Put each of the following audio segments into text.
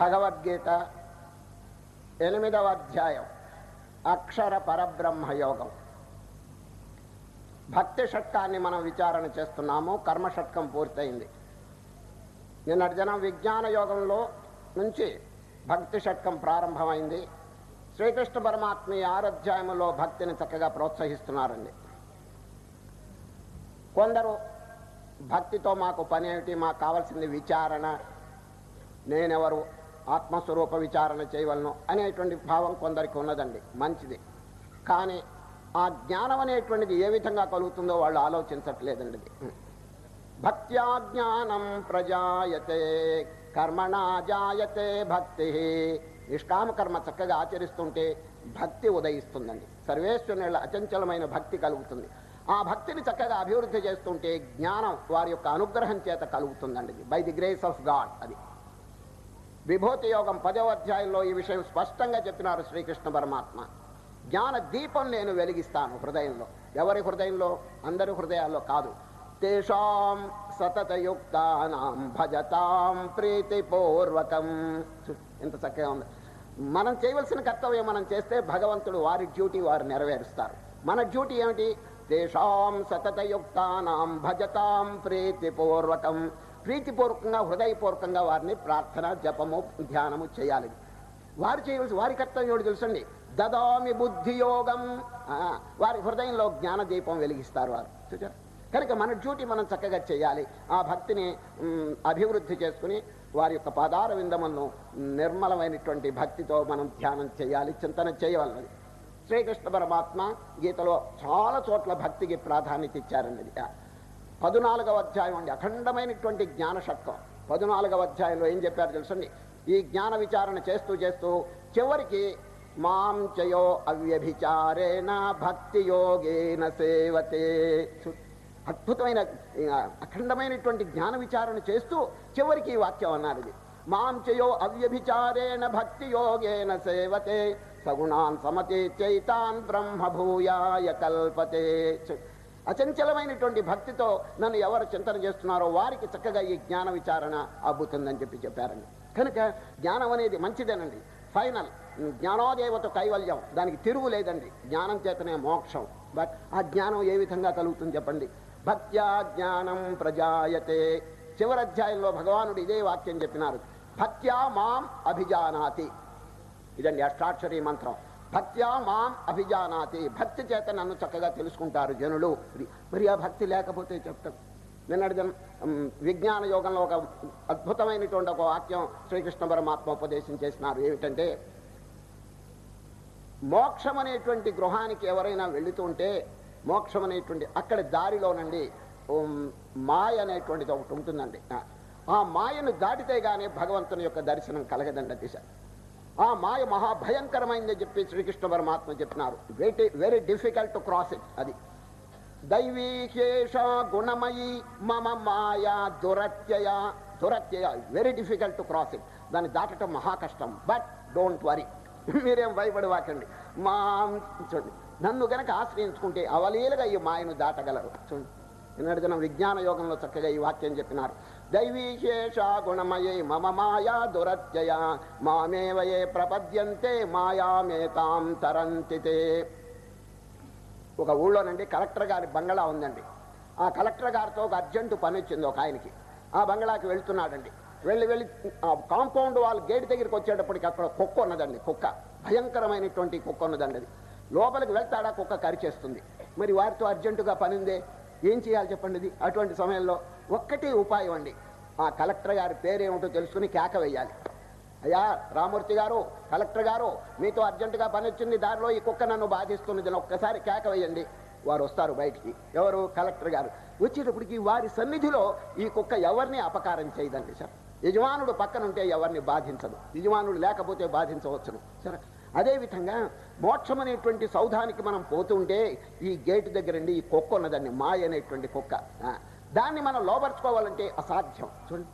భగవద్గీత ఎనిమిదవ అధ్యాయం అక్షర పరబ్రహ్మ యోగం. భక్తి షట్కాన్ని మనం విచారణ చేస్తున్నాము కర్మ షట్కం పూర్తయింది. నిన్నటి జనం విజ్ఞాన యోగంలో నుంచి భక్తి షట్కం ప్రారంభమైంది. శ్రీకృష్ణ పరమాత్మ ఈ ఆరాధ్యాయములో భక్తిని చక్కగా ప్రోత్సహిస్తున్నారండి. కొందరు భక్తితో మాకు పని ఏమిటి మాకు కావాల్సింది విచారణ. నేనెవరు? ఆత్మస్వరూప విచారణ చేయవలను అనేటువంటి భావం కొందరికి ఉన్నదండి. మంచిది. కానీ ఆ జ్ఞానం అనేటువంటిది ఏ విధంగా కలుగుతుందో వాళ్ళు ఆలోచించట్లేదండి భక్త్యా జ్ఞానం ప్రజాయతే కర్మణా జాయతే భక్తి. నిష్కామ కర్మ చక్కగా ఆచరిస్తుంటే భక్తి ఉదయిస్తుందండి. సర్వేశ్వరుని అచంచలమైన భక్తి కలుగుతుంది. ఆ భక్తిని చక్కగా అభివృద్ధి చేస్తుంటే జ్ఞానం వారి యొక్క అనుగ్రహం చేత కలుగుతుందండి by the grace of God అది. విభూతి యోగం పదవ అధ్యాయంలో ఈ విషయం స్పష్టంగా చెప్పినారు శ్రీకృష్ణ పరమాత్మ. జ్ఞాన దీపం నేను వెలిగిస్తాను హృదయంలో. ఎవరి హృదయంలో? అందరి హృదయాల్లో కాదు. తేషాం సతతయుక్తానాం భజతాం ప్రీతిపూర్వకం. ఎంత చక్కగా ఉంది. మనం చేయవలసిన కర్తవ్యం మనం చేస్తే భగవంతుడు వారి డ్యూటీ వారు నెరవేరుస్తారు. మన డ్యూటీ ఏమిటి? తేషాం సతతయుక్తానాం భజతాం ప్రీతిపూర్వకం. ప్రీతిపూర్వకంగా హృదయపూర్వకంగా వారిని ప్రార్థన జపము ధ్యానము చేయాలి. వారు చేయవలసి వారి కర్తవ్యం ఏమిటి తెలుసండి? దదామి బుద్ధి యోగం. వారి హృదయంలో జ్ఞాన దీపం వెలిగిస్తారు వారు. చూచారు కనుక మన డ్యూటీ మనం చక్కగా చేయాలి. ఆ భక్తిని అభివృద్ధి చేసుకుని వారి యొక్క పాదార విందములను నిర్మలమైనటువంటి భక్తితో మనం ధ్యానం చేయాలి చింతన చేయవలనది. శ్రీకృష్ణ పరమాత్మ గీతలో చాలా చోట్ల భక్తికి ప్రాధాన్యత ఇచ్చారన్నది. పదునాలుగవ అధ్యాయం అండి. అఖండమైనటువంటి జ్ఞాన షట్కం పదునాలుగవ అధ్యాయంలో ఏం చెప్పారు తెలుసండి? ఈ జ్ఞాన విచారణ చేస్తూ చేస్తూ చివరికి మాం చయో అవ్యభిచారేణ భక్తి యోగేన సేవతే. అద్భుతమైన అఖండమైనటువంటి జ్ఞాన విచారణ చేస్తూ చివరికి ఈ వాక్యం అన్నారు ఇది. మాం చయో అవ్యభిచారేణ భక్తి యోగేన సేవతే. సగుణాన్ సమతే చైతాన్ బ్రహ్మభూయాయ కల్పతే. అచంచలమైనటువంటి భక్తితో నన్ను ఎవరు చింతన చేస్తున్నారో వారికి చక్కగా ఈ జ్ఞాన విచారణ అబ్బుతుందని చెప్పి చెప్పారండి. కనుక జ్ఞానం అనేది మంచిదేనండి. ఫైనల్ జ్ఞానోదేవత కైవల్యం. దానికి తిరుగు లేదండి. జ్ఞానం చేతనే మోక్షం. బట్ ఆ జ్ఞానం ఏ విధంగా కలుగుతుంది చెప్పండి? భక్త్యా జ్ఞానం ప్రజాయతే. చివరి అధ్యాయంలో భగవానుడు ఇదే వాక్యం చెప్పినారు. భక్త్యా మాం అభిజానాతి. ఇదండి అష్టాక్షరీ మంత్రం. భక్త్యా మాం అభిజానాతి. భక్తి చేత నన్ను చక్కగా తెలుసుకుంటారు జనులు. మరి ఆ భక్తి లేకపోతే చెప్తాం. నిన్నటి విజ్ఞాన యోగంలో ఒక అద్భుతమైనటువంటి ఒక వాక్యం శ్రీకృష్ణ పరమాత్మ ఉపదేశం చేసినారు. ఏమిటంటే మోక్షం అనేటువంటి గృహానికి ఎవరైనా వెళుతుంటే మోక్షం అనేటువంటి అక్కడ దారిలోనండి ఉమ్, మాయ అనేటువంటిది ఒకటి ఉంటుందండి. ఆ, మాయను దాటితే గానే భగవంతుని యొక్క దర్శనం కలగదండి దిశ. ఆ మాయ మహాభయంకరమైందని చెప్పి శ్రీకృష్ణ పరమాత్మ చెప్పినారు. Very very difficult to cross it అది. దైవీకేష గుణమయి మమ మాయా దురత్యయ. దురత్యయ very difficult to cross it దాన్ని దాటడం మహా కష్టం. బట్ డోంట్ వరీ మీరేం భయపడవాకండి మా చూడండి. నన్ను గనక ఆశ్రయించుకుంటే అవలీలుగా ఈ మాయను దాటగలరు. చూడండి. నిన్నటి విజ్ఞాన యోగంలో చక్కగా ఈ వాక్యం చెప్పినారు. దైవీశేష గుణమయే మమ మాయా దురత్యయ మామేవయే ప్రపద్యంతే మాయామేతాం తరంతితే ఒక ఊళ్ళోనండి కలెక్టర్ గారి బంగళా ఉందండి. ఆ కలెక్టర్ గారితో ఒక అర్జెంటు పని వచ్చింది ఒక ఆయనకి. ఆ బంగళాకి వెళ్తున్నాడండి. వెళ్ళి వెళ్ళి ఆ కాంపౌండ్ వాళ్ళ గేట్ దగ్గరికి వచ్చేటప్పటికి అక్కడ కుక్క ఉన్నదండి కుక్క. భయంకరమైనటువంటి కుక్క ఉన్నదండి అది. లోపలికి వెళ్తాడా కుక్క కరిచేస్తుంది. మరి వారితో అర్జెంటుగా పనిందే? ఏం చేయాలి చెప్పండి ఇది? అటువంటి సమయంలో ఒక్కటే ఉపాయం అండి. ఆ కలెక్టర్ గారి పేరేమిటో తెలుసుకుని కేక వేయాలి. అయ్యా రామూర్తి గారు కలెక్టర్ గారు మీతో అర్జెంటుగా పని వచ్చింది దారిలో ఈ కుక్క నన్ను బాధిస్తున్నది ఒక్కసారి కేక వేయండి. వారు వస్తారు బయటికి. ఎవరు? కలెక్టర్ గారు. వచ్చేటప్పటికి వారి సన్నిధిలో ఈ కుక్క ఎవరిని అపకారం చేయదండి సార్? యజమానుడు పక్కనుంటే ఎవరిని బాధించదు. యజమానుడు లేకపోతే బాధించవచ్చును సరే? అదేవిధంగా మోక్షం అనేటువంటి సౌధానికి మనం పోతుంటే ఈ గేటు దగ్గరండి ఈ కుక్క ఉన్నదండి మాయ అనేటువంటి కుక్క. ఆ, దాన్ని మనం లోపరుచుకోవాలంటే అసాధ్యం. చూడండి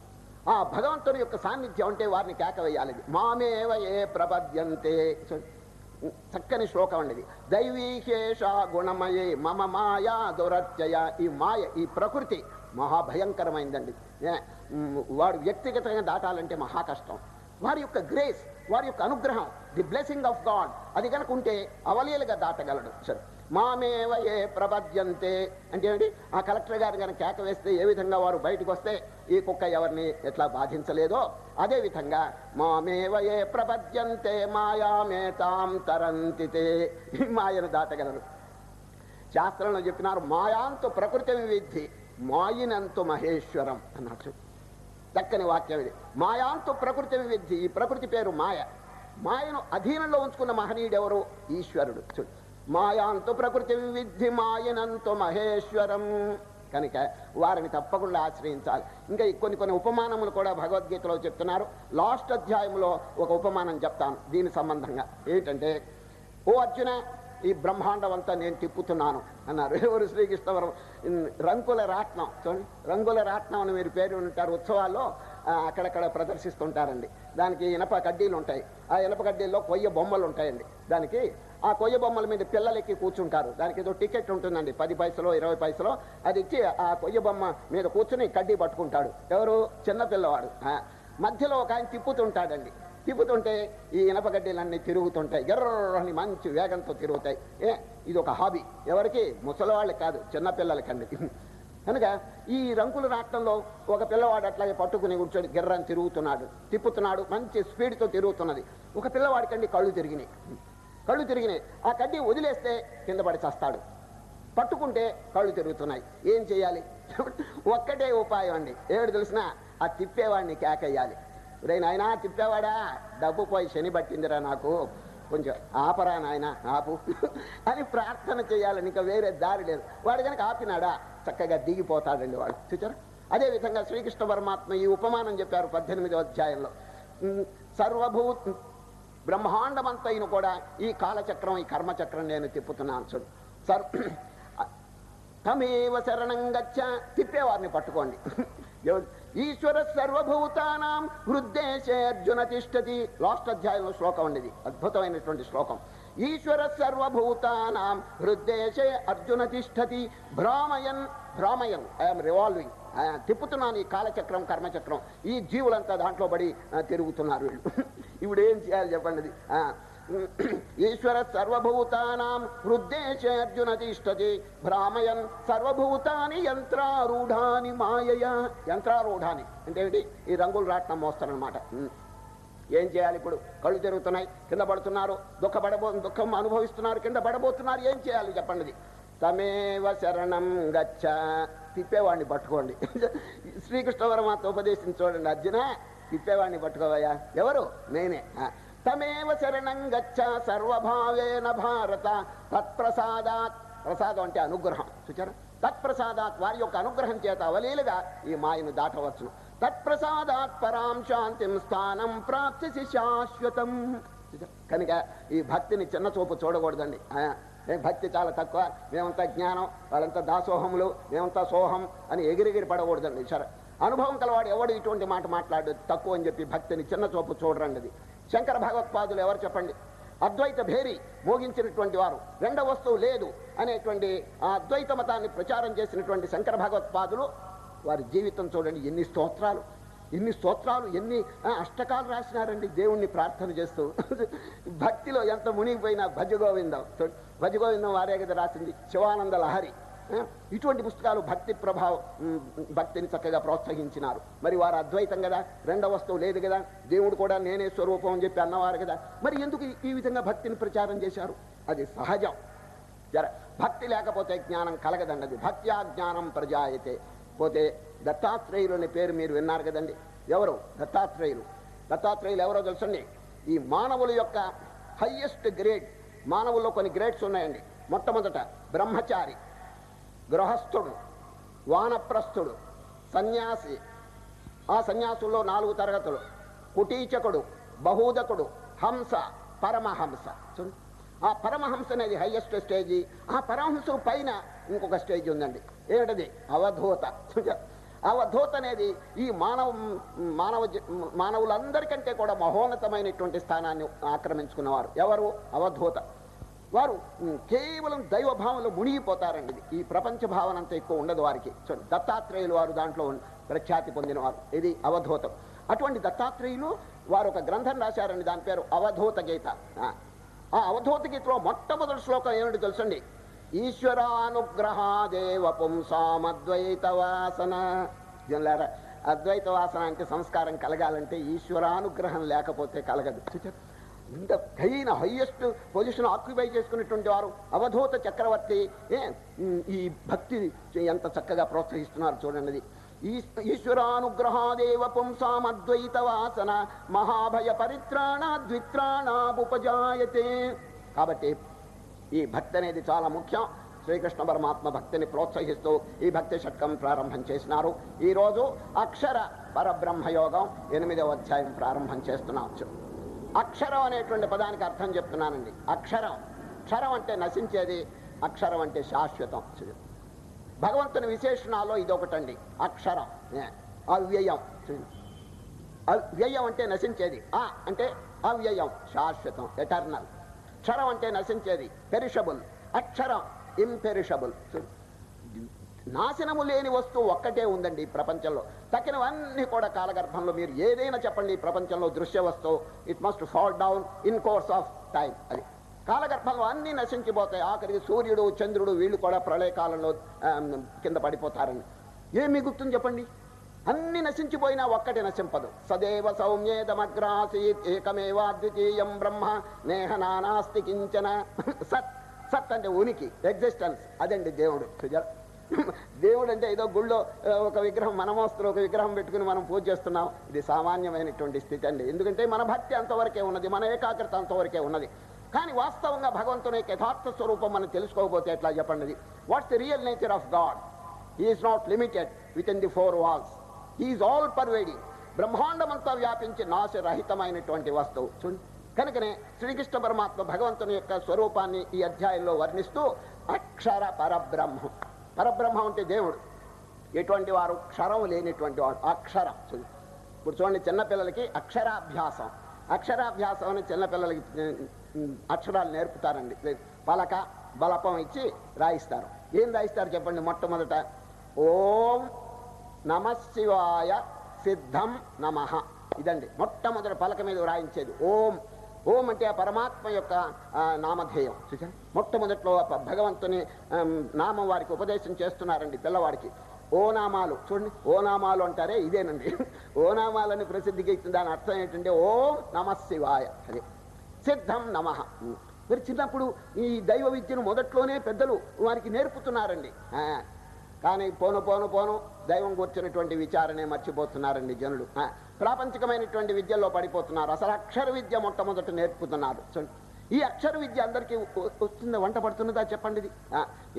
ఆ భగవంతుని యొక్క సాన్నిధ్యం అంటే వారిని కేకవేయాలి. మామేవ ఏ ప్రపద్యంతే. చక్కని శ్లోకం అండి దైవీశేష గుణమయే మమ మాయా దురత్యయ ఈ మాయ ఈ ప్రకృతి మహాభయంకరమైందండి. వాడు వ్యక్తిగతంగా దాటాలంటే మహా కష్టం. వారి యొక్క గ్రేస్ వారి యొక్క అనుగ్రహం ది బ్లెస్సింగ్ ఆఫ్ గాడ్ అది కనుక ఉంటే అవలీలుగా దాటగలడు. సరే. మామేవ ఏ ప్రపద్యంతే. అంటే ఏమిటి? ఆ కలెక్టర్ గారు కనుక కేక వేస్తే ఏ విధంగా వారు బయటకు వస్తే ఈ కుక్క ఎవరిని ఎట్లా బాధించలేదో అదే విధంగా మామేవ ఏ ప్రపద్యంతే మాయామేతాం తరంతితే. ఈ మాయను దాటగలరు. శాస్త్రంలో చెప్పినారు మాయాంతు ప్రకృతి విధి మాయినంతు మహేశ్వరం అన్నట్టు చక్కని వాక్యం ఇది. మాయాంతు ప్రకృతి వివిద్ధి. ఈ ప్రకృతి పేరు మాయ. మాయను అధీనంలో ఉంచుకున్న మహనీయుడు ఎవరు ఈశ్వరుడు. చూడు. మాయాంతో ప్రకృతి వివిద్ధి మాయనంతో మహేశ్వరం. కనుక వారిని తప్పకుండా ఆశ్రయించాలి. ఇంకా కొన్ని కొన్ని ఉపమానములు కూడా భగవద్గీతలో చెప్తున్నారు. లాస్ట్ అధ్యాయంలో ఒక ఉపమానం చెప్తాను దీని సంబంధంగా. ఏంటంటే ఓ అర్జున ఈ బ్రహ్మాండం అంతా నేను తిప్పుతున్నాను అన్నారు. ఎవరు శ్రీకృష్ణవరం? రంగుల రాట్నం. చూడండి. రంగుల రాట్నం అని మీరు పేరు ఉంటారు ఉత్సవాల్లో అక్కడక్కడ ప్రదర్శిస్తుంటారండి. దానికి ఇనప కడ్డీలు ఉంటాయి. ఆ ఇనప కడ్డీల్లో కొయ్య బొమ్మలు ఉంటాయండి. దానికి ఆ కొయ్య బొమ్మల మీద పిల్లలెక్కి కూర్చుంటారు. దానికి ఏదో టికెట్ ఉంటుందండి. పది పైసలు ఇరవై పైసలు. అది ఇచ్చి ఆ కొయ్య బొమ్మ మీద కూర్చుని కడ్డీ పట్టుకుంటాడు. ఎవరు? చిన్న పిల్లవాడు. ఆ, మధ్యలో ఒక ఆయన తిప్పుతుంటాడండి. తిప్పుతుంటే ఈ ఇనపగడ్డీలన్నీ తిరుగుతుంటాయి. ఎర్రని మంచి వేగంతో తిరుగుతాయి. ఏ ఇది ఒక హాబీ. ఎవరికి? ముసలివాళ్ళకి కాదు చిన్నపిల్లలకండి కనుక ఈ రంకులు రాట్నంలో ఒక పిల్లవాడు అట్లాగే పట్టుకుని కూర్చొని గిర్రని తిరుగుతున్నాడు తిప్పుతున్నాడు మంచి స్పీడ్తో తిరుగుతున్నది. ఒక పిల్లవాడి కండి కళ్ళు తిరిగినాయి. కళ్ళు తిరిగినాయి. ఆ కడ్డీ వదిలేస్తే కింద పడి చస్తాడు. పట్టుకుంటే కళ్ళు తిరుగుతున్నాయి. ఏం చేయాలి? ఒక్కటే ఉపాయం అండి. ఏడు తెలిసిన ఆ తిప్పేవాడిని కేకయ్యాలి. రే నాయనా తిప్పేవాడా? డబ్బు పోయి శని పట్టిందిరా నాకు. కొంచెం ఆపరా నాయన ఆపు. అని ప్రార్థన చేయాలని ఇంకా వేరే దారి లేదు. వాడు కనుక ఆపినాడా చక్కగా దిగిపోతాడండి వాడు. చూచారా? అదేవిధంగా శ్రీకృష్ణ పరమాత్మ ఈ ఉపమానం చెప్పారు పద్దెనిమిదో అధ్యాయంలో. సర్వభూ సర్వభూత్ బ్రహ్మాండమంతైన కూడా ఈ కాలచక్రం ఈ కర్మచక్రం నేను తిప్పుతున్నాను చూడు. సర్ తమేవ శరణం గచ్చ. తిప్పేవారిని పట్టుకోండి. ఈశ్వర సర్వభూతానాం హృద్దేశే అర్జున తిష్టతి. లాస్ట్ అధ్యాయంలో శ్లోకం ఉండేది. అద్భుతమైనటువంటి శ్లోకం. ఈశ్వర సర్వభూతానాం హృద్దేశే అర్జున తిష్టతి. భ్రామయన్ భ్రామయన్ ఐఎమ్ రివాల్వింగ్ తిప్పుతున్నాను ఈ కాలచక్రం కర్మచక్రం. ఈ జీవులంతా దాంట్లో పడి తిరుగుతున్నారు వీళ్ళు. ఇప్పుడు ఏం చేయాలి చెప్పండి ఈశ్వర సర్వభూతానాం హృద్దేశే అర్జున తిష్టతి భ్రామయన్ సర్వభూతాని యంత్రారూఢాని మాయయ యంత్రారూఢాని అంటే ఏంటి ఈ రంగులు రాట్నం మోస్తారనమాట ఏం చేయాలి ఇప్పుడు? కళ్ళు తిరుగుతున్నాయి కింద పడుతున్నారు దుఃఖపడబో దుఃఖం అనుభవిస్తున్నారు కింద పడబోతున్నారు ఏం చేయాలి చెప్పండి. తమేవ శరణం గచ్చ. తిప్పేవాడిని పట్టుకోండి. శ్రీకృష్ణ పరమాత్మ ఉపదేశించండి అర్జున తిప్పేవాడిని పట్టుకోవయ్యా. ఎవరు? నేనే. తమేవ శరణం గచ్చ సర్వభావేన భారత. తత్ప్రసాదాత్. ప్రసాదం అంటే అనుగ్రహం. చూచారా? తత్ప్రసాదాత్ వారి యొక్క అనుగ్రహం చేత అవలీలుగా ఈ మాయను దాటవచ్చును. తత్ప్రసాదాత్ పరాం శాంతిం స్థానం ప్రాప్తి శాశ్వతం. కనుక ఈ భక్తిని చిన్న చూపు చూడకూడదండి. ఆ, భక్తి చాలా తక్కువ. మేమంతా జ్ఞానం వాళ్ళంతా దాసోహములు మేమంతా సోహం అని ఎగిరెగిరి పడకూడదండి. సరే అనుభవం కలవాడు ఎవడు ఇటువంటి మాట మాట్లాడు తక్కువ అని చెప్పి భక్తిని చిన్న చూపు చూడరండి శంకర భగవత్పాదులు ఎవరు చెప్పండి? అద్వైత భేరి మోగించినటువంటి వారు. రెండవ వస్తువు లేదు అనేటువంటి ఆ అద్వైత మతాన్ని ప్రచారం చేసినటువంటి శంకర భగవత్పాదులు వారి జీవితం చూడండి ఎన్ని స్తోత్రాలు. ఎన్ని స్తోత్రాలు ఎన్ని ఆ, అష్టకాలు రాసినారండి దేవుణ్ణి ప్రార్థన చేస్తూ. భక్తిలో ఎంత మునిగిపోయినా భజగోవిందం. భజగోవిందం వారే కదా రాసింది. శివానంద లహరి. ఇటువంటి పుస్తకాలు భక్తి ప్రభావం భక్తిని చక్కగా ప్రోత్సహించినారు. మరి వారు అద్వైతం కదా రెండవ వస్తువు లేదు కదా దేవుడు కూడా నేనే స్వరూపం అని చెప్పి అన్నవారు కదా. మరి ఎందుకు ఈ- విధంగా భక్తిని ప్రచారం చేశారు? అది సహజం. జర భక్తి లేకపోతే జ్ఞానం కలగదండి అది. భక్త్యా జ్ఞానం ప్రజాయతే. పోతే దత్తాత్రేయులు అనే పేరు మీరు విన్నారు కదండి. ఎవరు? దత్తాత్రేయులు. దత్తాత్రేయులు ఎవరో తెలుసండి? ఈ మానవుల యొక్క హయ్యెస్ట్ గ్రేడ్ మానవుల్లో కొన్ని గ్రేడ్స్ ఉన్నాయండి. మొట్టమొదట బ్రహ్మచారి. గృహస్థుడు వానప్రస్థుడు సన్యాసి. ఆ సన్యాసుల్లో నాలుగు తరగతులు. కుటీచకుడు బహూదకుడు హంస పరమహంస. చూడండి. ఆ పరమహంస అనేది హైయెస్ట్ స్టేజీ. ఆ పరమహంస పైన ఇంకొక స్టేజ్ ఉందండి. ఏమిటది? అవధూత. అవధూత అనేది ఈ మానవ మానవ మానవులందరికంటే కూడా మహోన్నతమైనటువంటి స్థానాన్ని ఆక్రమించుకున్నవారు. ఎవరు? అవధూత. వారు కేవలం దైవ భావంలో మునిగిపోతారండి. ఇది. ఈ ప్రపంచ భావన అంత ఎక్కువ ఉండదు వారికి. చూడండి దత్తాత్రేయులు వారు దాంట్లో ప్రఖ్యాతి ప్రఖ్యాతి పొందినవారు ఇది అవధూతం. అటువంటి దత్తాత్రేయులు వారు ఒక గ్రంథం రాశారండి దాని పేరు అవధూత గీత. ఆ, ఆ అవధూత గీతలో మొట్టమొదటి శ్లోకం ఏమిటి తెలుసండి? ఈశ్వరానుగ్రహాదేవ పుంసామద్వైత వాసన. జనులారా అద్వైత వాసన అంటే సంస్కారం కలగాలంటే ఈశ్వరానుగ్రహం లేకపోతే కలగదు. ఇంత హైన పొజిషన్ ఆక్యుపై చేసుకున్నటువంటి వారు అవధూత చక్రవర్తి. ఏ, ఈ భక్తి ఎంత చక్కగా ప్రోత్సహిస్తున్నారు చూడండి. ఈ- ఈశ్వరానుగ్రహాదేవ పుంసామద్వైత వాసన మహాభయ పరిత్రాణ ద్విత్రాణాపుపజాయతే కాబట్టి ఈ భక్తి అనేది చాలా ముఖ్యం. శ్రీకృష్ణ పరమాత్మ భక్తిని ప్రోత్సహిస్తూ ఈ భక్తి షట్కం ప్రారంభం చేసినారు. ఈరోజు అక్షర పరబ్రహ్మయోగం ఎనిమిదవ అధ్యాయం ప్రారంభం చేస్తున్నాం. అక్షరం అనేటువంటి పదానికి అర్థం చెప్తున్నానండి. అక్షరం. క్షరం అంటే నశించేది అక్షరం అంటే శాశ్వతం. భగవంతుని విశేషణాల్లో ఇదొకటండి. అక్షరం. అవ్యయం. అవ్యయం అంటే నశించేది. ఆ అంటే అవ్యయం శాశ్వతం ఎటర్నల్. క్షరం అంటే నశించేది పెరిషబుల్. అక్షరం ఇంపెరిషబుల్ నాశనము లేని వస్తువు ఒక్కటే ఉందండి ఈ ప్రపంచంలో. తక్కినవన్నీ కూడా కాలగర్భంలో మీరు ఏదైనా చెప్పండి ఈ ప్రపంచంలో దృశ్య వస్తువు. It must fall down in course of time అది కాలగర్భంలో అన్నీ నశించిపోతాయి. ఆఖరికి సూర్యుడు చంద్రుడు వీళ్ళు కూడా ప్రళయకాలంలో కింద పడిపోతారని. ఏమి గుర్తుంది చెప్పండి? అన్ని నశించిపోయినా ఒక్కటి నశింపదు. సదేవ సౌమ్యేదమగ్రాసీత్ ఏకమేవాద్వితీయం బ్రహ్మ నేహ నానాస్తి కించన. సత్ సత్ అంటే ఉనికి ఎగ్జిస్టెన్స్ అదండి దేవుడు. దేవుడు అంటే ఏదో గుళ్ళో ఒక విగ్రహం మనమోస్తులు ఒక విగ్రహం పెట్టుకుని మనం పూజ చేస్తున్నాం. ఇది సామాన్యమైనటువంటి స్థితి అండి. ఎందుకంటే మన భక్తి అంతవరకే ఉన్నది మన ఏకాగ్రత అంతవరకే ఉన్నది. కానీ వాస్తవంగా భగవంతుని యొక్క యథార్థ స్వరూపం మనం తెలుసుకోకపోతే ఎట్లా చెప్పండి what's the real nature of God is not limited within the four walls is all pervading బ్రహ్మాండమంతా వ్యాపించి నాశరహితమైనటువంటి వస్తువు. చూడండి కనుకనే శ్రీకృష్ణ పరమాత్మ భగవంతుని యొక్క స్వరూపాన్ని ఈ అధ్యాయంలో వర్ణిస్తూ అక్షర పరబ్రహ్మ. పరబ్రహ్మ అంటే దేవుడు. ఎటువంటి వారు క్షరం లేనిటువంటి వాడు అక్షరం. ఇప్పుడు చూడండి చిన్నపిల్లలకి అక్షరాభ్యాసం. అక్షరాభ్యాసం అని చిన్నపిల్లలకి అక్షరాలు నేర్పుతారండి. పలక బలపం ఇచ్చి రాయిస్తారు. ఏం రాయిస్తారు చెప్పండి మొట్టమొదట? ఓం నమశివాయ సిద్ధం నమ. ఇదండి. మొట్టమొదటి పలక మీద వ్రాయించేది ఓం ఓం అంటే ఆ పరమాత్మ యొక్క నామధేయం. చూసారా మొట్టమొదట్లో భగవంతుని నామం వారికి ఉపదేశం చేస్తున్నారండి పిల్లవాడికి ఓ నామాలు చూడండి ఓ నామాలు అంటారే ఇదేనండి. ఓ నామాలని ప్రసిద్ధికి ఇచ్చిన దాని అర్థం ఏంటంటే ఓం నమ శివాయ అదే సిద్ధం నమ. మరి చిన్నప్పుడు ఈ దైవ విద్యను మొదట్లోనే పెద్దలు వారికి నేర్పుతున్నారండి. కానీ పోను పోను పోను దైవం కూర్చున్నటువంటి విచారణే మర్చిపోతున్నారండి జనులు. ఆ, ప్రాపంచికమైనటువంటి విద్యల్లో పడిపోతున్నారు. అసలు అక్షర విద్య మొట్టమొదట నేర్పుతున్నారు. ఈ అక్షర విద్య అందరికీ వస్తుంది వస్తుందా వంట పడుతున్నదా చెప్పండి ఇది?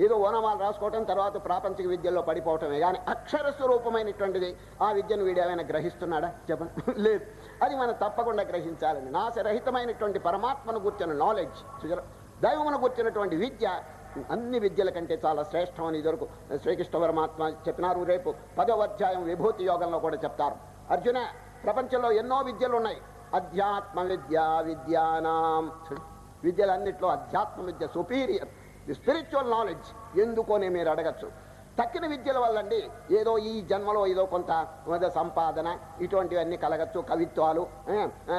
ఏదో ఓనమాలు రాసుకోవటం తర్వాత ప్రాపంచిక విద్యల్లో పడిపోవటమే. కానీ అక్షర స్వరూపమైనటువంటిది ఆ విద్యను వీడు ఏమైనా గ్రహిస్తున్నాడా? చెప్పండి. లేదు. అది మనం తప్పకుండా గ్రహించాలండి నాశరహితమైనటువంటి పరమాత్మను కూర్చున్న నాలెడ్జ్ దైవమును కూర్చున్నటువంటి విద్య అన్ని విద్యల కంటే చాలా శ్రేష్టమని ఇదివరకు శ్రీకృష్ణ పరమాత్మ చెప్పినారు. రేపు పదవ అధ్యాయం విభూతి యోగంలో కూడా చెప్తారు. అర్జున ప్రపంచంలో ఎన్నో విద్యలు ఉన్నాయి. అధ్యాత్మ విద్య విద్యానాం. విద్యలన్నింటిలో అధ్యాత్మ విద్య సుపీరియర్ ది స్పిరిచువల్ నాలెడ్జ్ ఎందుకోనే మీరు అడగచ్చు? తక్కిన విద్యల వల్లండి ఏదో ఈ జన్మలో ఏదో కొంత సంపాదన ఇటువంటివన్నీ కలగచ్చు కవిత్వాలు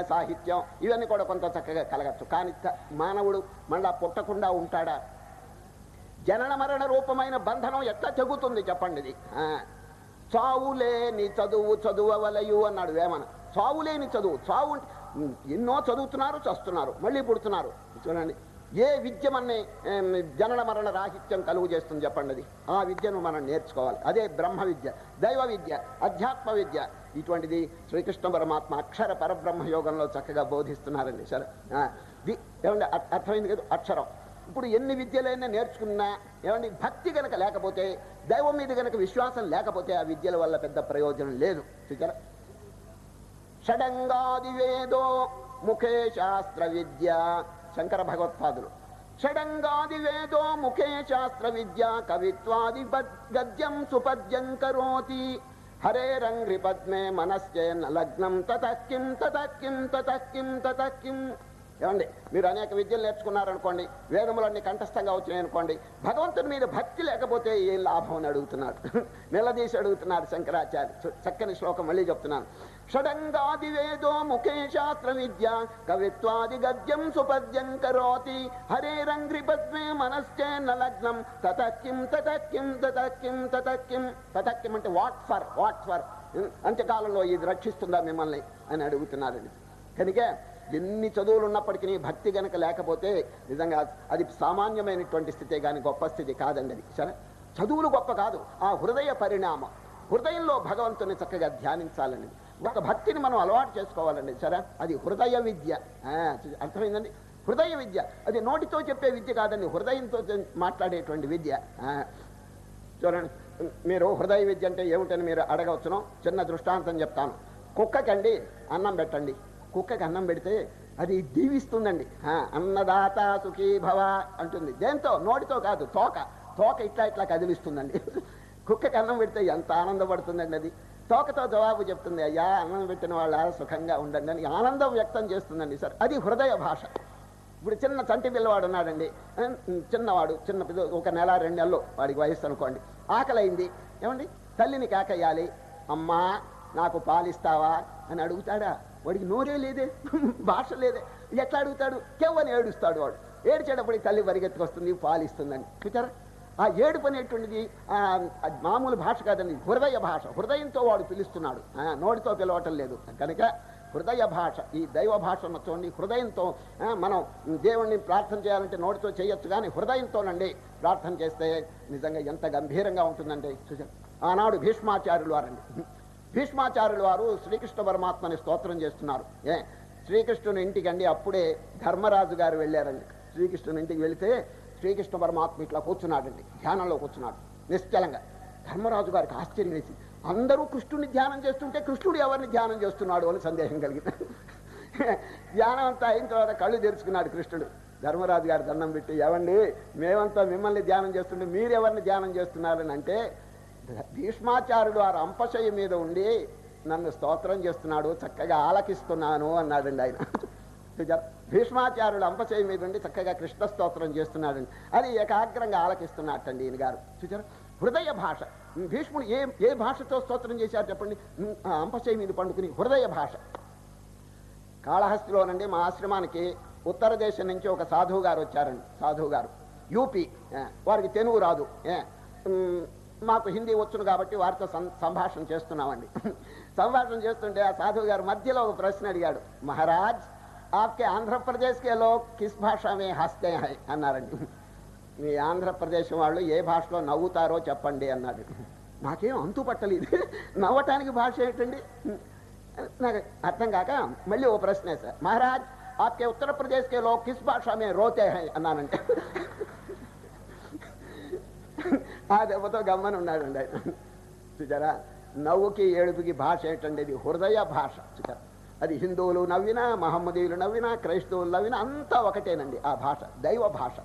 సాహిత్యం ఇవన్నీ కూడా కొంత చక్కగా కలగచ్చు. కానీ త- మానవుడు మళ్ళా పుట్టకుండా ఉంటాడా? జనన మరణ రూపమైన బంధనం ఎట్లా తెగుతుంది చెప్పండి ఇది? చావులేని చదువు చదువవలయు అన్నాడు వేమన. చావులేని చదువు చావు ఎన్నో చదువుతున్నారు చస్తున్నారు మళ్ళీ పుడుతున్నారు. చూడండి ఏ విద్య మనని జనన మరణ రాహిత్యం కలుగు చేస్తుంది చెప్పండి అది? ఆ విద్యను మనం నేర్చుకోవాలి. అదే బ్రహ్మ విద్య దైవ విద్య అధ్యాత్మ విద్య. ఇటువంటిది శ్రీకృష్ణ పరమాత్మ అక్షర పరబ్రహ్మ యోగంలో చక్కగా బోధిస్తున్నారండి. సరే ఏమంటే అర్థమైంది కదా? అక్షరం. ఇప్పుడు ఎన్ని విద్యలైనా నేర్చుకున్నా ఏమండి భక్తి గనక లేకపోతే దైవం మీద గనక విశ్వాసం లేకపోతే ఆ విద్యల వల్ల పెద్ద ప్రయోజనం లేదు. చూచారా షడంగాది వేదో ముఖే శాస్త్ర విద్య శంకర భగవత్పాదులు. షడంగాది వేదో ముఖే శాస్త్ర విద్య కవిత్వాది గద్యం సుపద్యం కరోతి. హరే రంగ్రి పద్మే మనశ్చేన్న లగ్నం తతకిం కిం తతకిం కిం కిం కిం ఏమండి మీరు అనేక విద్యలు నేర్చుకున్నారనుకోండి వేదములన్నీ కంఠస్థంగా వచ్చినాయనుకోండి భగవంతుని మీద భక్తి లేకపోతే ఏం లాభం అని అడుగుతున్నాడు నిలదీసి అడుగుతున్నాడు శంకరాచార్య. చక్కని శ్లోకం మళ్ళీ చెప్తున్నాను. షడంగాది వేదో ముఖే శాస్త్ర విద్య కవిత్వాది గద్యం సుపద్యం కరోతి హరేరంగ్రి పద్మే మనశ్చే నలగ్నం తతక్కిం తతక్కిం తతక్కిం తతక్కిం. తతక్కిం అంటే వాట్ ఫర్ వాట్ ఫర్. అంత్యకాలంలో ఇది రక్షిస్తుందా మిమ్మల్ని? అని అడుగుతున్నారండి. కనుక ఎన్ని చదువులు ఉన్నప్పటికీ భక్తి గనక లేకపోతే నిజంగా అది సామాన్యమైనటువంటి స్థితే కానీ గొప్ప స్థితి కాదండి అది. సరే? చదువులు గొప్ప కాదు. ఆ హృదయ పరిణామం. హృదయంలో భగవంతుని చక్కగా ధ్యానించాలండి. ఒక భక్తిని మనం అలవాటు చేసుకోవాలండి. సరే? అది హృదయ విద్య. ఆ, అర్థమైందండి? హృదయ విద్య. అది నోటితో చెప్పే విద్య కాదండి హృదయంతో మాట్లాడేటువంటి విద్య. ఆ, చూడండి మీరు హృదయ విద్య అంటే ఏమిటని మీరు అడగవచ్చును? చిన్న దృష్టాంతం చెప్తాను. కుక్కకండి అన్నం పెట్టండి. కుక్కకి అన్నం పెడితే అది దీవిస్తుందండి. ఆ, అన్నదాత సుఖీ భవ అంటుంది. దేంతో? నోటితో కాదు తోక. తోక ఇట్లా ఇట్లా కదిలిస్తుందండి. కుక్కకి అన్నం పెడితే ఎంత ఆనందపడుతుందండి అది. తోకతో జవాబు చెప్తుంది అయ్యా అన్నం పెట్టిన వాళ్ళ సుఖంగా ఉండండి అని ఆనందం వ్యక్తం చేస్తుందండి సార్. అది హృదయ భాష. ఇప్పుడు చిన్న చంటి పిల్లవాడు ఉన్నాడండి. చిన్నవాడు చిన్న ఒక నెల రెండు నెలలు వాడికి వయస్సు అనుకోండి. ఆకలైంది. ఏమండి? తల్లిని కాకయ్యాలి. అమ్మా నాకు పాలిస్తావా? అని అడుగుతాడా. వాడికి నోరే లేదే భాష లేదే. ఎట్లా అడుగుతాడు? కేవని ఏడుస్తాడు వాడు. ఏడ్చేటప్పుడు తల్లి పరిగెత్తుకొస్తుంది పాలిస్తుందని. చూచారా ఆ ఏడుపు అనేటువంటిది అది మామూలు భాష కాదండి హృదయ భాష. హృదయంతో వాడు పిలుస్తున్నాడు. నోటితో పిలవటం లేదు. కనుక హృదయ భాష ఈ దైవ భాష ఉన్న చూడండి హృదయంతో మనం దేవుణ్ణి ప్రార్థన చేయాలంటే నోటితో చేయొచ్చు కానీ హృదయంతోనండి ప్రార్థన చేస్తే నిజంగా ఎంత గంభీరంగా ఉంటుందంటే చూసారు ఆనాడు భీష్మాచార్యులు వారండి. భీష్మాచార్యుల వారు శ్రీకృష్ణ పరమాత్మని స్తోత్రం చేస్తున్నారు. ఏ? శ్రీకృష్ణుని ఇంటికి అండి అప్పుడే ధర్మరాజు గారు వెళ్ళారండి. శ్రీకృష్ణుని ఇంటికి వెళితే శ్రీకృష్ణ పరమాత్మ ఇట్లా కూర్చున్నాడండి ధ్యానంలో కూర్చున్నాడు నిశ్చలంగా. ధర్మరాజు గారికి ఆశ్చర్యం వేసి అందరూ కృష్ణుని ధ్యానం చేస్తుంటే కృష్ణుడు ఎవరిని ధ్యానం చేస్తున్నాడు అని సందేహం కలిగింది. ధ్యానం అంతా అయిన తర్వాత కళ్ళు తెరుచుకున్నాడు కృష్ణుడు. ధర్మరాజు గారు దండం పెట్టి ఏమండి మేమంతా మిమ్మల్ని ధ్యానం చేస్తుంటే మీరెవరిని ధ్యానం చేస్తున్నారని అంటే భీష్మాచార్యుడు ఆ రంపశయ్య మీద ఉండి నన్ను స్తోత్రం చేస్తున్నాడు చక్కగా ఆలకిస్తున్నాను అన్నాడండి ఆయన. భీష్మాచార్యుడు అంపశయ్య మీద ఉండి చక్కగా కృష్ణ స్తోత్రం చేస్తున్నాడండి. అది ఏకాగ్రంగా ఆలకిస్తున్నట్టండి ఈయన గారు. చూచారు? హృదయ భాష. భీష్ముడు ఏ ఏ భాషతో స్తోత్రం చేశారు చెప్పండి? ఆ మీద పండుకుని హృదయ భాష. కాళహస్తిలోనండి మా ఆశ్రమానికి ఉత్తర దేశం నుంచి ఒక సాధువు గారు వచ్చారండి. సాధువు గారు. యూపీ. వారికి తెలుగు రాదు. మాకు హిందీ వచ్చును కాబట్టి వారితో సం- సంభాషణ చేస్తున్నామండి. సంభాషణ చేస్తుంటే ఆ సాధువు గారు మధ్యలో ఒక ప్రశ్న అడిగాడు. మహారాజ్ ఆప్కే ఆంధ్రప్రదేశ్కే లో కిస్ భాష మే హస్తే అన్నారండి. మీ ఆంధ్రప్రదేశ్ వాళ్ళు ఏ భాషలో నవ్వుతారో చెప్పండి అన్నాడు. నాకేం అంతు పట్టలేదు. నవ్వటానికి భాష ఏంటండి? నాకు అర్థం కాక మళ్ళీ ఓ ప్రశ్న సార్ మహారాజ్ ఆప్కే ఉత్తరప్రదేశ్ కే కిస్ భాష మే రోతే అన్నానంటే. ఆ దెబ్బతో గమ్మని ఉన్నాడండి ఆయన. చూచారా? నవ్వుకి ఏడుపుకి భాష ఏంటండి? ఇది హృదయ భాష చూచారా? అది హిందువులు నవ్వినా మహమ్మదీయులు నవ్వినా క్రైస్తవులు నవ్వినా అంతా ఒకటేనండి ఆ భాష దైవ భాష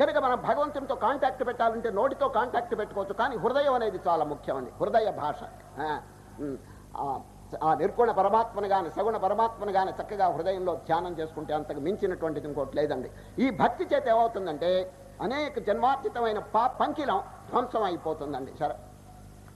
కనుక మనం భగవంతునితో కాంటాక్ట్ పెట్టాలంటే నోటితో కాంటాక్ట్ పెట్టుకోవచ్చు కానీ హృదయం అనేది చాలా ముఖ్యమండి హృదయ భాష. ఆ, ఆ- ఆ నిర్గుణ పరమాత్మను కానీ సగుణ పరమాత్మను కానీ చక్కగా హృదయంలో ధ్యానం చేసుకుంటే అంతకు మించినటువంటిది ఇంకోటి లేదండి. ఈ భక్తి చేత ఏమవుతుందంటే అనేక జన్మార్జితమైన పా పంకిలం ధ్వంసం అయిపోతుందండి సరే.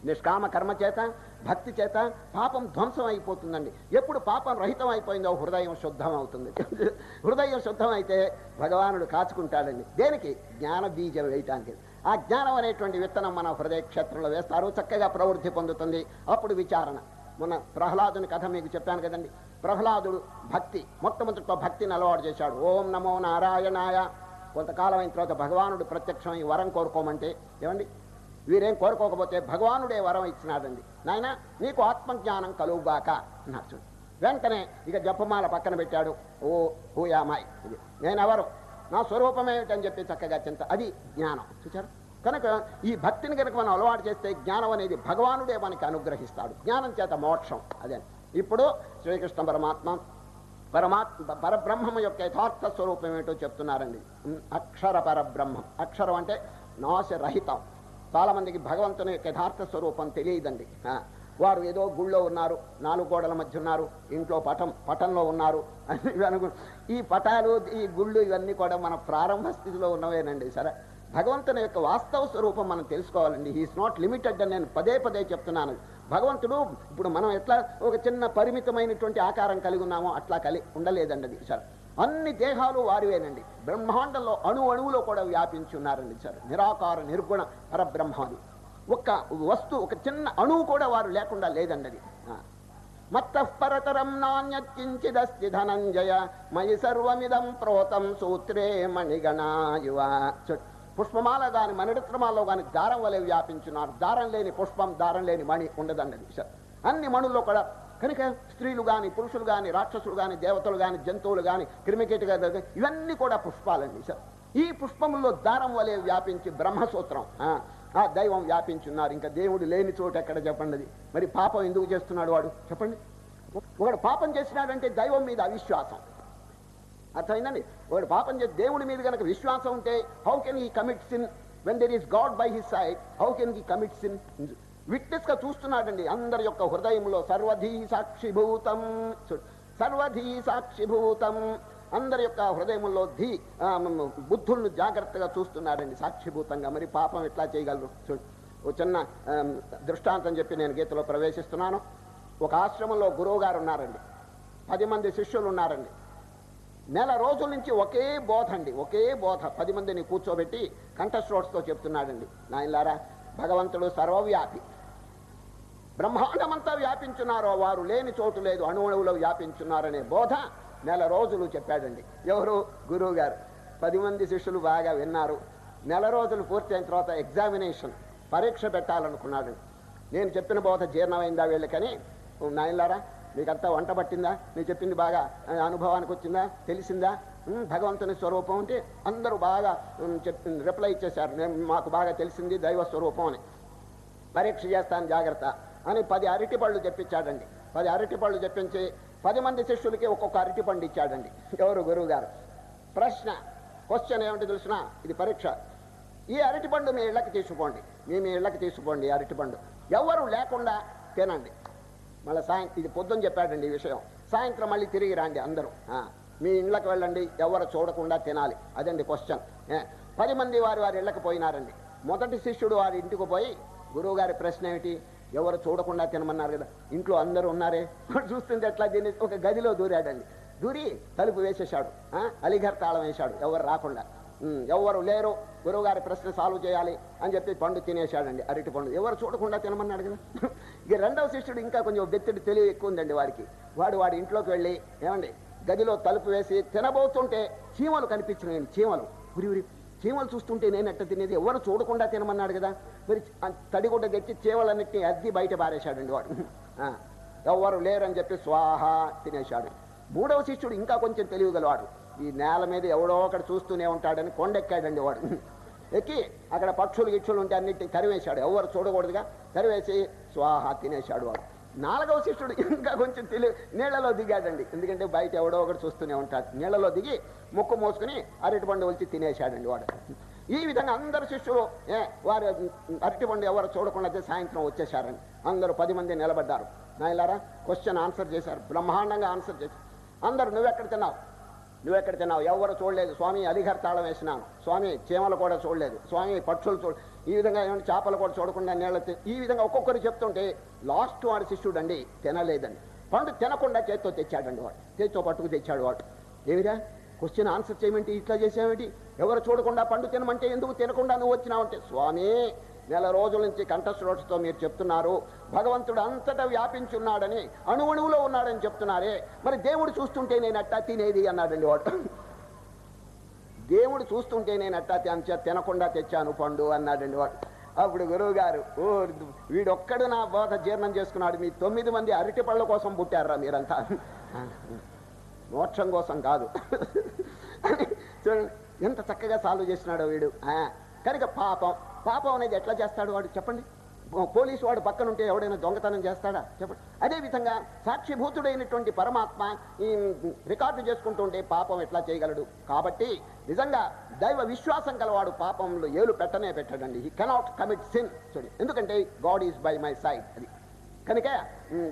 నిష్కామ కర్మ చేత భక్తి చేత పాపం ధ్వంసం అయిపోతుందండి ఎప్పుడు పాపం రహితం అయిపోయిందో హృదయం శుద్ధం అవుతుంది హృదయం శుద్ధం అయితే భగవానుడు కాచుకుంటాడండి. దేనికి? జ్ఞాన బీజం వేయటానికి. ఆ జ్ఞానం అనేటువంటి విత్తనం మన హృదయ క్షేత్రంలో వేస్తారు. చక్కగా ప్రవృద్ధి పొందుతుంది. అప్పుడు విచారణ. మొన్న ప్రహ్లాదుని కథ మీకు చెప్పాను కదండి. ప్రహ్లాదుడు భక్తి మొట్టమొదటితో భక్తిని అలవాటు చేశాడు. ఓం నమో నారాయణాయ. కొంతకాలం అయిన తర్వాత భగవానుడు ప్రత్యక్షమై వరం కోరుకోమంటే ఏమండి? వీరేం కోరుకోకపోతే భగవానుడే వరం ఇచ్చినాడండి. నాయన నీకు ఆత్మజ్ఞానం కలువుగాక అన్నారు చూడు. వెంటనే ఇక జపమాల పక్కన పెట్టాడు. ఓ హూయామాయ్ ఇది నేనెవరు? నా స్వరూపమేమిటని చెప్పి చక్కగా చింత. అది జ్ఞానం. చూచారు కనుక ఈ భక్తిని కనుక మనం అలవాటు చేస్తే జ్ఞానం అనేది భగవానుడే మనకి అనుగ్రహిస్తాడు. జ్ఞానం చేత మోక్షం. అదే. ఇప్పుడు శ్రీకృష్ణ పరమాత్మ పరమాత్మ పరబ్రహ్మం యొక్క యథార్థ స్వరూపం ఏమిటో చెప్తున్నారండి. అక్షర పరబ్రహ్మం. అక్షరం అంటే నాశరహితం. చాలామందికి భగవంతుని యొక్క యథార్థ స్వరూపం తెలియదండి. వారు ఏదో గుళ్ళో ఉన్నారు నాలుగు గోడల మధ్య ఉన్నారు ఇంట్లో పటం పటంలో ఉన్నారు. అని ఈ పటాలు ఈ గుళ్ళు ఇవన్నీ కూడా మన ప్రారంభ స్థితిలో ఉన్నవేనండి సరే? భగవంతుని యొక్క వాస్తవ స్వరూపం మనం తెలుసుకోవాలండి. హీఈస్ నాట్ లిమిటెడ్ అని నేను పదే పదే చెప్తున్నాను. భగవంతుడు ఇప్పుడు మనం ఎట్లా ఒక చిన్న పరిమితమైనటువంటి ఆకారం కలిగి ఉన్నామో అట్లా కలి ఉండలేదండి అది సార్. అన్ని దేహాలు వారివేనండి. బ్రహ్మాండంలో అణు అణువులో కూడా వ్యాపించి ఉన్నారండి సార్. నిరాకార నిర్గుణ పరబ్రహ్మాది. ఒక్క వస్తువు ఒక చిన్న అణువు కూడా వారు లేకుండా లేదండి అది. ఆ. నాణ్యత్కించిదస్తి ధనంజయ మయి సర్వమిదం ప్రోతం సూత్రే మణిగణాయువ. చుట్టూ పుష్పమాల గాని మణిరత్నమాలలో గాని దారం వలె వ్యాపించున్నారు. దారం లేని పుష్పం దారం లేని మణి ఉండదండి అన్ని మణుల్లో కూడా కనుక స్త్రీలు గాని పురుషులు కానీ రాక్షసులు గాని దేవతలు గాని జంతువులు గాని క్రిమికేటుగా ఇవన్నీ కూడా పుష్పాలండి సార్ ఈ పుష్పముల్లో దారం వలె వ్యాపించి బ్రహ్మసూత్రం ఆ, ఆ దైవం వ్యాపించున్నారు. ఇంకా దేవుడు లేని చోట ఎక్కడ చెప్పండి మరి పాపం ఎందుకు చేస్తున్నాడు వాడు? చెప్పండి. ఒకడు పాపం చేసినాడంటే దైవం మీద అవిశ్వాసం. అర్థమైందండి? వాడు పాపం చేసి దేవుడి మీద కనుక విశ్వాసం ఉంటే how can he commit sin when there is God by his side how can he commit sin విట్నెస్గా చూస్తున్నాడండి. అందరి యొక్క హృదయంలో సర్వధీ సాక్షిభూతం. సర్వధీ సాక్షిభూతం. అందరి యొక్క హృదయంలో ధీ బుద్ధుల్ని జాగ్రత్తగా చూస్తున్నాడండి సాక్షిభూతంగా. మరి పాపం ఎట్లా చేయగలరు? చూడు ఓ చిన్న దృష్టాంతం చెప్పి నేను గీతలో ప్రవేశిస్తున్నాను. ఒక ఆశ్రమంలో గురువు గారు ఉన్నారండి. పది మంది శిష్యులు ఉన్నారండి. నెల రోజుల నుంచి ఒకే బోధ అండి ఒకే బోధ. పది మందిని కూర్చోబెట్టి కంఠశ్రోట్స్తో చెప్తున్నాడండి. నాయనలారా భగవంతుడు సర్వవ్యాపి. బ్రహ్మాండమంతా వ్యాపించున్నారో వారు లేని చోటు లేదు అణువులో వ్యాపించున్నారనే బోధ నెల రోజులు చెప్పాడండి. ఎవరు? గురువు గారు పది మంది శిష్యులు బాగా విన్నారు. నెల రోజులు పూర్తయిన తర్వాత ఎగ్జామినేషన్ పరీక్ష పెట్టాలనుకున్నాడండి. నేను చెప్పిన బోధ జీర్ణమైందా వీళ్ళకని? నాయనలారా నీకంతా వంట పట్టిందా? నేను చెప్పింది బాగా అనుభవానికి వచ్చిందా? తెలిసిందా? భగవంతుని స్వరూపం అంటే అందరూ బాగా చెప్పింది చెప్ రిప్లై ఇచ్చేశారు నేను మాకు బాగా తెలిసింది దైవ స్వరూపం అని. పరీక్ష చేస్తాను జాగ్రత్త అని పది అరటి పళ్ళు చెప్పించాడండి పది అరటి పళ్ళు చెప్పించి పది మంది శిష్యులకి ఒక్కొక్క అరటి పండు ఇచ్చాడండి. ఎవరు గురువు గారు ప్రశ్న క్వశ్చన్ ఏమిటి తెలిసిన? ఇది పరీక్ష. ఈ అరటి పండు మీ ఇళ్ళకి తీసుకోండి. మీ మీ ఇళ్ళకి తీసుకోండి ఈ అరటి పండు ఎవరు లేకుండా తినండి. మళ్ళీ సాయంత్రం ఇది పొద్దున్న చెప్పాడండి ఈ విషయం. సాయంత్రం మళ్ళీ తిరిగి రండి అందరూ. ఆ, మీ ఇళ్ళకి వెళ్ళండి ఎవరు చూడకుండా తినాలి. అదండి క్వశ్చన్. పది మంది వారి వారి ఇళ్ళకి పోయినారండి. మొదటి శిష్యుడు వారి ఇంటికి పోయి గురువు గారి ప్రశ్న ఏమిటి? ఎవరు చూడకుండా తినమన్నారు కదా ఇంట్లో అందరూ ఉన్నారే? చూస్తుంటే ఎట్లా తిని ఒక గదిలో దూరాడండి. దూరి తలుపు వేసేశాడు. ఆ, అలిఘర్ తాళం వేశాడు ఎవరు రాకుండా. ఎవరు లేరు గురువుగారి ప్రశ్న సాల్వ్ చేయాలి అని చెప్పి పండు తినేశాడండి అరటి పండు. ఎవరు చూడకుండా తినమన్నాడు కదా? ఇక రెండవ శిష్యుడు ఇంకా కొంచెం బెత్తడి తెలివి ఎక్కువ ఉందండి వాడికి. వాడు వాడి ఇంట్లోకి వెళ్ళి ఏమండి గదిలో తలుపు వేసి తినబోతుంటే చీమలు కనిపించినాయండి చీమలు. ఉరి ఉరి చీమలు చూస్తుంటే నేను ఎట్ట తినేది? ఎవరు చూడకుండా తినమన్నాడు కదా. మరి తడిగుడ్డ తెచ్చి చీమలన్నిటిని అద్ది బయట పారేశాడండి వాడు. ఎవరు ఎవ్వరు లేరని చెప్పి స్వాహ తినేశాడు. మూడవ శిష్యుడు ఇంకా కొంచెం తెలియగలవాడు ఈ నేల మీద ఎవడో ఒకడు చూస్తూనే ఉంటాడని కొండెక్కాడండి వాడు. ఎక్కి అక్కడ పక్షులు గిక్షులు ఉంటే అన్నిటిని తరివేశాడు. ఎవరు చూడకూడదుగా. తరివేసి స్వాహ తినేశాడు వాడు. నాలుగవ శిష్యుడు ఇంకా కొంచెం తెలియ నీళ్ళలో దిగాడండి. ఎందుకంటే బయట ఎవడో ఒకటి చూస్తూనే ఉంటాడు. నీళ్ళలో దిగి ముక్కు మోసుకుని అరటిపండు వచ్చి తినేశాడండి వాడు. ఈ విధంగా అందరు శిష్యులు ఏ వారు అరటిపండు ఎవరు చూడకుండా అయితే సాయంత్రం వచ్చేసారండి అందరూ పది మంది నిలబడ్డారు. నాయలారా క్వశ్చన్ ఆన్సర్ చేశారు. బ్రహ్మాండంగా ఆన్సర్ చేశారు. అందరు నువ్వెక్కడ తిన్నావు? నువ్వెక్కడ తిన్నావు? ఎవరు చూడలేదు. స్వామి అలిఘర్ తాళం వేసినాను. స్వామి చీమలు కూడా చూడలేదు. స్వామి పక్షులు చూడ ఈ విధంగా ఏమైనా చేపలు కూడా చూడకుండా నీళ్ళ ఈ విధంగా ఒక్కొక్కరు చెప్తుంటే లాస్ట్ వాడి శిష్యుడు అండి తినలేదండి. పండు తినకుండా చేత్తో తెచ్చాడండి వాడు. చేత్తో పట్టుకు తెచ్చాడు వాడు. ఏమిరా? క్వశ్చన్ ఆన్సర్ చేయమంటే ఇట్లా చేసావేంటి? ఎవరు చూడకుండా పండు తినమంటే ఎందుకు తినకుండా నువ్వు వచ్చినావంటే? స్వామి నెల రోజుల నుంచి కంఠశ్రోషతో మీరు చెప్తున్నారు. భగవంతుడు అంతటా వ్యాపించున్నాడని అణువణువులో ఉన్నాడని చెప్తున్నారే. మరి దేవుడు చూస్తుంటే నేను అట్టా తినేది అన్నాడండి వాడు. దేవుడు చూస్తుంటే నేను అట్టా తినకుండా తెచ్చాను పండు అన్నాడండి వాడు. అప్పుడు గురువు గారు ఓ వీడొక్కడు నా బోధ జీర్ణం చేసుకున్నాడు. మీ తొమ్మిది మంది అరటి పళ్ళ కోసం పుట్టారా మీరంతా? మోక్షం కోసం కాదు. చూడండి ఎంత చక్కగా సాల్వ్ చేసినాడో వీడు. ఆ, కనుక పాపం పాపం అనేది ఎట్లా చేస్తాడు వాడు చెప్పండి? పోలీసు వాడు పక్కనుంటే ఎవడైనా దొంగతనం చేస్తాడా? చెప్పండి. అదే విధంగా సాక్షిభూతుడైనటువంటి పరమాత్మ ఈ రికార్డు చేసుకుంటుంటే పాపం ఎట్లా చేయగలడు? కాబట్టి నిజంగా దైవ విశ్వాసం గలవాడు పాపంలో ఏలు పెట్టనే పెట్టడండి. హీ కెనాట్ కమిట్ సిన్ చూడండి. ఎందుకంటే God is by my side అది కనుక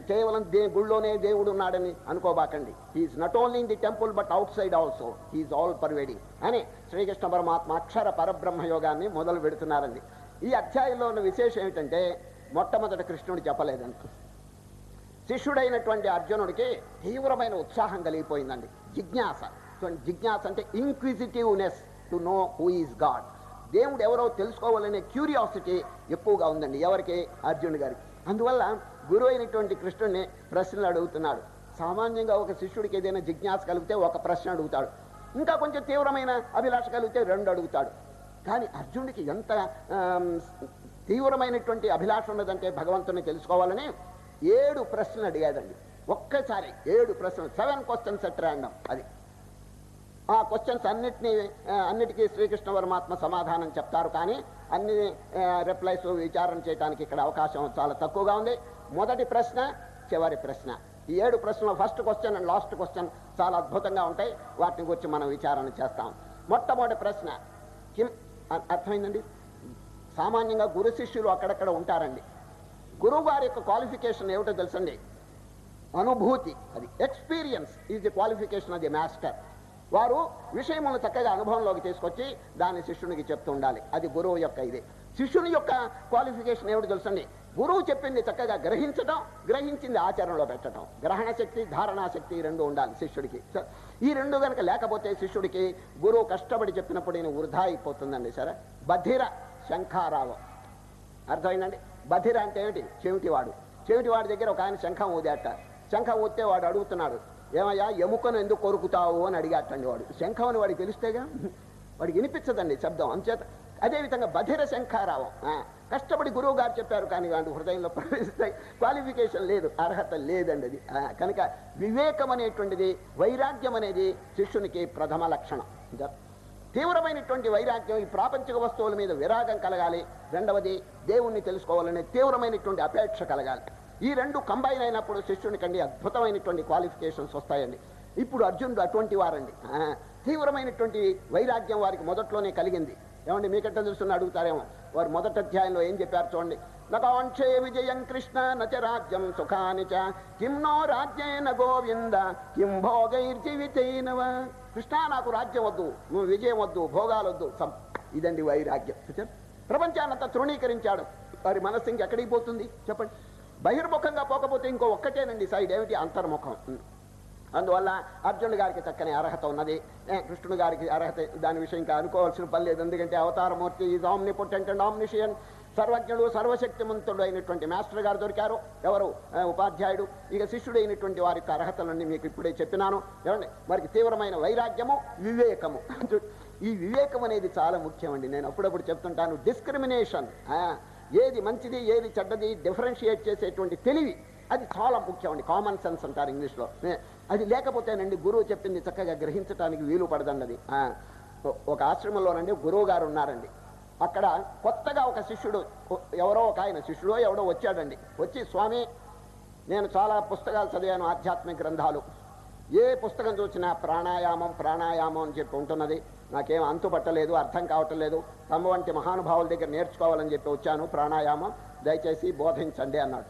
కేవలం దే గుళ్ళోనే దేవుడు ఉన్నాడని అనుకోబాకండి. He is not only in the temple but outside also he is all pervading అని శ్రీకృష్ణ పరమాత్మ అక్షర పరబ్రహ్మ యోగాన్ని మొదలు పెడుతున్నారండి. ఈ అధ్యాయంలో ఉన్న విశేషం ఏమిటంటే మొట్టమొదట కృష్ణుడు చెప్పలేదండి శిష్యుడైనటువంటి అర్జునుడికి తీవ్రమైన ఉత్సాహం కలిగిపోయిందండి. జిజ్ఞాస. జిజ్ఞాస అంటే inquisitiveness to know who is God దేవుడు ఎవరో తెలుసుకోవాలనే క్యూరియాసిటీ ఎక్కువగా ఉందండి ఎవరికి? అర్జునుడి గారికి. అందువల్ల గురువు అయినటువంటి కృష్ణుడిని ప్రశ్నలు అడుగుతున్నాడు. సామాన్యంగా ఒక శిష్యుడికి ఏదైనా జిజ్ఞాస కలిగితే ఒక ప్రశ్న అడుగుతాడు. ఇంకా కొంచెం తీవ్రమైన అభిలాష కలిగితే రెండు అడుగుతాడు. కానీ అర్జునుడికి ఎంత తీవ్రమైనటువంటి అభిలాష ఉన్నదంటే భగవంతుని తెలుసుకోవాలని ఏడు ప్రశ్నలు అడిగాడండి. ఒక్కసారి ఏడు ప్రశ్నలు. సెవెన్ క్వశ్చన్స్ ఎట్ ర్యాండమ్ అది. ఆ క్వశ్చన్స్ అన్నిటినీ అన్నిటికీ శ్రీకృష్ణ పరమాత్మ సమాధానం చెప్తారు. కానీ అన్ని రిప్లైస్ విచారణ చేయడానికి ఇక్కడ అవకాశం చాలా తక్కువగా ఉంది. మొదటి ప్రశ్న చివరి ప్రశ్న. ఈ ఏడు ప్రశ్నలు first question and last question చాలా అద్భుతంగా ఉంటాయి. వాటిని గురించి మనం విచారణ చేస్తాం. మొట్టమొదటి ప్రశ్న కిం అర్థమైందండి? సామాన్యంగా గురు శిష్యులు అక్కడక్కడ ఉంటారండి. గురువు యొక్క క్వాలిఫికేషన్ ఏమిటో తెలుసండి? అనుభూతి అది experience is the qualification of the master వారు విషయములను చక్కగా అనుభవంలోకి తీసుకొచ్చి దాన్ని శిష్యునికి చెప్తూ ఉండాలి. అది గురువు యొక్క ఇది. శిష్యుని యొక్క క్వాలిఫికేషన్ ఏమిటి తెలుసండి? గురువు చెప్పింది చక్కగా గ్రహించడం గ్రహించింది ఆచరణలో పెట్టడం గ్రహణ శక్తి ధారణా శక్తి రెండు ఉండాలి శిష్యుడికి. ఈ రెండు కనుక లేకపోతే శిష్యుడికి గురువు కష్టపడి చెప్పినప్పుడు నేను వృధా అయిపోతుందండి సరే? బధిర శంఖారావం. అర్థమైందండి? బధిర అంటే ఏమిటి? చెవిటివాడు. చెవిటివాడి దగ్గర ఒక ఆయన శంఖం ఊదేట. శంఖం ఊతే వాడు అడుగుతున్నాడు ఏమయ్యా ఎముకను ఎందుకు కొరుకుతావు? అని అడిగాటండి వాడు. శంఖం అని వాడికి తెలిస్తేగా? వాడికి వినిపించదండి శబ్దం. అంచేత అదేవిధంగా బధిర శంఖారావం. ఆ, కష్టపడి గురువు గారు చెప్పారు కానీ వాడి హృదయంలో ప్రవేశిస్తాయి. క్వాలిఫికేషన్ లేదు అర్హత లేదండి అది. కనుక వివేకం అనేటువంటిది వైరాగ్యం అనేది శిష్యునికి ప్రథమ లక్షణం. తీవ్రమైనటువంటి వైరాగ్యం ఈ ప్రాపంచిక వస్తువుల మీద విరాగం కలగాలి. రెండవది దేవుణ్ణి తెలుసుకోవాలనే తీవ్రమైనటువంటి అపేక్ష కలగాలి. ఈ రెండు కంబైన్ అయినప్పుడు శిష్యునికండి అద్భుతమైనటువంటి క్వాలిఫికేషన్స్ వస్తాయండి. ఇప్పుడు అర్జునుడు అటువంటి వారండి. ఆ, తీవ్రమైనటువంటి వైరాగ్యం వారికి మొదట్లోనే కలిగింది. ఏమండి మీకెట్ట తెలుసుని అడుగుతారేమో. వారు మొదటి అధ్యాయంలో ఏం చెప్పారు చూడండి. నకాంక్షే విజయం కృష్ణ నచ రాజ్యం సుఖాని చ. కిం నో రాజ్యేన గోవింద కిం భోగైర్జీవితైనవ. కృష్ణ నాకు రాజ్యం వద్దు నువ్వు విజయం వద్దు భోగాలు వద్దు సం ఇదండి వైరాగ్యం. చూచారు ప్రపంచాన్నంతా తృణీకరించాడు. వారి మనస్సు ఇంకెక్కడికి పోతుంది? చెప్పండి. బహిర్ముఖంగా పోకపోతే ఇంకో ఒక్కటేనండి సైడ్ ఏమిటి? అంతర్ముఖం. అందువల్ల అర్జునుడి గారికి చక్కని అర్హత ఉన్నది. కృష్ణుడు గారికి అర్హత దాని విషయం ఇంకా అనుకోవాల్సిన పని లేదు. ఎందుకంటే అవతారమూర్తి is omnipotent and omniscient సర్వజ్ఞుడు సర్వశక్తిమంతుడు అయినటువంటి మాస్టర్ గారు దొరికారు. ఎవరు? ఉపాధ్యాయుడు. ఇక శిష్యుడు అయినటువంటి వారి యొక్క అర్హతలన్నీ మీకు ఇప్పుడే చెప్పినాను. ఏమండి? వారికి తీవ్రమైన వైరాగ్యము వివేకము. ఈ వివేకం అనేది చాలా ముఖ్యమండి. నేను అప్పుడప్పుడు చెప్తుంటాను డిస్క్రిమినేషన్ ఏది మంచిది ఏది చెడ్డది డిఫరెన్షియేట్ చేసేటువంటి తెలివి. అది చాలా ముఖ్యమండి. కామన్ సెన్స్ అంటారు ఇంగ్లీష్లో. అది లేకపోతేనండి గురువు చెప్పింది చక్కగా గ్రహించడానికి వీలు పడదండది ఆ, ఒక ఆశ్రమంలోనండి గురువు గారు ఉన్నారండి. అక్కడ కొత్తగా ఒక శిష్యుడు ఎవరో ఒక ఆయన శిష్యుడో ఎవడో వచ్చాడండి. వచ్చి స్వామి నేను చాలా పుస్తకాలు చదివాను ఆధ్యాత్మిక గ్రంథాలు. ఏ పుస్తకం చూసినా ప్రాణాయామం ప్రాణాయామం అని చెప్పి ఉంటున్నది. నాకేం అంతు పట్టలేదు అర్థం కావటం లేదు. తమ వంటి మహానుభావుల దగ్గర నేర్చుకోవాలని చెప్పి వచ్చాను ప్రాణాయామం. దయచేసి బోధించండి అన్నాడు.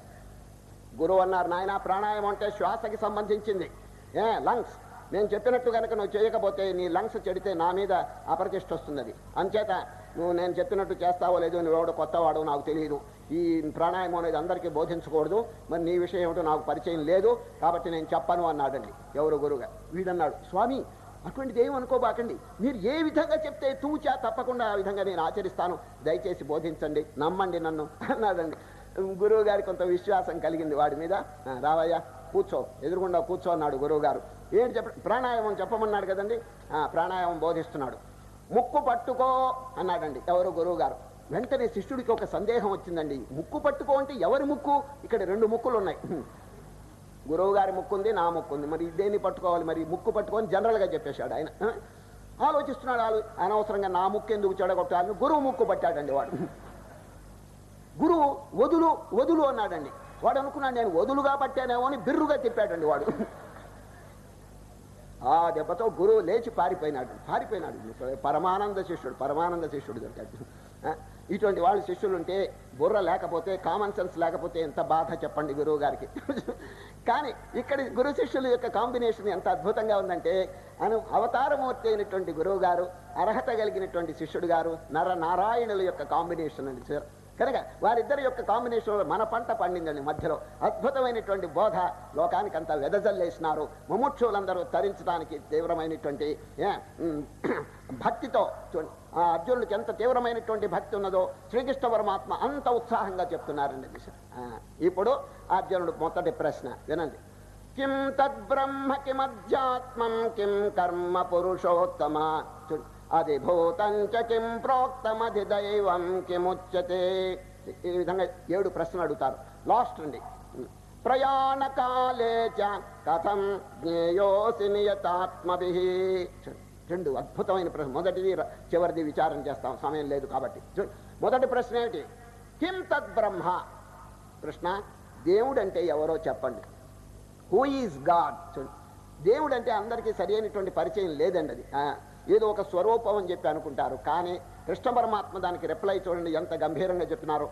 గురువు అన్నారు నాయన ప్రాణాయామం అంటే శ్వాసకి సంబంధించింది. A lungs. నేను చెప్పినట్టు కనుక నువ్వు చేయకపోతే నీ లంగ్స్ చెడితే నా మీద అపరిచిష్ట వస్తుంది అది అంచేత నువ్వు నేను చెప్పినట్టు చేస్తావో లేదో నువ్వు కొత్తవాడు నాకు తెలియదు. ఈ ప్రాణాయామం అనేది అందరికీ బోధించకూడదు. మరి నీ విషయం ఏమిటో నాకు పరిచయం లేదు. కాబట్టి నేను చెప్పను అన్నాడండి. ఎవరు గురువుగా వీడన్నాడు. స్వామి అటువంటిది ఏం అనుకోబాకండి. మీరు ఏ విధంగా చెప్తే తూచా తప్పకుండా ఆ విధంగా నేను ఆచరిస్తాను. దయచేసి బోధించండి. నమ్మండి నన్ను అన్నాడండి. గురువు గారి కొంత విశ్వాసం కలిగింది వాడి మీద. రావయ్యా. కూర్చో ఎదురుగుండా కూర్చో అన్నాడు గురువు గారు ఏంటి చెప్ప ప్రాణాయామం చెప్పమన్నాడు కదండి? ప్రాణాయామం బోధిస్తున్నాడు. ముక్కు పట్టుకో అన్నాడండి ఎవరు గురువు గారు వెంటనే శిష్యుడికి ఒక సందేహం వచ్చిందండి. ముక్కు పట్టుకో అంటే ఎవరి ముక్కు? ఇక్కడ రెండు ముక్కులు ఉన్నాయి. గురువు గారి ముక్కు ఉంది నా ముక్కు ఉంది మరి దేన్ని పట్టుకోవాలి మరి? ముక్కు పట్టుకొని జనరల్గా చెప్పేశాడు ఆయన. ఆలోచిస్తున్నాడు ఆలో అనవసరంగా నా ముక్కు ఎందుకు చెడగొట్టాలని గురువు ముక్కు పట్టాడండి వాడు. గురువు వదులు వదులు అన్నాడండి. వాడు అనుకున్నాడు నేను వదులుగా పట్టానేమో అని బిర్రుగా తిప్పాడండి వాడు. ఆ దెబ్బతో గురువు లేచి పారిపోయినాడు. పారిపోయినాడు. పరమానంద శిష్యుడు పరమానంద శిష్యుడు దొరికాడు. ఇటువంటి వాళ్ళు శిష్యులుంటే బుర్ర లేకపోతే కామన్ సెన్స్ లేకపోతే ఎంత బాధ చెప్పండి గురువు గారికి. కానీ ఇక్కడ గురు శిష్యుల యొక్క కాంబినేషన్ ఎంత అద్భుతంగా ఉందంటే అను అవతారమూర్తి అయినటువంటి గురువు గారు అర్హత కలిగినటువంటి శిష్యుడు గారు నర నారాయణుల యొక్క కాంబినేషన్ అండి సార్. కనుక వారిద్దరి యొక్క కాంబినేషన్లో మన పంట పండిందండి మధ్యలో అద్భుతమైనటువంటి బోధ లోకానికి అంతా వెదజల్లేసినారు. ముముక్షులందరూ తరించడానికి తీవ్రమైనటువంటి భక్తితో అర్జునుడికి ఎంత తీవ్రమైనటువంటి భక్తి ఉన్నదో శ్రీకృష్ణ పరమాత్మ అంత ఉత్సాహంగా చెప్తున్నారండి ఇప్పుడు అర్జునుడు మొదటి ప్రశ్న వినండి. కిం తద్బ్రహ్మ కిమధ్యాత్మం కిం కర్మ పురుషోత్తమ? చూడు. అధిభూతం కిం ప్రోక్తమధి దైవం కిముచ్యతే. ఈ విధంగా ఏడు ప్రశ్నలు అడుగుతారు. లాస్ట్ అండి ప్రయాణ కాలే చ కథం జ్ఞేయోసి నియతాత్మభి. రెండు అద్భుతమైన ప్రశ్న. మొదటిది చివరిది విచారం చేస్తాం. సమయం లేదు కాబట్టి. మొదటి ప్రశ్న ఏమిటి? కిం తద్బ్రహ్మ కృష్ణ దేవుడు అంటే ఎవరో చెప్పండి. Who is God? దేవుడంటే దేవుడు అంటే అందరికీ సరి అయినటువంటి పరిచయం లేదండి అది. ఏదో ఒక స్వరూపం అని చెప్పి అనుకుంటారు. కానీ కృష్ణ పరమాత్మ దానికి రిప్లై చూడండి ఎంత గంభీరంగా చెప్తున్నారు.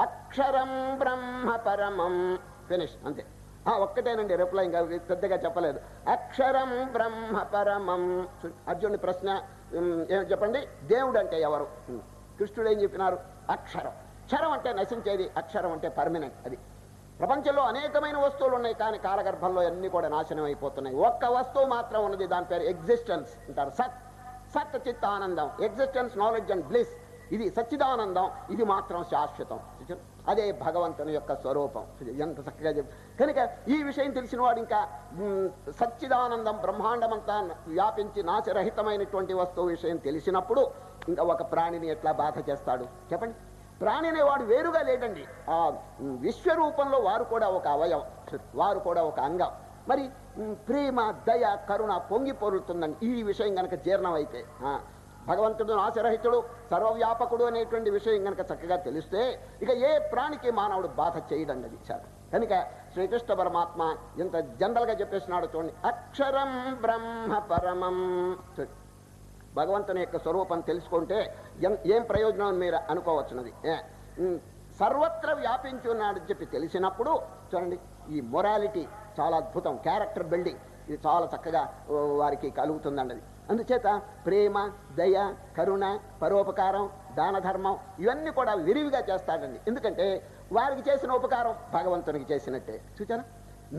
అక్షరం బ్రహ్మ పరమం. ఫినిష్ అంతే. ఆ, ఒక్కటేనండి రిప్లై ఇంకా పెద్దగా చెప్పలేదు. అక్షరం బ్రహ్మ పరమం. అర్జునుడి ప్రశ్న ఏమి చెప్పండి? దేవుడు అంటే ఎవరు కృష్ణుడు ఏం చెప్పినారు? అక్షరం. క్షరం అంటే నశించేది అక్షరం అంటే పర్మనెంట్ అది. ప్రపంచంలో అనేకమైన వస్తువులు ఉన్నాయి కానీ కాలగర్భంలో అన్ని కూడా నాశనం అయిపోతున్నాయి. ఒక్క వస్తువు మాత్రం ఉన్నది దాని పేరు ఎగ్జిస్టెన్స్ అంటారు. సత్ సత్ చిత్త ఆనందం ఎగ్జిస్టెన్స్ నాలెడ్జ్ అండ్ బ్లిస్ ఇది సచ్చిదానందం ఇది మాత్రం శాశ్వతం. అదే భగవంతుని యొక్క స్వరూపం. ఎంత చక్కగా చెప్పు కనుక ఈ విషయం తెలిసిన వాడు ఇంకా సచ్చిదానందం బ్రహ్మాండమంతా వ్యాపించి నాశరహితమైనటువంటి వస్తువు విషయం తెలిసినప్పుడు ఇంకా ఒక ప్రాణిని ఎట్లా బాధ చేస్తాడు? చెప్పండి. ప్రాణి అనేవాడు వేరుగా లేడండి. ఆ విశ్వరూపంలో వారు కూడా ఒక అవయవం. వారు కూడా ఒక అంగం. మరి ప్రేమ దయ కరుణ పొంగి పొరులుతుందండి ఈ విషయం గనక జీర్ణమైతే భగవంతుడు ఆశరహితుడు సర్వవ్యాపకుడు అనేటువంటి విషయం కనుక చక్కగా తెలిస్తే ఇక ఏ ప్రాణికి మానవుడు బాధ చేయడం అది చాలు. కనుక శ్రీకృష్ణ పరమాత్మ ఇంత జనరల్గా చెప్పేసినాడు చూడండి. అక్షరం బ్రహ్మ పరమం. భగవంతుని యొక్క స్వరూపం తెలుసుకుంటే ఏం ప్రయోజనం మీరు అనుకోవచ్చున్నది సర్వత్ర వ్యాపించి ఉన్నాడని చెప్పి తెలిసినప్పుడు చూడండి ఈ మొరాలిటీ చాలా అద్భుతం. క్యారెక్టర్ బిల్డింగ్ ఇది చాలా చక్కగా వారికి కలుగుతుందండి అందుచేత ప్రేమ దయ కరుణ పరోపకారం దాన ధర్మం ఇవన్నీ కూడా విరివిగా చేస్తాడండి. ఎందుకంటే వారికి చేసిన ఉపకారం భగవంతునికి చేసినట్టే. చూచారా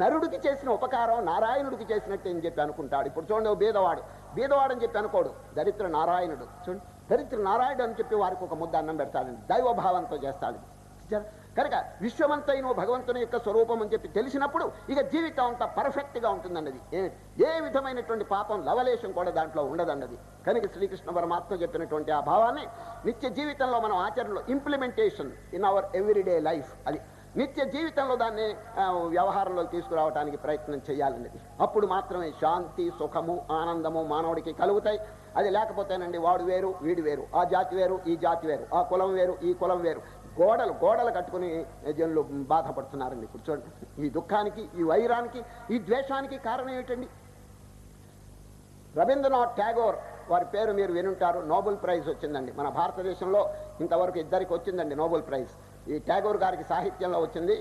నరుడికి చేసిన ఉపకారం నారాయణుడికి చేసినట్టే అని చెప్పి అనుకుంటాడు. ఇప్పుడు చూడండి ఓ బీదవాడు. బీదవాడు అని చెప్పి అనుకోడు. దరిద్ర నారాయణుడు. చూడండి దరిద్ర నారాయణుడు అని చెప్పి వారికి ఒక ముద్ద అన్నం పెడతాడండి. దైవభావంతో చేస్తాడు. చూచారా? కనుక విశ్వమంతైన భగవంతుని యొక్క స్వరూపం అని చెప్పి తెలిసినప్పుడు ఇక జీవితం అంతా పర్ఫెక్ట్గా ఉంటుందన్నది. ఏ ఏ విధమైనటువంటి పాపం లవలేశం కూడా దాంట్లో ఉండదన్నది. కనుక శ్రీకృష్ణ పరమాత్మ చెప్పినటువంటి ఆ భావాన్ని నిత్య జీవితంలో మనం ఆచరణలో implementation in our everyday life అది. నిత్య జీవితంలో దాన్ని ఆ, వ్యవహారంలో తీసుకురావడానికి ప్రయత్నం చేయాలన్నది. అప్పుడు మాత్రమే శాంతి సుఖము ఆనందము మానవుడికి కలుగుతాయి. అది లేకపోతేనండి వాడు వేరు వీడు వేరు. ఆ జాతి వేరు ఈ జాతి వేరు. ఆ కులం వేరు ఈ కులం వేరు. గోడలు గోడలు కట్టుకుని జనులు బాధపడుతున్నారండి. ఇప్పుడు చూడండి ఈ దుఃఖానికి ఈ వైరానికి ఈ ద్వేషానికి కారణం ఏమిటండి? రవీంద్రనాథ్ ట్యాగోర్ వారి పేరు మీరు వినుంటారు. నోబెల్ ప్రైజ్ వచ్చిందండి. మన భారతదేశంలో ఇంతవరకు ఇద్దరికి వచ్చిందండి నోబెల్ ప్రైజ్. ఈ ట్యాగోర్ గారికి సాహిత్యంలో వచ్చింది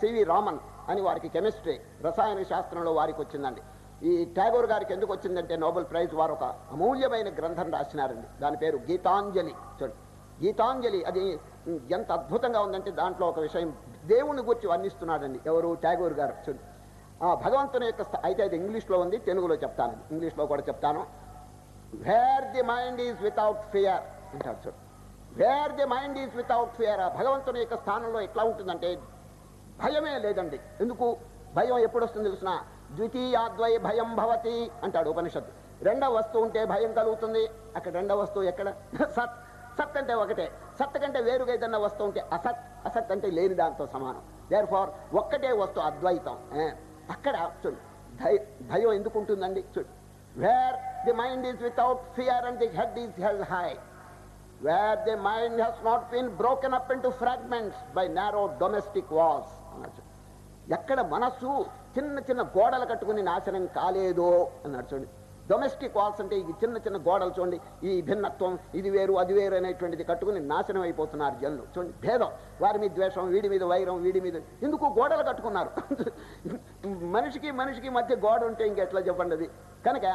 సివి రామన్ అని వారికి కెమిస్ట్రీ రసాయన శాస్త్రంలో వారికి వచ్చిందండి. ఈ ట్యాగోర్ గారికి ఎందుకు వచ్చిందంటే నోబెల్ ప్రైజ్ వారు ఒక అమూల్యమైన గ్రంథం రాసినారండి. దాని పేరు గీతాంజలి. చూడండి. గీతాంజలి అది ఎంత అద్భుతంగా ఉందంటే దాంట్లో ఒక విషయం. దేవుని గురించి వర్ణిస్తున్నాడండి ఎవరు? ట్యాగోర్ గారు. ఆ భగవంతుని యొక్క అయితే అది ఇంగ్లీష్లో ఉంది తెలుగులో చెప్తాను. ఇంగ్లీష్లో కూడా చెప్తాను. Where the mind is without fear అంటాడు చూడు. Where the mind is without fear ఆ భగవంతుని యొక్క స్థానంలో ఎట్లా ఉంటుందంటే భయమే లేదండి. ఎందుకు? భయం ఎప్పుడు వస్తుంది తెలిసిన? ద్వితీయాద్వై భయం భవతి అంటాడు ఉపనిషత్తు. రెండవ వస్తువు ఉంటే భయం కలుగుతుంది. అక్కడ రెండవ వస్తువు ఎక్కడ? సత్ సత్ అంటే ఒకటే. సత్ కంటే వేరుగా ఏదన్నా వస్తూ ఉంటే అసత్. అసత్ అంటే లేని దాంతో సమానం. దేర్ ఫార్ ఒక్కటే వస్తువు అద్వైతం. అక్కడ చూడు భయం ఎందుకు ఉంటుందండి? చూడు. Where the mind is without fear and the head is held high where the mind has not been broken up into fragments by narrow domestic walls అన్నట్టు ఎక్కడ మనస్సు చిన్న చిన్న గోడలు కట్టుకుని నాశనం కాలేదో అన్నాడు చూడండి డొమెస్టిక్ వాల్స్ అంటే ఈ చిన్న చిన్న గోడలు చూడండి. ఈ భిన్నత్వం ఇది వేరు అది వేరు అనేటువంటిది కట్టుకుని నాశనం అయిపోతున్నారు జనులు. చూడండి భేదం. వారి మీద ద్వేషం వీడి మీద వైరం వీడి మీద ఎందుకు గోడలు కట్టుకున్నారు? మనిషికి మనిషికి మధ్య గోడ ఉంటే ఇంకెట్లా చెప్పండి అది? కనుక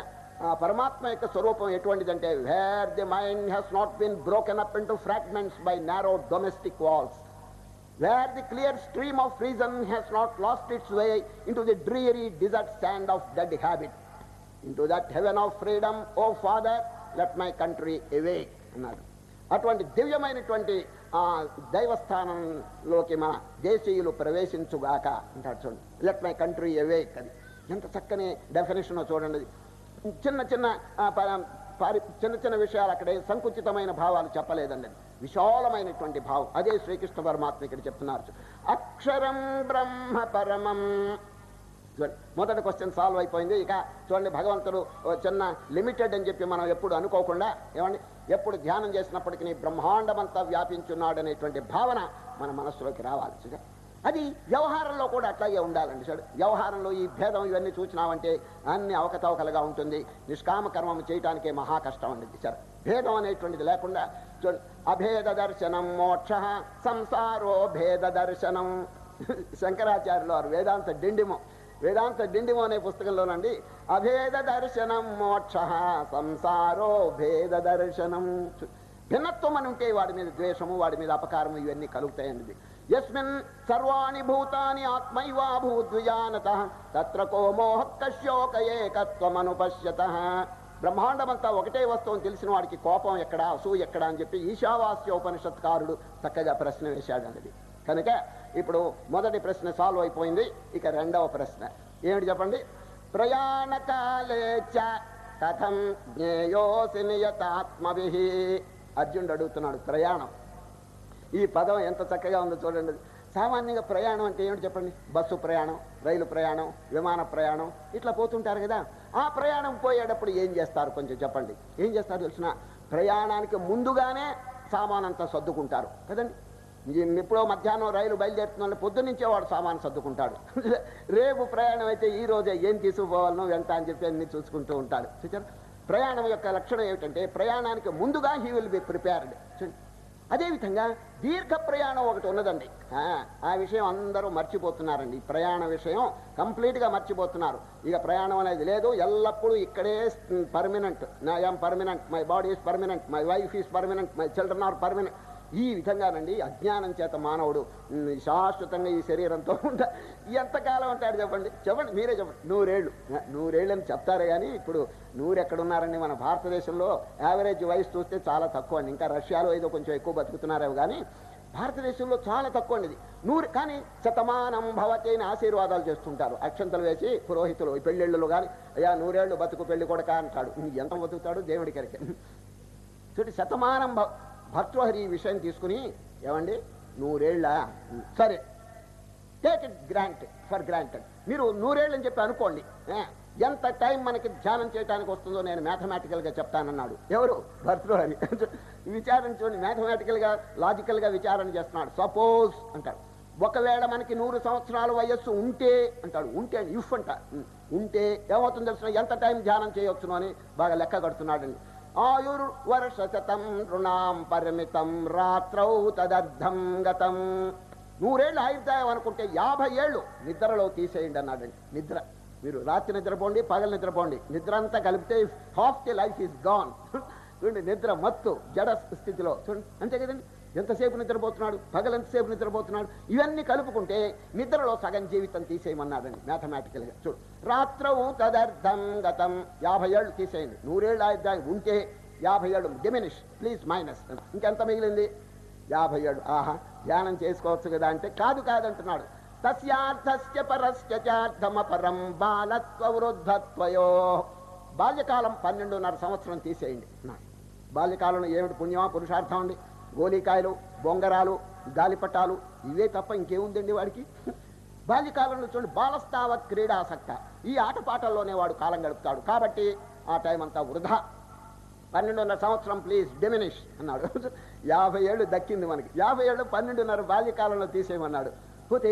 పరమాత్మ యొక్క స్వరూపం ఎటువంటిదంటే where the mind has not been broken up into fragments by narrow domestic walls where the clear stream of reason has not lost its way into the dreary desert sand of dead habit. Into that heaven of freedom, O father let my country awake అన్నాడు. అటువంటి దివ్యమైనటువంటి దైవస్థానంలోకి మన దేశీయులు ప్రవేశించుగాక అంటాడు చూడండి. Let my country awake అది. ఎంత చక్కని definition చూడండి. చిన్న చిన్న పారి చిన్న చిన్న విషయాలు అక్కడే సంకుచితమైన భావాలు చెప్పలేదండి. అది. విశాలమైనటువంటి భావం. అదే శ్రీకృష్ణ పరమాత్మ ఇక్కడ చెప్తున్నారు. అక్షరం బ్రహ్మ పరమం చూడండి మొదటి క్వశ్చన్ సాల్వ్ అయిపోయింది. ఇక చూడండి భగవంతుడు ఓ చిన్న లిమిటెడ్ అని చెప్పి మనం ఎప్పుడు అనుకోకుండా ఏమండి ఎప్పుడు ధ్యానం చేసినప్పటికీ బ్రహ్మాండమంతా వ్యాపించున్నాడు అనేటువంటి భావన మన మనస్సులోకి రావాలి. చూడ. అది వ్యవహారంలో కూడా అట్లాగే ఉండాలండి. చూడు. వ్యవహారంలో ఈ భేదం ఇవన్నీ చూసినామంటే అన్ని అవకతవకలుగా ఉంటుంది. నిష్కామ కర్మం చేయటానికే మహా కష్టం అండి సార్ భేదం అనేటువంటిది లేకుండా చూడు. అభేద దర్శనం మోక్ష సంసారో భేద దర్శనం. శంకరాచార్యులు వారు వేదాంత డిండిమో వేదాంత డిండిమో అనే పుస్తకంలోనండి. అభేద దర్శనం మోక్ష సంసారో భేద దర్శనం. భిన్నత్వం అని ఉంటే వాడి మీద ద్వేషము వాడి మీద అపకారము ఇవన్నీ కలుగుతాయండి. యస్మిన్ సర్వాణి భూతాని ఆత్మైవాభూద్విజానత తత్ర కో మోహక్కశ్యోక ఏకత్వమనుపశ్యత. బ్రహ్మాండమంతా ఒకటే వస్తువు తెలిసిన వాడికి కోపం ఎక్కడ అసూ ఎక్కడ అని చెప్పి ఈశావాస్యోపనిషత్కారుడు చక్కగా ప్రశ్న వేశాడు అన్నది కనుక ఇప్పుడు మొదటి ప్రశ్న సాల్వ్ అయిపోయింది. ఇక రెండవ ప్రశ్న. ఏమిటి చెప్పండి? ప్రయాణకాలే చ కథం జ్ఞేయోసి నియతాత్మభి అర్జునుడు అడుగుతున్నాడు ప్రయాణం. ఈ పదం ఎంత చక్కగా ఉందో చూడండి. సామాన్యంగా ప్రయాణం అంటే ఏమిటి చెప్పండి? బస్సు ప్రయాణం రైలు ప్రయాణం విమాన ప్రయాణం ఇట్లా పోతుంటారు కదా. ఆ ప్రయాణం పోయేటప్పుడు ఏం చేస్తారు? కొంచెం చెప్పండి. ఏం చేస్తారు తెలిసిన? ప్రయాణానికి ముందుగానే సామానంతా సర్దుకుంటారు. కదండి? ఎప్పుడో మధ్యాహ్నం రైలు బయలుదేరుతున్న పొద్దున్నే వాడు సామాను సర్దుకుంటాడు. రేపు ప్రయాణం అయితే ఈ రోజే ఏం తీసుకుపోవాలనో వెంట అని చెప్పి అన్ని చూసుకుంటూ ఉంటాడు. చూచారు ప్రయాణం యొక్క లక్షణం ఏమిటంటే ప్రయాణానికి ముందుగా హీ విల్ బి ప్రిపేర్డ్ చూడండి అదేవిధంగా దీర్ఘ ప్రయాణం ఒకటి ఉన్నదండి. ఆ, విషయం అందరూ మర్చిపోతున్నారండి. ఈ ప్రయాణ విషయం కంప్లీట్గా మర్చిపోతున్నారు. ఇక ప్రయాణం అనేది లేదు ఎల్లప్పుడూ ఇక్కడే permanent I'm permanent my body is permanent my wife is permanent my children are permanent ఈ విధంగానండి అజ్ఞానం చేత మానవుడు శాశ్వతంగా ఈ శరీరంతో ఉంటా ఎంతకాలం ఉంటాడు చెప్పండి? చెప్పండి మీరే చెప్పండి. నూరేళ్ళు. నూరేళ్ళు అని చెప్తారే కానీ ఇప్పుడు నూరు ఎక్కడున్నారండి మన భారతదేశంలో. యావరేజ్ వయసు చూస్తే చాలా తక్కువ అండి. ఇంకా రష్యాలో ఏదో కొంచెం ఎక్కువ బతుకుతున్నారేమో కానీ భారతదేశంలో చాలా తక్కువ అండి నూరు కానీ శతమానం భవతి అని ఆశీర్వాదాలు చేస్తుంటారు. అక్షంతలు వేసి పురోహితులు పెళ్ళిళ్ళు కానీ అయ్యా నూరేళ్ళు బతుకు పెళ్ళి కొడక అంటాడు. ఎంత బతుకుతాడు దేవుడి కరికే చూడండి శతమానం భ- భర్తృహరి ఈ విషయం తీసుకుని ఏమండి? నూరేళ్ళ? సరే. Take it grant for granted మీరు నూరేళ్ళు అని చెప్పి అనుకోండి. ఎంత టైం మనకి ధ్యానం చేయడానికి వస్తుందో నేను మ్యాథమెటికల్గా చెప్తానన్నాడు. ఎవరు? భర్తృహరి. విచారణ చూడండి. మ్యాథమెటికల్గా లాజికల్గా విచారణ చేస్తున్నాడు. సపోజ్ అంటాడు. ఒకవేళ మనకి నూరు సంవత్సరాల వయస్సు ఉంటే అంటాడు. ఉంటే ఇఫ్ అంట. ఉంటే ఏమవుతుందో తెలుసు ఎంత టైం ధ్యానం చేయవచ్చును అని బాగా లెక్క కడుతున్నాడండి. ఆయుర్ రుణాం పరిమితం రాత్రౌ తదర్థం గతం. నూరేళ్ళు ఆయుర్దాయం అనుకుంటే యాభై ఏళ్ళు నిద్రలో తీసేయండి అన్నాడండి. నిద్ర మీరు రాత్రి నిద్రపోండి పగలు నిద్రపోండి. నిద్ర అంతా కలిపితే half the life is gone. చూడండి నిద్ర మత్తు జడ స్థితిలో. చూడండి అంతే కదండి? ఎంతసేపు నిద్రపోతున్నాడు? పగలు ఎంతసేపు నిద్రపోతున్నాడు? ఇవన్నీ కలుపుకుంటే నిద్రలో సగం జీవితం తీసేయమన్నాడండి మ్యాథమెటికల్గా. చూడు. రాత్రవు తదర్థం గతం. యాభై ఏళ్ళు తీసేయండి. నూరేళ్ళు ఆయుర్దాయం ఉంటే యాభై ఏళ్ళు డిమినిష్ ప్లీజ్ మైనస్ ఇంకెంత మిగిలింది? యాభై ఏడు ఆహా ధ్యానం చేసుకోవచ్చు కదా అంటే కాదు కాదంటున్నాడు. తస్యార్థస్య పరస్యచార్థమపరం బాలత్వ వృద్ధత్వయో. బాల్యకాలం పన్నెండున్నర సంవత్సరం తీసేయండి. బాల్యకాలంలో ఏమిటి పుణ్యమా పురుషార్థం అండి? గోలికాయలు బొంగరాలు గాలిపటాలు ఇవే తప్ప ఇంకేముందండి వాడికి? బాల్యకాలంలో చూడండి బాలస్తావత్ క్రీడాసక్త. ఈ ఆటపాటల్లోనే వాడు కాలం గడుపుతాడు. కాబట్టి ఆ టైం అంతా వృధా. పన్నెండున్నర సంవత్సరం ప్లీజ్ డిమినిష్ అన్నాడు. యాభై ఏళ్ళు దక్కింది మనకి. యాభై ఏళ్ళు పన్నెండున్నర బాల్యకాలంలో తీసేయమన్నాడు. పోతే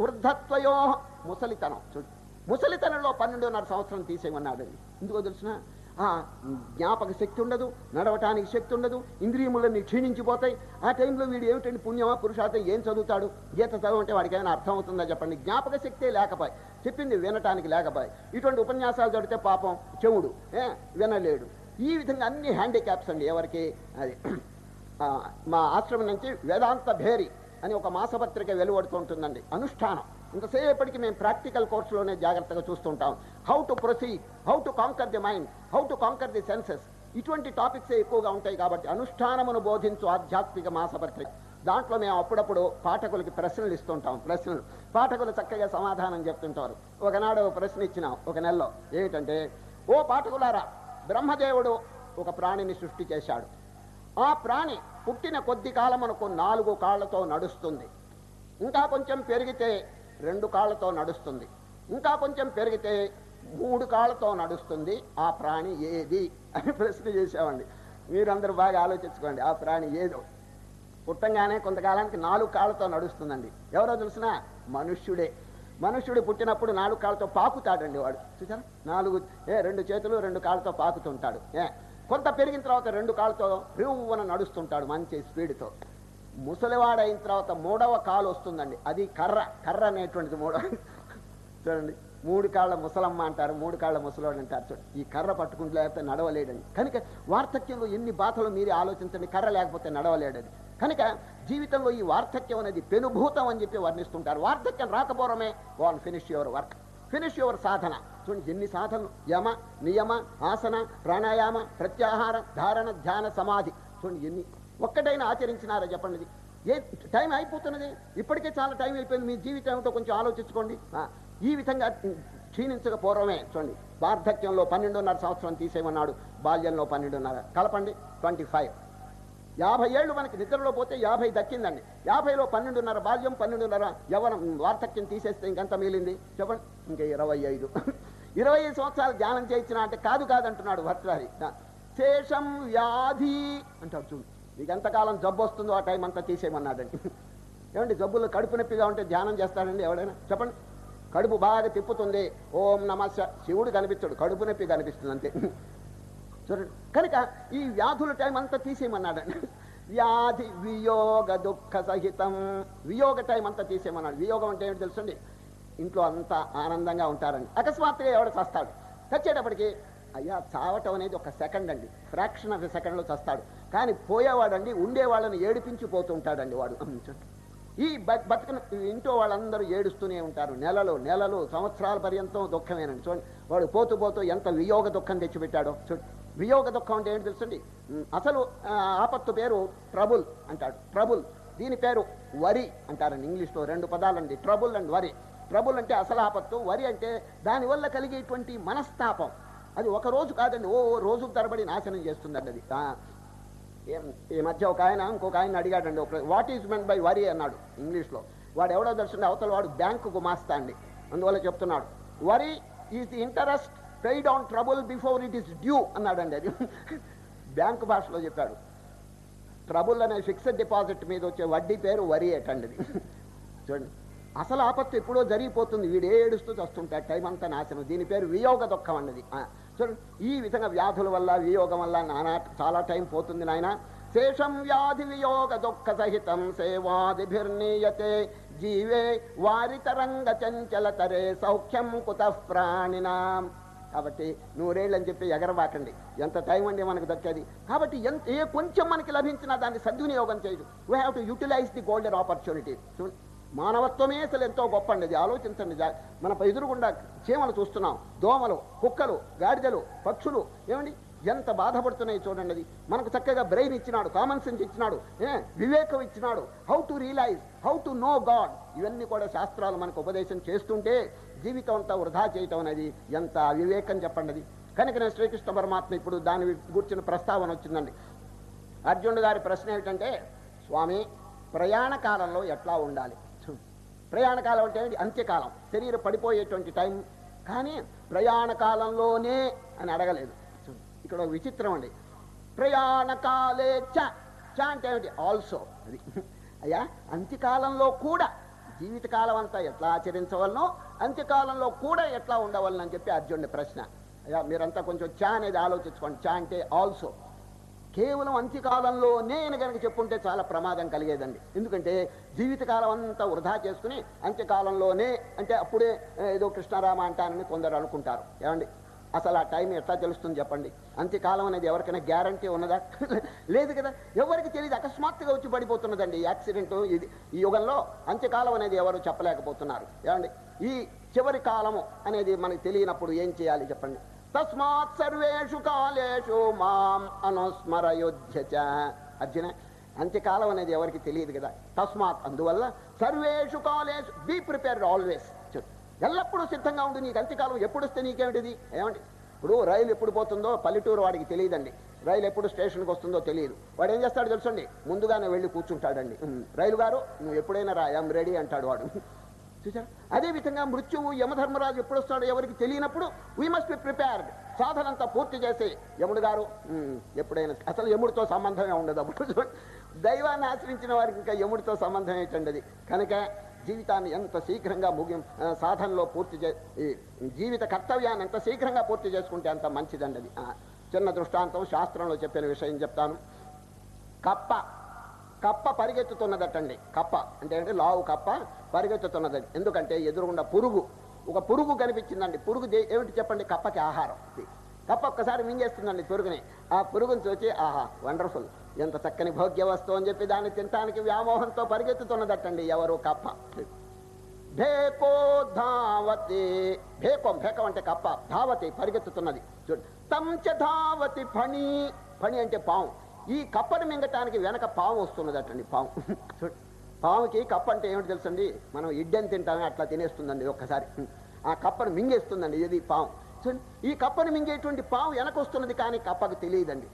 వృద్ధత్వయో ముసలితనం. చూడు ముసలితనంలో పన్నెండున్నర సంవత్సరం తీసేయమన్నాడు ఎందుకో తెలిసిన? జ్ఞాపక శక్తి ఉండదు నడవటానికి శక్తి ఉండదు ఇంద్రియములన్నీ క్షీణించిపోతాయి. ఆ టైంలో వీడు ఏమిటండి పుణ్యమా పురుషార్థం ఏం చదువుతాడు గీత చదవంటే వాడికి ఏమైనా అర్థం అవుతుందా చెప్పండి. జ్ఞాపక శక్తే లేకపోయి చెప్పింది వినటానికి లేకపోయి ఇటువంటి ఉపన్యాసాలు చదివితే పాపం చెవుడు ఏ వినలేడు. ఈ విధంగా అన్ని హ్యాండిక్యాప్స్ అండి ఎవరికి? అది ఆ, మా ఆశ్రమం నుంచి వేదాంత భేరి అని ఒక మాసపత్రిక వెలువడుతూ ఉంటుందండి అనుష్ఠానం. ఇంతసేపటికి మేము ప్రాక్టికల్ కోర్సులోనే జాగ్రత్తగా చూస్తుంటాం. How to proceed how to conquer the mind how to conquer the senses ఇటువంటి టాపిక్సే ఎక్కువగా ఉంటాయి కాబట్టి అనుష్ఠానమును బోధించు ఆధ్యాత్మిక మాసపత్రిక దాంట్లో మేము అప్పుడప్పుడు పాఠకులకి ప్రశ్నలు ఇస్తుంటాం ప్రశ్నలు. పాఠకులు చక్కగా సమాధానం చెప్తుంటారు. ఒకనాడు ప్రశ్న ఇచ్చినాం ఒక నెలలో. ఏమిటంటే ఓ పాఠకులారా బ్రహ్మదేవుడు ఒక ప్రాణిని సృష్టి చేశాడు. ఆ ప్రాణి పుట్టిన కొద్ది కాలమునకు నాలుగు కాళ్ళతో నడుస్తుంది. ఇంకా కొంచెం పెరిగితే రెండు కాళ్ళతో నడుస్తుంది. ఇంకా కొంచెం పెరిగితే మూడు కాళ్ళతో నడుస్తుంది. ఆ ప్రాణి ఏది? అని ప్రశ్న చేసామండి మీరందరూ బాగా ఆలోచించుకోండి. ఆ ప్రాణి ఏదో. పుట్టంగానే కొంతకాలానికి నాలుగు కాళ్ళతో నడుస్తుందండి. ఎవరో తెలిసిన మనుష్యుడే. మనుష్యుడు పుట్టినప్పుడు నాలుగు కాళ్ళతో పాకుతాడండి వాడు. చూసారా నాలుగు ఏ రెండు చేతులు రెండు కాళ్ళతో పాకుతుంటాడు. ఏ కొంత పెరిగిన తర్వాత రెండు కాళ్ళతో రివ్వన నడుస్తుంటాడు మంచి స్పీడ్తో. ముసలివాడైన తర్వాత మూడవ కాలు వస్తుందండి. అది కర్ర. కర్ర అనేటువంటిది మూడవ చూడండి. మూడు కాళ్ళ ముసలమ్మ అంటారు మూడు కాళ్ళ ముసలోడు అంటారు. చూడండి. ఈ కర్ర పట్టుకుంటూ లేకపోతే నడవలేడండి కనుక వార్ధక్యంలో ఎన్ని బాధలు మీరే ఆలోచించండి కర్ర లేకపోతే నడవలేడని. కనుక జీవితంలో ఈ వార్ధక్యం అనేది పెనుభూతం అని చెప్పి వర్ణిస్తుంటారు. వార్ధక్యం రాకపోవడమే. When finish your work. Finish your సాధన. చూడండి ఎన్ని సాధనలు. యమ నియమ ఆసన ప్రాణాయామ ప్రత్యాహార ధారణ ధ్యాన సమాధి. చూడండి ఎన్ని ఒక్కటైనా ఆచరించినారా చెప్పండి ఏ టైం అయిపోతున్నది? ఇప్పటికే చాలా టైం అయిపోయింది. మీ జీవితంతో కొంచెం ఆలోచించుకోండి. ఈ విధంగా క్షీణించక పూర్వమే చూడండి. వార్ధక్యంలో పన్నెండున్నర సంవత్సరం తీసేయమన్నాడు. బాల్యంలో పన్నెండున్నర. కలపండి. Twenty five. యాభై ఏళ్ళు మనకి నిద్రలో పోతే యాభై దక్కిందండి. యాభైలో పన్నెండున్నర బాల్యం పన్నెండున్నర యవనం. వార్ధక్యం తీసేస్తే ఇంకెంత మిగిలింది? చెప్పండి. ఇంకా ఇరవై ఐదు. ఇరవై ఐదు సంవత్సరాలు ధ్యానం చేయించిన అంటే కాదు కాదంటున్నాడు భర్తరారి శేషం వ్యాధి అంటాడు చూడు. నీకు ఎంతకాలం జబ్బు వస్తుందో ఆ టైం అంతా తీసేయమన్నాడండి. ఏమండి జబ్బులు కడుపు నొప్పిగా ఉంటే ధ్యానం చేస్తాడండి ఎవడైనా? చెప్పండి. కడుపు బాగా తిప్పుతుంది. ఓం నమ శివుడు కనిపించాడు. కడుపు నొప్పి కనిపిస్తుంది అంతే. చూడండి. కనుక ఈ వ్యాధుల టైం అంతా తీసేయమన్నాడండి. వ్యాధి వియోగ దుఃఖ సహితం. వియోగ టైం అంతా తీసేయమన్నాడు. వియోగం అంటే ఏంటి తెలుసండి? ఇంట్లో అంతా ఆనందంగా ఉంటారండి. అకస్మాత్తుగా ఎవడు చస్తాడు? చచ్చేటప్పటికి అయ్యా చావటం అనేది ఒక సెకండ్ అండి. ఫ్రాక్షన్ ఆఫ్ ఎ సెకండ్లో చస్తాడు. కానీ పోయేవాడండి ఉండేవాళ్ళని ఏడిపించి పోతుంటాడండి వాడు. ఈ బ- బతుకున ఇంట్లో వాళ్ళందరూ ఏడుస్తూనే ఉంటారు. నెలలు నెలలు సంవత్సరాల పర్యంతం దుఃఖమేనండి. చూడండి వాడు పోతూ పోతూ ఎంత వియోగ దుఃఖం తెచ్చిపెట్టాడో చూడండి వియోగ దుఃఖం అంటే ఏంటి తెలుసండి? అసలు ఆపత్తు పేరు ట్రబుల్ అంటాడు. ట్రబుల్. దీని పేరు వరి అంటారండి ఇంగ్లీష్లో రెండు పదాలండి. Trouble and worry. ట్రబుల్ అంటే అసలు ఆపత్తు. వరి అంటే దానివల్ల కలిగేటువంటి మనస్తాపం. అది ఒక రోజు కాదండి ఓ రోజు తరబడి నాశనం చేస్తుందండి అది. ఈ మధ్య ఒక ఆయన ఇంకొక ఆయన అడిగాడండి. ఒక what is meant by worry అన్నాడు ఇంగ్లీష్లో. వాడు ఎవడో తెలుసు అవతల వాడు బ్యాంకు మాస్తా అండి అందువల్ల చెప్తున్నాడు. Worry is the interest paid on trouble before it is due అన్నాడండి అది. బ్యాంకు భాషలో చెప్పాడు. ట్రబుల్ అనే ఫిక్స్డ్ డిపాజిట్ మీద వచ్చే వడ్డీ పేరు వరి ఏటండి చూడండి. అసలు ఆపత్తు ఎప్పుడో జరిగిపోతుంది. వీడు ఏడుస్తూ చస్తుంటాడు. టైం అంతా నాశనం. దీని పేరు వియోగ దుఃఖం అన్నది. చూడండి ఈ విధంగా వ్యాధుల వల్ల వియోగం వల్ల నానా చాలా టైం పోతుంది నాయన. శేషం వ్యాధి వియోగ దుఃఖ సహితం సేవాదిభిర్నీయతే. జీవే వారితరంగ చంచల తరే సౌఖ్యం కుత ప్రాణినాం. కాబట్టి నూరేళ్ళు అని చెప్పి ఎగరబాకండి. ఎంత టైం అండి మనకు దక్కేది? కాబట్టి ఎంత ఏ కొంచెం మనకి లభించినా దాన్ని సద్వినియోగం చేయదు. We have to utilise the golden opportunity చూడండి మానవత్వమే అసలు ఎంతో గొప్ప అండి అది ఆలోచించండి. మన ఎదురుగుండా చీమలు చూస్తున్నాం. దోమలు కుక్కలు గాడిదలు పక్షులు. ఏమండి? ఎంత బాధపడుతున్నాయి చూడండి అది. మనకు చక్కగా బ్రెయిన్ ఇచ్చినాడు కామన్ సెన్స్ ఇచ్చినాడు ఏ వివేకం ఇచ్చినాడు. How to realise how to know God ఇవన్నీ కూడా శాస్త్రాలు మనకు ఉపదేశం చేస్తుంటే జీవితం అంతా వృధా చేయటం అనేది ఎంత వివేకం చెప్పండి అది. కనుక నేను శ్రీకృష్ణ పరమాత్మ ఇప్పుడు దాని గురించిన ప్రస్తావన వచ్చిందండి. అర్జునుడు గారి ప్రశ్న ఏమిటంటే స్వామి ప్రయాణ కాలంలో ఎట్లా ఉండాలి? ప్రయాణకాలం ప్రయాణ కాలం అంటే అంత్యకాలం. శరీరం పడిపోయేటువంటి టైం. కానీ ప్రయాణకాలంలోనే అని అడగలేదు. ఇక్కడ ఒక విచిత్రం అండి. ప్రయాణ కాలే చ. చ అంటే ఏమిటి? ఆల్సో అది. అయ్యా అంత్యకాలంలో కూడా జీవితకాలం అంతా ఎట్లా ఆచరించవలనో అంత్యకాలంలో కూడా ఎట్లా ఉండవలనని చెప్పి అర్జునుడి ప్రశ్న. అయ్యా మీరంతా కొంచెం చా అనేది ఆలోచించుకోండి. చా అంటే ఆల్సో కేవలం అంత్యకాలంలో నేను కనుక చెప్పుంటే చాలా ప్రమాదం కలిగేదండి. ఎందుకంటే జీవితకాలం అంతా వృధా చేసుకుని అంత్యకాలంలోనే అంటే అప్పుడే ఏదో కృష్ణారామ అంటానని కొందరు అనుకుంటారు. ఏమండి? అసలు ఆ టైం ఎట్లా తెలుస్తుంది చెప్పండి? అంత్యకాలం అనేది ఎవరికైనా గ్యారంటీ ఉన్నదా? లేదు కదా. ఎవరికి తెలియదు. అకస్మాత్తుగా వచ్చి పడిపోతున్నదండి ఈ యాక్సిడెంట్. ఇది ఈ యుగంలో అంత్యకాలం అనేది ఎవరు చెప్పలేకపోతున్నారు. ఏమండి? ఈ చివరి కాలము అనేది మనకు తెలియనప్పుడు ఏం చేయాలి చెప్పండి? తస్మాత్ సర్వేషు కాలేషు మాం అనుస్మరయోధ్య అర్జున అంత్యకాలం అనేది ఎవరికి తెలియదు కదా. తస్మాత్ అందువల్ల సర్వేషు కాలేషు బీ ప్రిపేర్డ్ ఆల్వేస్. ఎల్లప్పుడూ సిద్ధంగా ఉండి నీకు అంత్యకాలం ఎప్పుడు వస్తే నీకేమిటిది? ఏమండి? ఇప్పుడు రైలు ఎప్పుడు పోతుందో పల్లెటూరు వాడికి తెలియదండి. రైలు ఎప్పుడు స్టేషన్కి వస్తుందో తెలియదు. వాడు ఏం చేస్తాడు తెలుసండి? ముందుగానే వెళ్ళి కూర్చుంటాడండి. రైలు గారు నువ్వు ఎప్పుడైనా రా ఐఎమ్ రెడీ అంటాడు వాడు. చూసారు అదే విధంగా మృత్యువు యమధర్మరాజు ఎప్పుడు వస్తాడో ఎవరికి తెలియనప్పుడు వీ మస్ట్ బి ప్రిపేర్డ్ సాధనంతా పూర్తి చేసి యముడు గారు ఎప్పుడైనా అసలు యముడితో సంబంధమే ఉండదు అప్పుడు దైవాన్ని ఆశ్రయించిన వారికి ఇంకా యముడితో సంబంధం ఏంటండి కనుక జీవితాన్ని ఎంత శీఘ్రంగా ముగి సాధనలో పూర్తి చే జీవిత కర్తవ్యాన్ని ఎంత శీఘ్రంగా పూర్తి చేసుకుంటే అంత మంచిదండి అది చిన్న దృష్టాంతం శాస్త్రంలో చెప్పిన విషయం చెప్తాను. కప్ప కప్ప పరిగెత్తుతున్నదటండి. కప్ప అంటే అంటే లావు కప్ప పరిగెత్తుతున్నది. ఎందుకంటే ఎదురుగుండా పురుగు. ఒక పురుగు కనిపించిందండి. పురుగు ఏమిటి చెప్పండి? కప్పకి ఆహారం. కప్ప ఒక్కసారి మింగేస్తుందండి పురుగుని. ఆ పురుగుని చూచి ఆహా వండర్ఫుల్. ఎంత చక్కని భోగ్య వస్తువు అని చెప్పి దాన్ని తినటానికి వ్యామోహంతో పరిగెత్తుతున్నదటండి ఎవరు కప్ప. భేకో ధావతి. భేకం భేకం అంటే కప్ప. ధావతి పరిగెత్తుతున్నది. చూడు. తంచ ధావతి ఫణి. ఫణి అంటే పాము. ఈ కప్పను మింగటానికి వెనక పాము వస్తున్నదటండి పాము. చూడు. పాముకి కప్ప అంటే ఏమిటి తెలుసండి? మనం ఇడ్డని తింటామే అట్లా తినేస్తుందండి ఒక్కసారి. ఆ కప్పను మింగేస్తుందండి ఇది పాము. ఈ కప్పను మింగేటువంటి పాము వెనకొస్తున్నది కానీ కప్పకు తెలియదండి.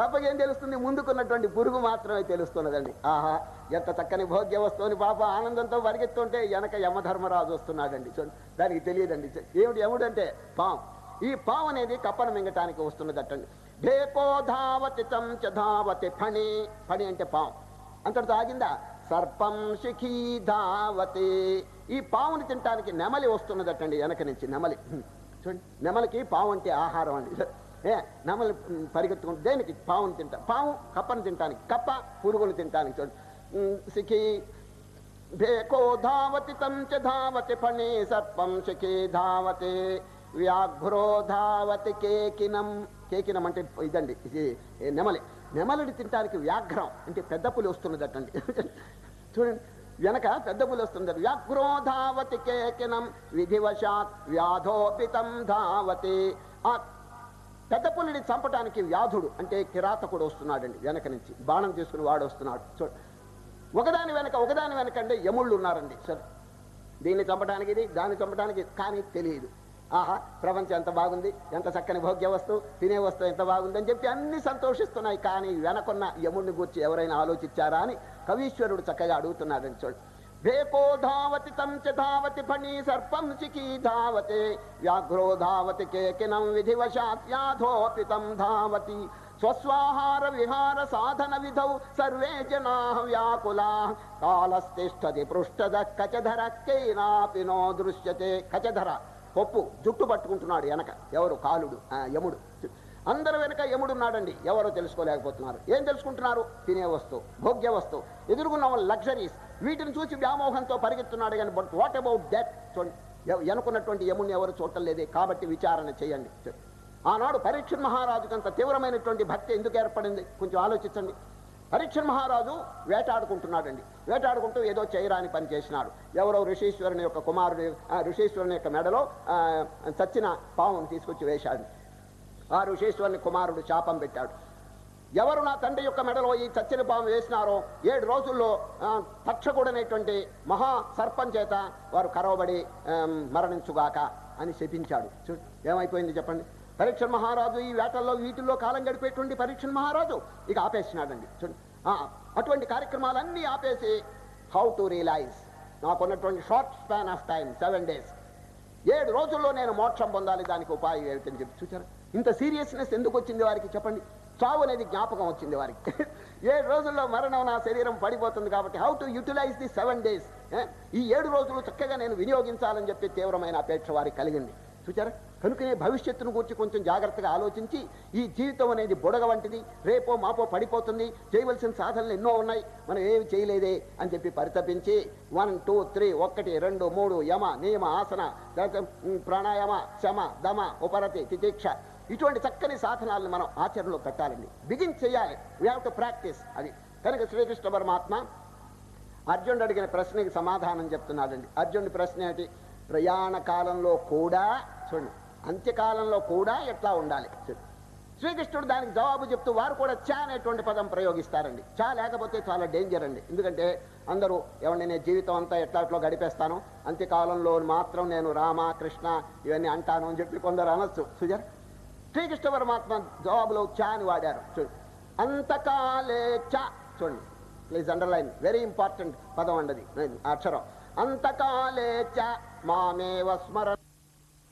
కప్పకి ఏం తెలుస్తుంది? ముందుకున్నటువంటి పురుగు మాత్రమే తెలుస్తున్నదండి. ఆహా ఎంత చక్కని భోగ్య వస్తువుని పాప ఆనందంతో పరిగెత్తుంటే వెనక యమధర్మరాజు వస్తున్నాడండి. చూడండి దానికి తెలియదండి. ఏమిటి యముడు అంటే పాము. ఈ పాము అనేది కప్పను మింగటానికి వస్తున్నదటండి. ఢేకో ధావతి తం ధావతి ఫణి. ఫణి అంటే పాము. అంతటితో ఆగిందా? సర్పం శిఖీ ధావతే. ఈ పావుని తినటానికి నెమలి వస్తున్నదటండి వెనక నుంచి నెమలి. చూడండి నెమలికి పావు అంటే ఆహారం అండి. ఏ నెమలి పరిగెత్తుకుంటే దేనికి? పావుని తింటా పావు కప్పని తినటానికి కప్ప పురుగులు తినటానికి చూడండి. శిఖీ భేకో ధావతి తం చ ధావతి ఫణి సర్పం శిఖీ ధావతి. వ్యాఘ్రో ధావతి కేకినం. కేకినం అంటే ఇదండి ఇది నెమలి. నెమలిని తింటానికి వ్యాఘ్రం అంటే పెద్ద పులి వస్తున్నదటండి. చూడండి వెనక పెద్ద పులి వస్తుంది వ్యాఘ్రోధావతి కేకినం విధివశాత్ వ్యాధోపితం ధావతి. ఆ పెద్ద పులిని చంపటానికి వ్యాధుడు అంటే కిరాతకుడు వస్తున్నాడండి వెనక నుంచి. బాణం తీసుకుని వాడు వస్తున్నాడు. చూడు ఒకదాని వెనక ఒకదాని వెనక అంటే యముళ్ళు ఉన్నారండి. సరే దీన్ని చంపడానికి ఇది దాన్ని చంపడానికి కానీ తెలియదు. ఆహా ప్రపంచం ఎంత బాగుంది ఎంత చక్కని భోగ్య వస్తువు తినే వస్తువు ఎంత బాగుంది అని చెప్పి అన్ని సంతోషిస్తున్నాయి. కానీ వెనకున్న యముడిని గురించి ఎవరైనా ఆలోచించారా అని కవీశ్వరుడు చక్కగా అడుగుతున్నాడని చూడు. భేకో ధావతి తం ధావతి ఫణి సర్పం చికీ ధావతే వ్యాఘ్రో ధావతి కేకినం విధివశాత్ వ్యాధోపితం ధావతి స్వస్వాహార విహార సాధన విధౌ సర్వే జనా వ్యాకులా కాలస్తిష్టది పృష్ఠద కచధర కేనాపి నో దృశ్యతే. కచధర పప్పు జుట్టు పట్టుకుంటున్నాడు వెనక. ఎవరు? కాలుడు. యముడు. అందరు వెనక యముడున్నాడండి. ఎవరో తెలుసుకోలేకపోతున్నారు. ఏం తెలుసుకుంటున్నారు? తినే వస్తువు భోగ్య వస్తువు. ఎదురుగున్న లగ్జరీస్. వీటిని చూసి వ్యామోహంతో పరిగెత్తున్నాడు కానీ బట్ వాట్ అబౌట్ దట్ చూడండి ఎవ- వెనుకున్నటువంటి యముడిని ఎవరు చూడటం కాబట్టి విచారణ చేయండి. ఆనాడు పరీక్ష మహారాజుకంత తీవ్రమైనటువంటి భక్తి ఎందుకు ఏర్పడింది? కొంచెం ఆలోచించండి. పరీక్ష మహారాజు వేటాడుకుంటున్నాడండి. వేటాడుకుంటూ ఏదో చేయరాని పని చేసినాడు. ఎవరో ఋషీశ్వరుని యొక్క కుమారుడు ఋషీశ్వరుని యొక్క మెడలో ఆ, చచ్చిన పామును తీసుకొచ్చి వేశాడు. ఆ ఋషీశ్వరుని కుమారుడు శాపం పెట్టాడు. ఎవరు నా తండ్రి యొక్క మెడలో ఈ చచ్చిన పాము వేసినారో ఏడు రోజుల్లో తక్షకుడనేటువంటి మహా సర్పం చేత వారు కరవబడి మరణించుగాక అని శపించాడు. ఏమైపోయింది చెప్పండి? పరీక్ష మహారాజు ఈ వేటల్లో వీటిల్లో కాలం గడిపేటువంటి పరీక్ష మహారాజు. ఇక ఆపేసినాడండి. చూడండి అటువంటి కార్యక్రమాలన్నీ ఆపేసి హౌ టు రియలైజ్ నాకున్నటువంటి short span of time seven days ఏడు రోజుల్లో నేను మోక్షం పొందాలి దానికి ఉపాయం ఏమిటని చెప్పి చూచారు ఇంత సీరియస్నెస్ ఎందుకు వచ్చింది వారికి చెప్పండి? చావు అనేది జ్ఞాపకం వచ్చింది వారికి. ఏడు రోజుల్లో మరణం నా శరీరం పడిపోతుంది కాబట్టి how to utilise the seven days ఈ ఏడు రోజులు చక్కగా నేను వినియోగించాలని చెప్పి తీవ్రమైన అపేక్ష వారికి కలిగింది. చూచారా? కనుకనే భవిష్యత్తును గురించి కొంచెం జాగ్రత్తగా ఆలోచించి ఈ జీవితం అనేది బుడగ వంటిది రేపో మాపో పడిపోతుంది చేయవలసిన సాధనలు ఎన్నో ఉన్నాయి మనం ఏమి చేయలేదే అని చెప్పి పరితపించి వన్ టూ త్రీ ఒకటి రెండు మూడు యమ నియమ ఆసన ప్రాణాయామ శమ దమ ఉపరతి తితీక్ష. ఇటువంటి చక్కని సాధనాలను మనం ఆచరణలో పెట్టాలండి. బిగిన్ చేయాలి. వీ హ్యావ్ టు ప్రాక్టీస్ అది. కనుక శ్రీకృష్ణ పరమాత్మ అర్జునుడు అడిగిన ప్రశ్నకి సమాధానం చెప్తున్నాడండి. అర్జునుడి ప్రశ్న ఏంటి ప్రయాణ కాలంలో కూడా చూడండి అంత్యకాలంలో కూడా ఎట్లా ఉండాలి? శ్రీకృష్ణుడు దానికి జవాబు చెప్తూ వారు కూడా చా అనేటువంటి పదం ప్రయోగిస్తారండి. చా లేకపోతే చాలా డేంజర్ అండి. ఎందుకంటే అందరూ ఎవరిని నేను జీవితం అంతా ఎట్లా ఎట్లా గడిపేస్తాను? అంత్యకాలంలో మాత్రం నేను రామ కృష్ణ ఇవన్నీ అంటాను అని చెప్పి కొందరు అనొచ్చు. సుజర్ శ్రీకృష్ణ పరమాత్మ జవాబులో చా అని వాడారు. చూడు. అంతకాలే చా చూడండి. ప్లీజ్ అండర్లైన్ వెరీ ఇంపార్టెంట్ పదం అండి అక్షరం. అంతకాలే చ మామేవ స్మరణ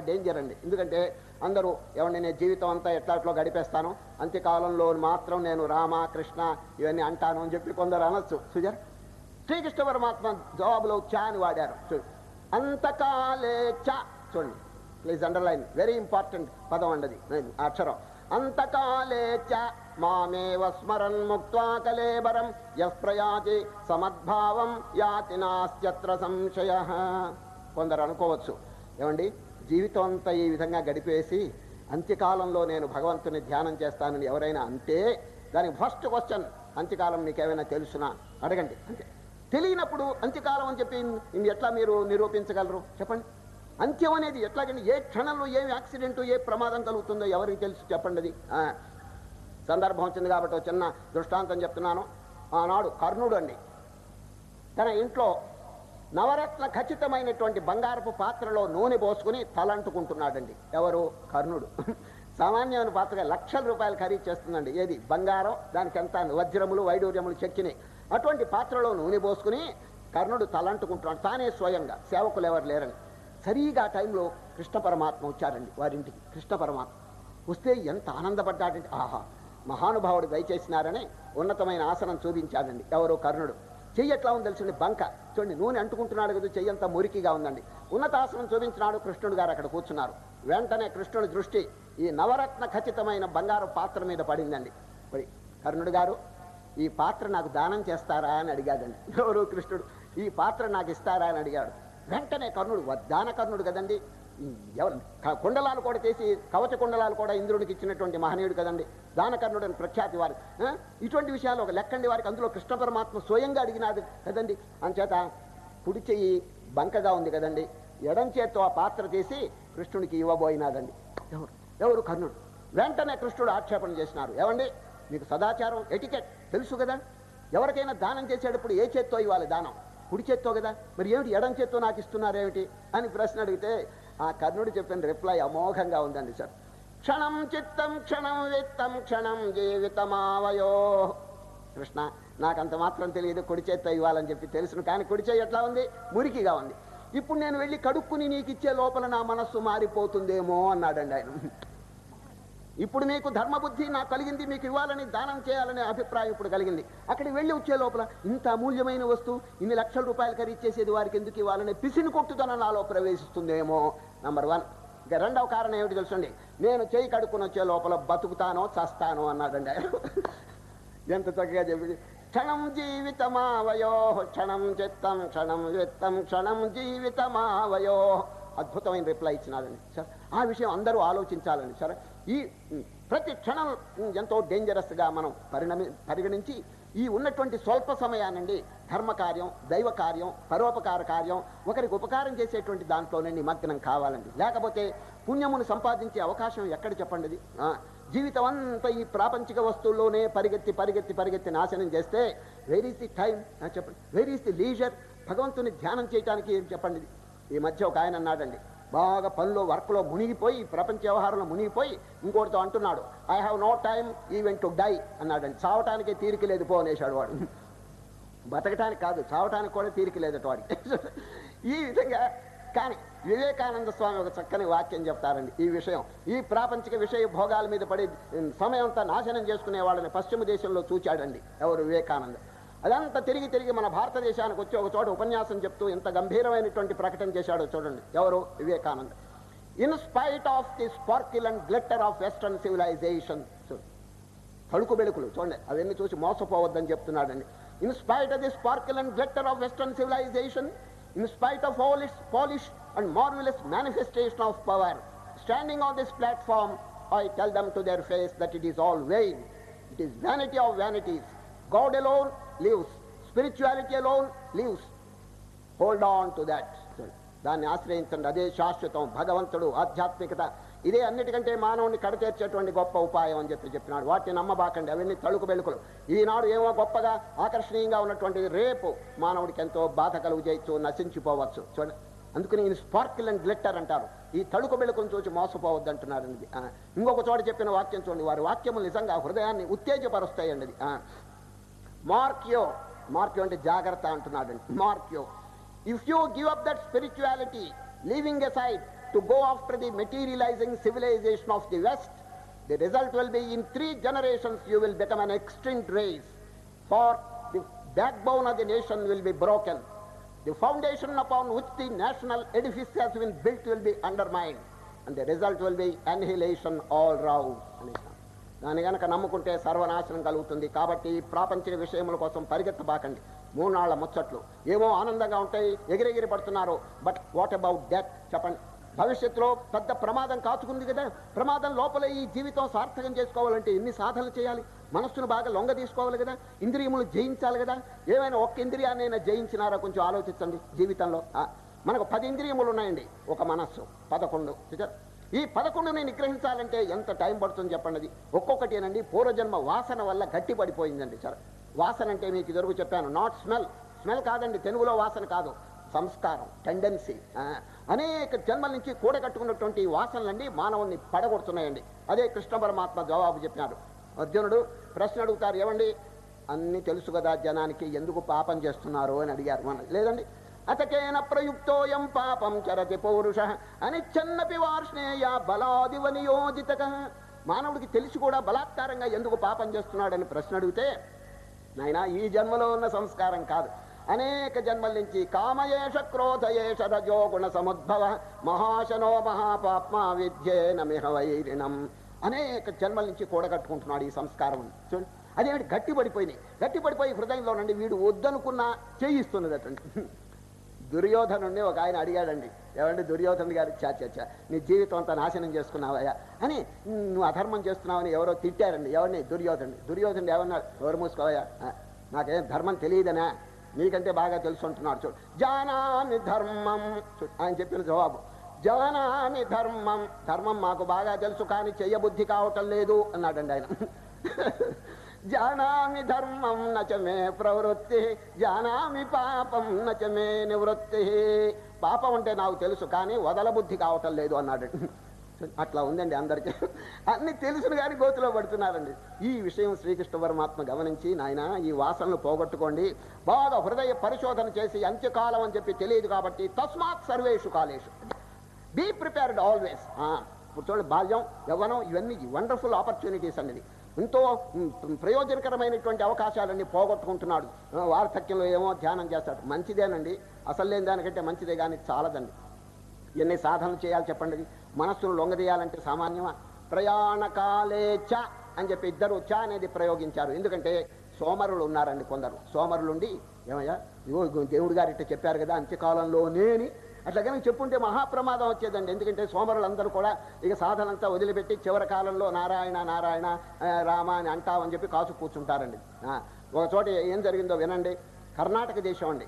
డేంజర్ అండి. ఎందుకంటే అందరూ ఏమండి నేను జీవితం అంతా ఎట్లా గడిపేస్తాను అంత్యకాలంలో మాత్రం నేను రామ కృష్ణ ఇవన్నీ అంటాను అని చెప్పి కొందరు అనొచ్చు. సుజర్ శ్రీకృష్ణ పరమాత్మ జవాబులో చా అని వాడారు. చూడు. అంతకాలే చా. చూడండి. Please underline. వెరీ ఇంపార్టెంట్ పదం అండది. అక్షరం. అంతకాలే చ. మామేవ స్మరన్ ముక్త్వా కలేబరం. యస్ ప్రయాతి సమద్భావం యాతి నాస్త్యత్ర సంశయ. కొందరు అనుకోవచ్చు. ఏమండి? జీవితం అంతా ఈ విధంగా గడిపేసి అంత్యకాలంలో నేను భగవంతుని ధ్యానం చేస్తానని ఎవరైనా అంటే దానికి ఫస్ట్ క్వశ్చన్ అంత్యకాలం మీకేమైనా తెలుసునా? అడగండి అంతే. తెలియనప్పుడు అంత్యకాలం అని చెప్పి ఎట్లా మీరు నిరూపించగలరు? చెప్పండి. అంత్యం అనేది ఎట్లాగండి? ఏ క్షణంలో ఏ యాక్సిడెంట్ ఏ ప్రమాదం కలుగుతుందో ఎవరికి తెలుసు? చెప్పండి అది. ఆ, సందర్భం వచ్చింది కాబట్టి ఒక చిన్న దృష్టాంతం చెప్తున్నాను. ఆనాడు కర్ణుడు అండి తన ఇంట్లో నవరత్న ఖచ్చితమైనటువంటి బంగారపు పాత్రలో నూనె పోసుకుని తలంటుకుంటున్నాడండి. ఎవరు? కర్ణుడు. సామాన్యమైన పాత్రగా లక్షల రూపాయలు ఖరీదు చేస్తుందండి. ఏది? బంగారం దానికి ఎంత? వజ్రములు వైడూర్యములు చెక్కినాయి. అటువంటి పాత్రలో నూనె పోసుకుని కర్ణుడు తలంటుకుంటున్నాడు. తానే స్వయంగా. సేవకులు ఎవరు లేరని. సరిగా ఆ టైంలో కృష్ణ పరమాత్మ వచ్చారండి వారింటికి. కృష్ణ పరమాత్మ. వస్తే ఎంత ఆనందపడ్డాడంటే ఆహా! మహానుభావుడు దయచేసినారని ఉన్నతమైన ఆసనం చూపించాడండి. ఎవరో? కర్ణుడు. చెయ్యి ఎట్లా ఉంది తెలిసింది బంక. చూడండి నూనె అంటుకుంటున్నాడు కదా చెయ్యి అంతా మురికిగా ఉందండి. ఉన్నతాసనం చూపించినాడు కృష్ణుడు గారు అక్కడ కూర్చున్నారు. వెంటనే కృష్ణుడి దృష్టి ఈ నవరత్న ఖచ్చితమైన బంగారు పాత్ర మీద పడిందండి. మరి కర్ణుడు గారు ఈ పాత్ర నాకు దానం చేస్తారా అని అడిగాడండి. ఎవరు కృష్ణుడు? ఈ పాత్ర నాకు ఇస్తారా అని అడిగాడు. వెంటనే కర్ణుడు దాన కర్ణుడు కదండి. కుండలాలు కూడా చేసి కవచ కుండలాలు కూడా ఇంద్రుడికి ఇచ్చినటువంటి మహనీయుడు కదండి. దానకర్ణుడు అని ప్రఖ్యాతి వారు. ఇటువంటి విషయాలు ఒక లెక్కండి వారికి. అందులో కృష్ణ పరమాత్మ స్వయంగా అడిగినాడు కదండి. అంచేత కుడి చెయ్యి బంకగా ఉంది కదండి. ఎడం చేత్తో ఆ పాత్ర తీసి కృష్ణుడికి ఇవ్వబోయినాడండి. ఎవరు? ఎవరు కర్ణుడు? వెంటనే కృష్ణుడు ఆక్షేపణ చేసినారు. ఏమండి? మీకు సదాచారం ఎటికెట్ తెలుసు కదా? ఎవరికైనా దానం చేసేటప్పుడు ఏ చేత్తో ఇవ్వాలి దానం? కుడి చేత్తో కదా? మరి ఏమిటి? ఎడం చేత్తో నాకు ఇస్తున్నారేమిటి? అని ప్రశ్న అడిగితే ఆ కర్ణుడు చెప్పిన రిప్లై అమోఘంగా ఉందండి సార్. క్షణం చిత్తం క్షణం విత్తం క్షణం జీవితమావయో. కృష్ణ నాకంత మాత్రం తెలియదు కుడి చేత్తో ఇవ్వాలని చెప్పి తెలుసును కానీ కుడి చేయి ఎట్లా ఉంది? మురికిగా ఉంది. ఇప్పుడు నేను వెళ్ళి కడుక్కుని నీకు ఇచ్చే లోపల నా మనస్సు మారిపోతుందేమో అన్నాడండి ఆయన. ఇప్పుడు మీకు ధర్మబుద్ధి నాకు కలిగింది మీకు ఇవ్వాలని దానం చేయాలనే అభిప్రాయం ఇప్పుడు కలిగింది. అక్కడికి వెళ్ళి వచ్చే లోపల ఇంత అమూల్యమైన వస్తువు ఇన్ని లక్షల రూపాయలు ఖరీదు చేసేది వారికి ఎందుకు ఇవ్వాలని పిసిని కొట్టుదన నాలో ప్రవేశిస్తుందేమో? నంబర్ వన్ ఇక రెండవ కారణం ఏమిటి తెలుసండి? నేను చేయి కడుక్కుని వచ్చే లోపల బతుకుతానో చస్తానో అన్నాడండి ఆయన. ఎంత చక్కగా చెప్పి క్షణం జీవితమావయో క్షణం చిత్తం క్షణం విత్తం క్షణం జీవితమావయో. అద్భుతమైన రిప్లై ఇచ్చినారండి సార్ ఆ విషయం అందరూ ఆలోచించాలండి. సరే ఈ ప్రతి క్షణం ఎంతో డేంజరస్గా మనం పరిణమి పరిగణించి ఈ ఉన్నటువంటి స్వల్ప సమయానండి ధర్మకార్యం దైవ కార్యం పరోపకార కార్యం ఒకరికి ఉపకారం చేసేటువంటి దాంట్లోనే నిమగ్నం కావాలండి. లేకపోతే పుణ్యమును సంపాదించే అవకాశం ఎక్కడ చెప్పండి జీవితం అంతా ఈ ప్రాపంచిక వస్తువుల్లోనే పరిగెత్తి పరిగెత్తి పరిగెత్తి నాశనం చేస్తే వెర్ ఈస్ ది టైం చెప్పండి. వెర్ ఈస్ ది లీజర్ భగవంతుని ధ్యానం చేయడానికి ఏం చెప్పండి? ఈ మధ్య ఒక ఆయన అన్నాడండి బాగా పనిలో వర్క్లో మునిగిపోయి ప్రపంచ వ్యవహారంలో మునిగిపోయి ఇంకోటితో అంటున్నాడు I have no time even to die అన్నాడండి. చావటానికే తీరిక లేదు పో వాడు. బతకటానికి కాదు చావటానికి కూడా తీరిక లేదట వాడికి. ఈ విధంగా కానీ వివేకానంద స్వామి ఒక చక్కని వాక్యం చెప్తారండి ఈ విషయం. ఈ ప్రాపంచిక విషయ భోగాల మీద పడి సమయంతా సమయం అంతా నాశనం చేసుకునే వాళ్ళని పశ్చిమ దేశంలో చూచాడండి ఎవరు వివేకానంద. అదంతా తిరిగి తిరిగి మన భారతదేశానికి వచ్చి ఒక చోట ఉపన్యాసం చెప్తూ ఎంత గంభీరమైనటువంటి ప్రకటన చేశాడో చూడండి. ఎవరు? Vivekananda. In spite of the sparkle and glitter of western civilisation తడుకు బెడుకులు చూడండి. అవన్నీ చూసి మోసపోవద్దని చెప్తున్నాడండి. In spite of the sparkle and glitter of western civilisation in spite of all its polish and marvellous manifestation of power standing on this platform I tell them to their face that it is all vain it is vanity of vanities God alone lives spirituality alone lives hold on to that దాన్ని ఆశ్రయించండి. అదే శాశ్వతం. భగవంతుడు ఆధ్యాత్మికత. ఇదే అన్నిటికంటే మానవుని కడతీర్చేటువంటి గొప్ప ఉపాయం అని చెప్పి చెప్పినాడు. వాటిని నమ్మబాకండి. అవన్నీ తళుకు బెలుకులు ఈనాడు ఏమో గొప్పగా ఆకర్షణీయంగా ఉన్నటువంటిది రేపు మానవుడికి ఎంతో బాధ కలుగు చేయొచ్చు నశించిపోవచ్చు. చూడండి. అందుకని ఈయన స్పార్కిల్ అండ్ గ్లిట్టర్ అంటారు. ఈ తళుకు బెళుకును చూసి మోసపోవద్దు అంటున్నారు ఇంకొక చోట చెప్పిన వాక్యం చూడండి. వారి వాక్యములు నిజంగా హృదయాన్ని ఉత్తేజపరుస్తాయండి. మార్క్యో మార్క్యో అంటే జాగ్రత్త అంటున్నాడండి mark you if you give up that spirituality leaving aside to go after the materializing civilization of the West, the result will be in three generations you will become an extinct race. For the backbone of the nation will be broken. The foundation upon which the national edifice has been built will be undermined. And the result will be annihilation all round. దాని గనక నమ్ముకుంటే సర్వనాశనం కలుగుతుంది. కాబట్టి ప్రాపంచిక విషయముల కోసం పరిగెత్తబాకండి. మూడు నాళ్ళ ముచ్చట్లు. ఏమో ఆనందంగా ఉంటాయి ఎగిరెగిరి పడుతున్నారు. But what about death? చెప్పండి. భవిష్యత్తులో పెద్ద ప్రమాదం కాచుకుంది కదా. ప్రమాదం లోపల ఈ జీవితం సార్థకం చేసుకోవాలంటే ఎన్ని సాధనలు చేయాలి? మనస్సును బాగా లొంగ తీసుకోవాలి కదా. ఇంద్రియములు జయించాలి కదా. ఏమైనా ఒక్క ఇంద్రియాన్నైనా జయించినారా? కొంచెం ఆలోచించండి జీవితంలో. మనకు పది ఇంద్రియములు ఉన్నాయండి. ఒక మనస్సు. పదకొండు. ఈ పదకొండుని నిగ్రహించాలంటే ఎంత టైం పడుతుంది చెప్పండి. అది ఒక్కొక్కటేనండి పూర్వజన్మ వాసన వల్ల గట్టి పడిపోయిందండి సార్. వాసన అంటే మీకు ఇదివరకు చెప్పాను నాట్ స్మెల్ స్మెల్ కాదండి తెలుగులో వాసన కాదు. సంస్కారం టెండెన్సీ అనేక జన్మల నుంచి కూడగట్టుకున్నటువంటి కట్టుకున్నటువంటి వాసనలన్నీ మానవుల్ని పడగొడుతున్నాయండి. అదే కృష్ణ పరమాత్మ జవాబు చెప్పినారు అర్జునుడు ప్రశ్న అడుగుతారు ఏమండి? అన్ని తెలుసు కదా జనానికి ఎందుకు పాపం చేస్తున్నారు అని అడిగారు. మన లేదండి అతకేన ప్రయుక్తోయం పాపం చరతి పౌరుష అని చన్నపి వార్ష్ణేయ బలాదివ నియోజితక. మానవుడికి తెలిసి కూడా బలాత్కారంగా ఎందుకు పాపం చేస్తున్నాడని ప్రశ్న అడిగితే నాయనా ఈ జన్మలో ఉన్న సంస్కారం కాదు. అనేక జన్మల నుంచి కామయేష క్రోధయేష రజోగుణ సముద్భవ మహాశనో మహాపాప్మా విద్యే నమిహ వైరిణం. అనేక జన్మల నుంచి కూడగట్టుకుంటున్నాడు ఈ సంస్కారం. చూడండి అదేమిటి? గట్టిపడిపోయినాయి. గట్టిపడిపోయి హృదయంలో నుండి వీడు వద్దనుకున్నా చేయిస్తున్నది అటండి దుర్యోధనుడిని ఒక ఆయన అడిగాడండి ఏమండి దుర్యోధను గారు? చా చా చా నీ జీవితం అంతా నాశనం చేసుకున్నావయ్యా? అని నువ్వు అధర్మం చేస్తున్నావని ఎవరో తిట్టారండి. ఎవరిని? దుర్యోధనుడు దుర్యోధనుడు ఏమన్నాడు? ఎవరు మూసుకోవయ్యా. నాకేం ధర్మం తెలియదనా? నీకంటే బాగా తెలుసుంటున్నాడు చూడు. జానామి ధర్మం చూడు, ఆయన చెప్పిన జవాబు. జానామి ధర్మం ధర్మం మాకు బాగా తెలుసు కానీ చెయ్యబుద్ధి కావటం లేదు అన్నాడండి ఆయన. జానామి ధర్మం నచమే ప్రవృత్తి జానామి పాపం నచమే నివృత్తి. పాపం అంటే నాకు తెలుసు కానీ వదల బుద్ధి కావటం లేదు అన్నాడు. అట్లా ఉందండి అందరికీ. అన్ని తెలుసును కానీ గోతులో పడుతున్నారండి. ఈ విషయం శ్రీకృష్ణ పరమాత్మ గమనించి నాయన ఈ వాసనలు పోగొట్టుకోండి. బాగా హృదయ పరిశోధన చేసి అంత్యకాలం అని చెప్పి తెలియదు కాబట్టి తస్మాత్ సర్వేషు కాలేషు. Be prepared always. ఇప్పుడు చూడండి బాల్యం యవ్వనం ఇవన్నీ వండర్ఫుల్ ఆపర్చునిటీస్ అనేది ఎంతో ప్రయోజనకరమైనటువంటి అవకాశాలన్నీ పోగొట్టుకుంటున్నాడు. వార్ధక్యంలో ఏమో ధ్యానం చేస్తాడు. మంచిదేనండి. అసలు లేని దానికంటే మంచిదే కానీ చాలదండి. ఎన్ని సాధనలు చేయాలి చెప్పండి. మనస్సును లొంగదీయాలంటే సామాన్యమా? ప్రయాణకాలే చ అని చెప్పి ఇద్దరు చ అనేది ప్రయోగించారు. ఎందుకంటే సోమరులు ఉన్నారండి కొందరు. సోమరులుండి ఏమయ్యా? ఇగో దేవుడు గారు ఇట్లా చెప్పారు కదా అంత్యకాలంలోనేని అట్లా కనుక చెప్పుంటే మహాప్రమాదం వచ్చేదండి. ఎందుకంటే సోమరులందరూ కూడా ఇక సాధనంతా వదిలిపెట్టి చివరి కాలంలో నారాయణ నారాయణ రామ అని అంటామని చెప్పి కాసు కూర్చుంటారండి. ఒక చోట ఏం జరిగిందో వినండి. కర్ణాటక దేశం అండి.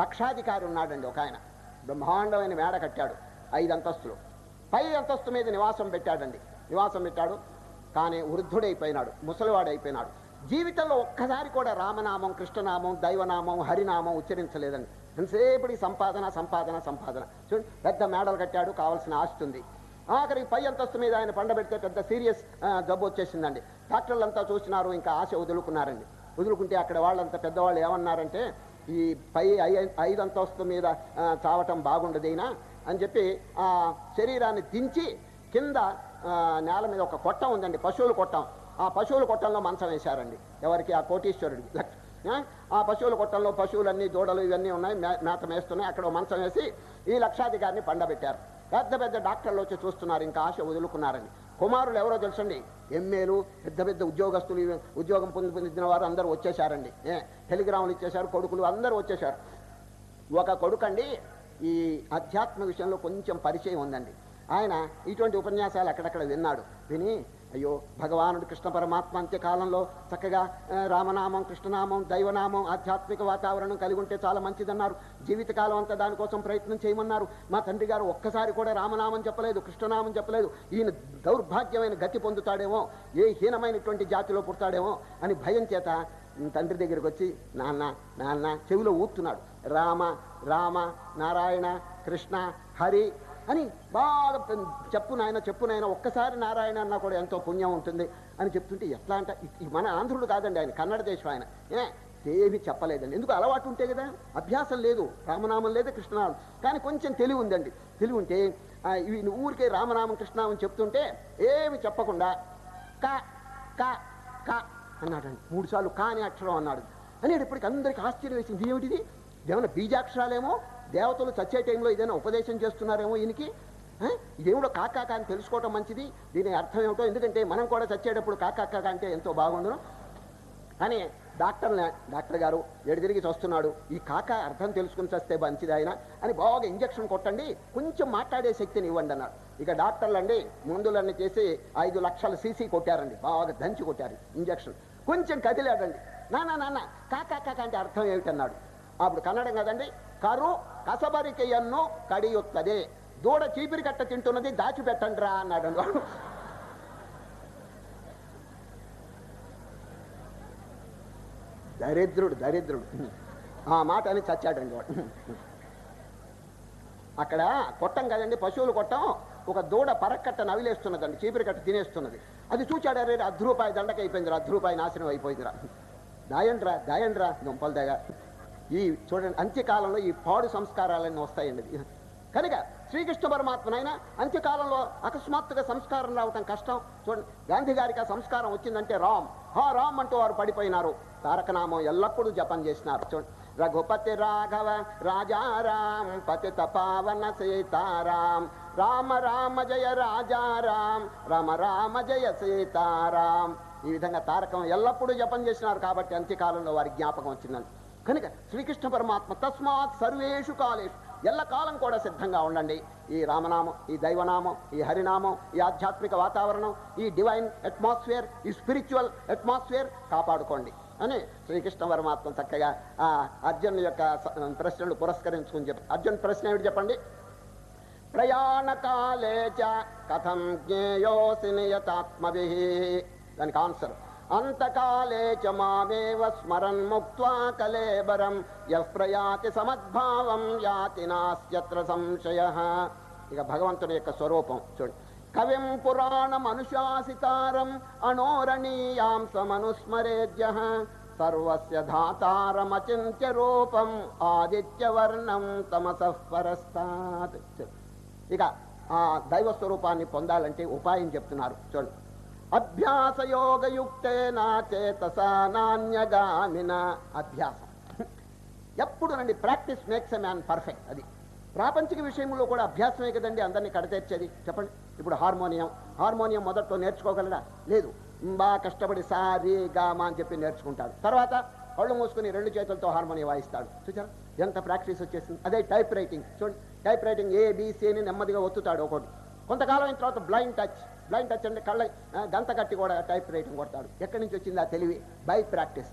లక్షాధికారి ఉన్నాడండి ఒక ఆయన. బ్రహ్మాండమైన మేడ కట్టాడు ఐదు అంతస్తులు. పై అంతస్తు మీద నివాసం పెట్టాడండి. నివాసం పెట్టాడు. కానీ వృద్ధుడైపోయినాడు ముసలివాడైపోయినాడు. జీవితంలో ఒక్కసారి కూడా రామనామం కృష్ణనామం దైవనామం హరినామం ఉచ్చరించలేదండి. ఎంతసేపటి సంపాదన సంపాదన సంపాదన. చూడండి పెద్ద మేడలు కట్టాడు కావాల్సిన ఆస్తి ఉంది. ఆఖరికి పై అంతస్తు మీద ఆయన పండబెడితే పెద్ద సీరియస్ జబ్బు వచ్చేసిందండి. డాక్టర్లంతా చూసినారు ఇంకా ఆశ వదులుకున్నారండి. వదులుకుంటే అక్కడ వాళ్ళంతా పెద్దవాళ్ళు ఏమన్నారంటే ఈ పై ఐ- ఐదు అంతస్తు మీద చావటం బాగుండదైనా అని చెప్పి ఆ శరీరాన్ని దించి కింద నేల మీద ఒక కొట్టం ఉందండి పశువుల కొట్టం. ఆ పశువుల కొట్టంలో మంచం వేశారండి. ఎవరికి? ఆ కోటీశ్వరుడికి ఆ, పశువుల గొట్టంలో పశువులన్నీ దూడలు ఇవన్నీ ఉన్నాయి. మే- మేత మేస్తున్నాయి. అక్కడ మంచం వేసి ఈ లక్షాధికారిని పండబెట్టారు. పెద్ద పెద్ద డాక్టర్లు వచ్చి చూస్తున్నారు. ఇంకా ఆశ వదులుకున్నారని. కుమారులు ఎవరో తెలుసండి? ఎమ్మెలు పెద్ద పెద్ద ఉద్యోగస్తులు ఉద్యోగం పొంది పొందిన వారు అందరూ వచ్చేసారండి ఏ టెలిగ్రాములు ఇచ్చేశారు కొడుకులు అందరూ వచ్చేశారు. ఒక కొడుకండి ఈ అధ్యాత్మ విషయంలో కొంచెం పరిచయం ఉందండి. ఆయన ఇటువంటి ఉపన్యాసాలు అక్కడక్కడ విన్నాడు. విని అయ్యో భగవానుడు కృష్ణ పరమాత్మ అంత్యకాలంలో చక్కగా రామనామం కృష్ణనామం దైవనామం ఆధ్యాత్మిక వాతావరణం కలిగి ఉంటే చాలా మంచిదన్నారు. జీవితకాలం అంతా దానికోసం ప్రయత్నం చేయమన్నారు. మా తండ్రి గారు ఒక్కసారి కూడా రామనామం చెప్పలేదు కృష్ణనామం చెప్పలేదు. ఈయన దౌర్భాగ్యమైన గతి పొందుతాడేమో ఏ హీనమైనటువంటి జాతిలో పుడతాడేమో అని భయం చేత తండ్రి దగ్గరికి వచ్చి నాన్న నాన్న చెవిలో ఊతున్నాడు రామ రామ నారాయణ కృష్ణ హరి అని బాగా చెప్పు నాయన చెప్పు నాయన ఒక్కసారి నారాయణ అన్నా కూడా ఎంతో పుణ్యం ఉంటుంది అని చెప్తుంటే ఎట్లా అంటే మన ఆంధ్రుడు కాదండి ఆయన కన్నడ దేశం ఆయన. ఏమీ చెప్పలేదండి. ఎందుకు అలవాటు ఉంటే కదా అభ్యాసం లేదు రామనామం లేదు కృష్ణనామం. కానీ కొంచెం తెలివి ఉందండి. తెలివి ఉంటే ఇవి ఊరికే రామనామం కృష్ణనామం చెప్తుంటే ఏమి చెప్పకుండా కా కా కా అన్నాడండి మూడు సార్లు కా అనే అక్షరం అన్నాడు. అనేటప్పటికి అందరికి ఆశ్చర్యం వేసింది. ఏమిటిది ఏమైనా బీజాక్షరాలేమో? దేవతలు చచ్చే టైంలో ఏదైనా ఉపదేశం చేస్తున్నారేమో ఈయనకి? ఆ? ఇదేమిటో కాకాక అని తెలుసుకోవటం మంచిది. దీని అర్థం ఏమిటో? ఎందుకంటే మనం కూడా చచ్చేటప్పుడు కాకాక అంటే ఎంతో బాగుండును. అని డాక్టర్ డాక్టర్ గారు ఎడు తిరిగి చూస్తున్నాడు. ఈ కాక అర్థం తెలుసుకుని చస్తే మంచిది ఆయన అని బాగా ఇంజక్షన్ కొట్టండి కొంచెం మాట్లాడే శక్తిని ఇవ్వండి అన్నారు ఇక డాక్టర్లు అండి మందులన్నీ చేసి ఐదు లక్షల సీసీ కొట్టారండి. బాగా దంచి కొట్టారు ఇంజక్షన్. కొంచెం కదిలాడండి. నానా నాన్న కాకా కాక అంటే అర్థం ఏమిటన్నాడు? అప్పుడు కన్నడం కదండి. కరు కసబరికెయన్ను కడియుత్తది. దూడ చీపిరి కట్ట తింటున్నది దాచిపెట్టండి రా అన్నాడు. వాడు. దరిద్రుడు దరిద్రుడు. ఆ మాట అని చచ్చాడండి వాడు అక్కడ కొట్టం కదండి పశువులు కొట్టం. ఒక దూడ పరక్కట్ట నవిలేస్తున్నదండి చీపిరి కట్ట తినేస్తున్నది. అది చూచాడు అరే అర్ధ రూపాయి దండకైపోయిందిరా అర్ధ రూపాయి నాశనం అయిపోయిందిరా. దాయండ్రా దాయండ్రా దుంపల దగ్గ ఈ చూడండి అంత్యకాలంలో ఈ పాడు సంస్కారాలన్నీ వస్తాయండి. కనుక శ్రీకృష్ణ పరమాత్మనైనా అంత్యకాలంలో అకస్మాత్తుగా సంస్కారం రావటం కష్టం. చూడండి గాంధీ గారికి ఆ సంస్కారం వచ్చిందంటే రామ్. హా రామ్ అంటూ వారు పడిపోయినారు. తారకనామం ఎల్లప్పుడూ జపం చేసినారు. చూడండి రఘుపతి రాఘవ రాజారాం పతిత పావన సీతారాం. రామ రామ జయ రాజారాం రామ రామ జయ సీతారాం. ఈ విధంగా తారకం ఎల్లప్పుడూ జపం చేసినారు కాబట్టి అంత్యకాలంలో వారి జ్ఞాపకం వచ్చిందని కనుక శ్రీకృష్ణ పరమాత్మ తస్మాత్ సర్వేషు కాలేషు. ఎల్ల కాలం కూడా సిద్ధంగా ఉండండి. ఈ రామనామం ఈ దైవనామం ఈ హరినామం ఈ ఆధ్యాత్మిక వాతావరణం ఈ డివైన్ అట్మాస్ఫియర్ ఈ స్పిరిచువల్ అట్మాస్ఫియర్ కాపాడుకోండి. అని శ్రీకృష్ణ పరమాత్మ చక్కగా ఆ అర్జున్ యొక్క ప్రశ్నలు పురస్కరించుకుని చెప్పి అర్జున్ ప్రశ్న ఏమిటి చెప్పండి? ప్రయాణకాలే చ కథం జ్ఞేయోసి నియతాత్మవి దానికి ఆన్సర్. అంతకాలే చ మామేవ స్మరన్ ముక్త్వా కలేబరం. ప్రయాతి సమద్భావం యాతి నాస్త్యత్ర సంశయ. ఇక భగవంతుని యొక్క స్వరూపం చూడండి కవిం పురాణం అనుశాసితారం అనోరణీయాం సమనుస్మరేద్య. సర్వస్య ధాతారమచింత్య రూపం ఆదిత్యవర్ణం తమసః పరస్తాత్. ఇక ఆ దైవ స్వరూపాన్ని పొందాలంటే ఉపాయం చెప్తున్నారు. చూడండి అభ్యాసయోగయుక్తే చేతస నాణ్యగామిన అభ్యాసం. ఎప్పుడు నండి practice makes a man perfect అది. ప్రాపంచిక విషయంలో కూడా అభ్యాసమే కదండి అందరినీ కడతీర్చేది. చెప్పండి ఇప్పుడు హార్మోనియం హార్మోనియం మొదట్లో నేర్చుకోగలడా? లేదు. బాగా కష్టపడి సారీ మా అని చెప్పి నేర్చుకుంటాడు. తర్వాత కళ్ళు మూసుకుని రెండు చేతులతో హార్మోనియం వాయిస్తాడు. చూచారా ఎంత ప్రాక్టీస్ వచ్చేసింది. అదే టైప్ రైటింగ్ చూడండి టైప్ రైటింగ్ ఏ అని నెమ్మదిగా ఒత్తుతాడు ఒకటి. కొంతకాలం అయిన తర్వాత బ్లైండ్ టచ్. బ్లైండ్ టచ్ అంటే కళ్ళ గంత కట్టి కూడా టైప్ రైటింగ్ కొడతాడు. ఎక్కడి నుంచి వచ్చింది? ఆ తెలివి. బై ప్రాక్టీస్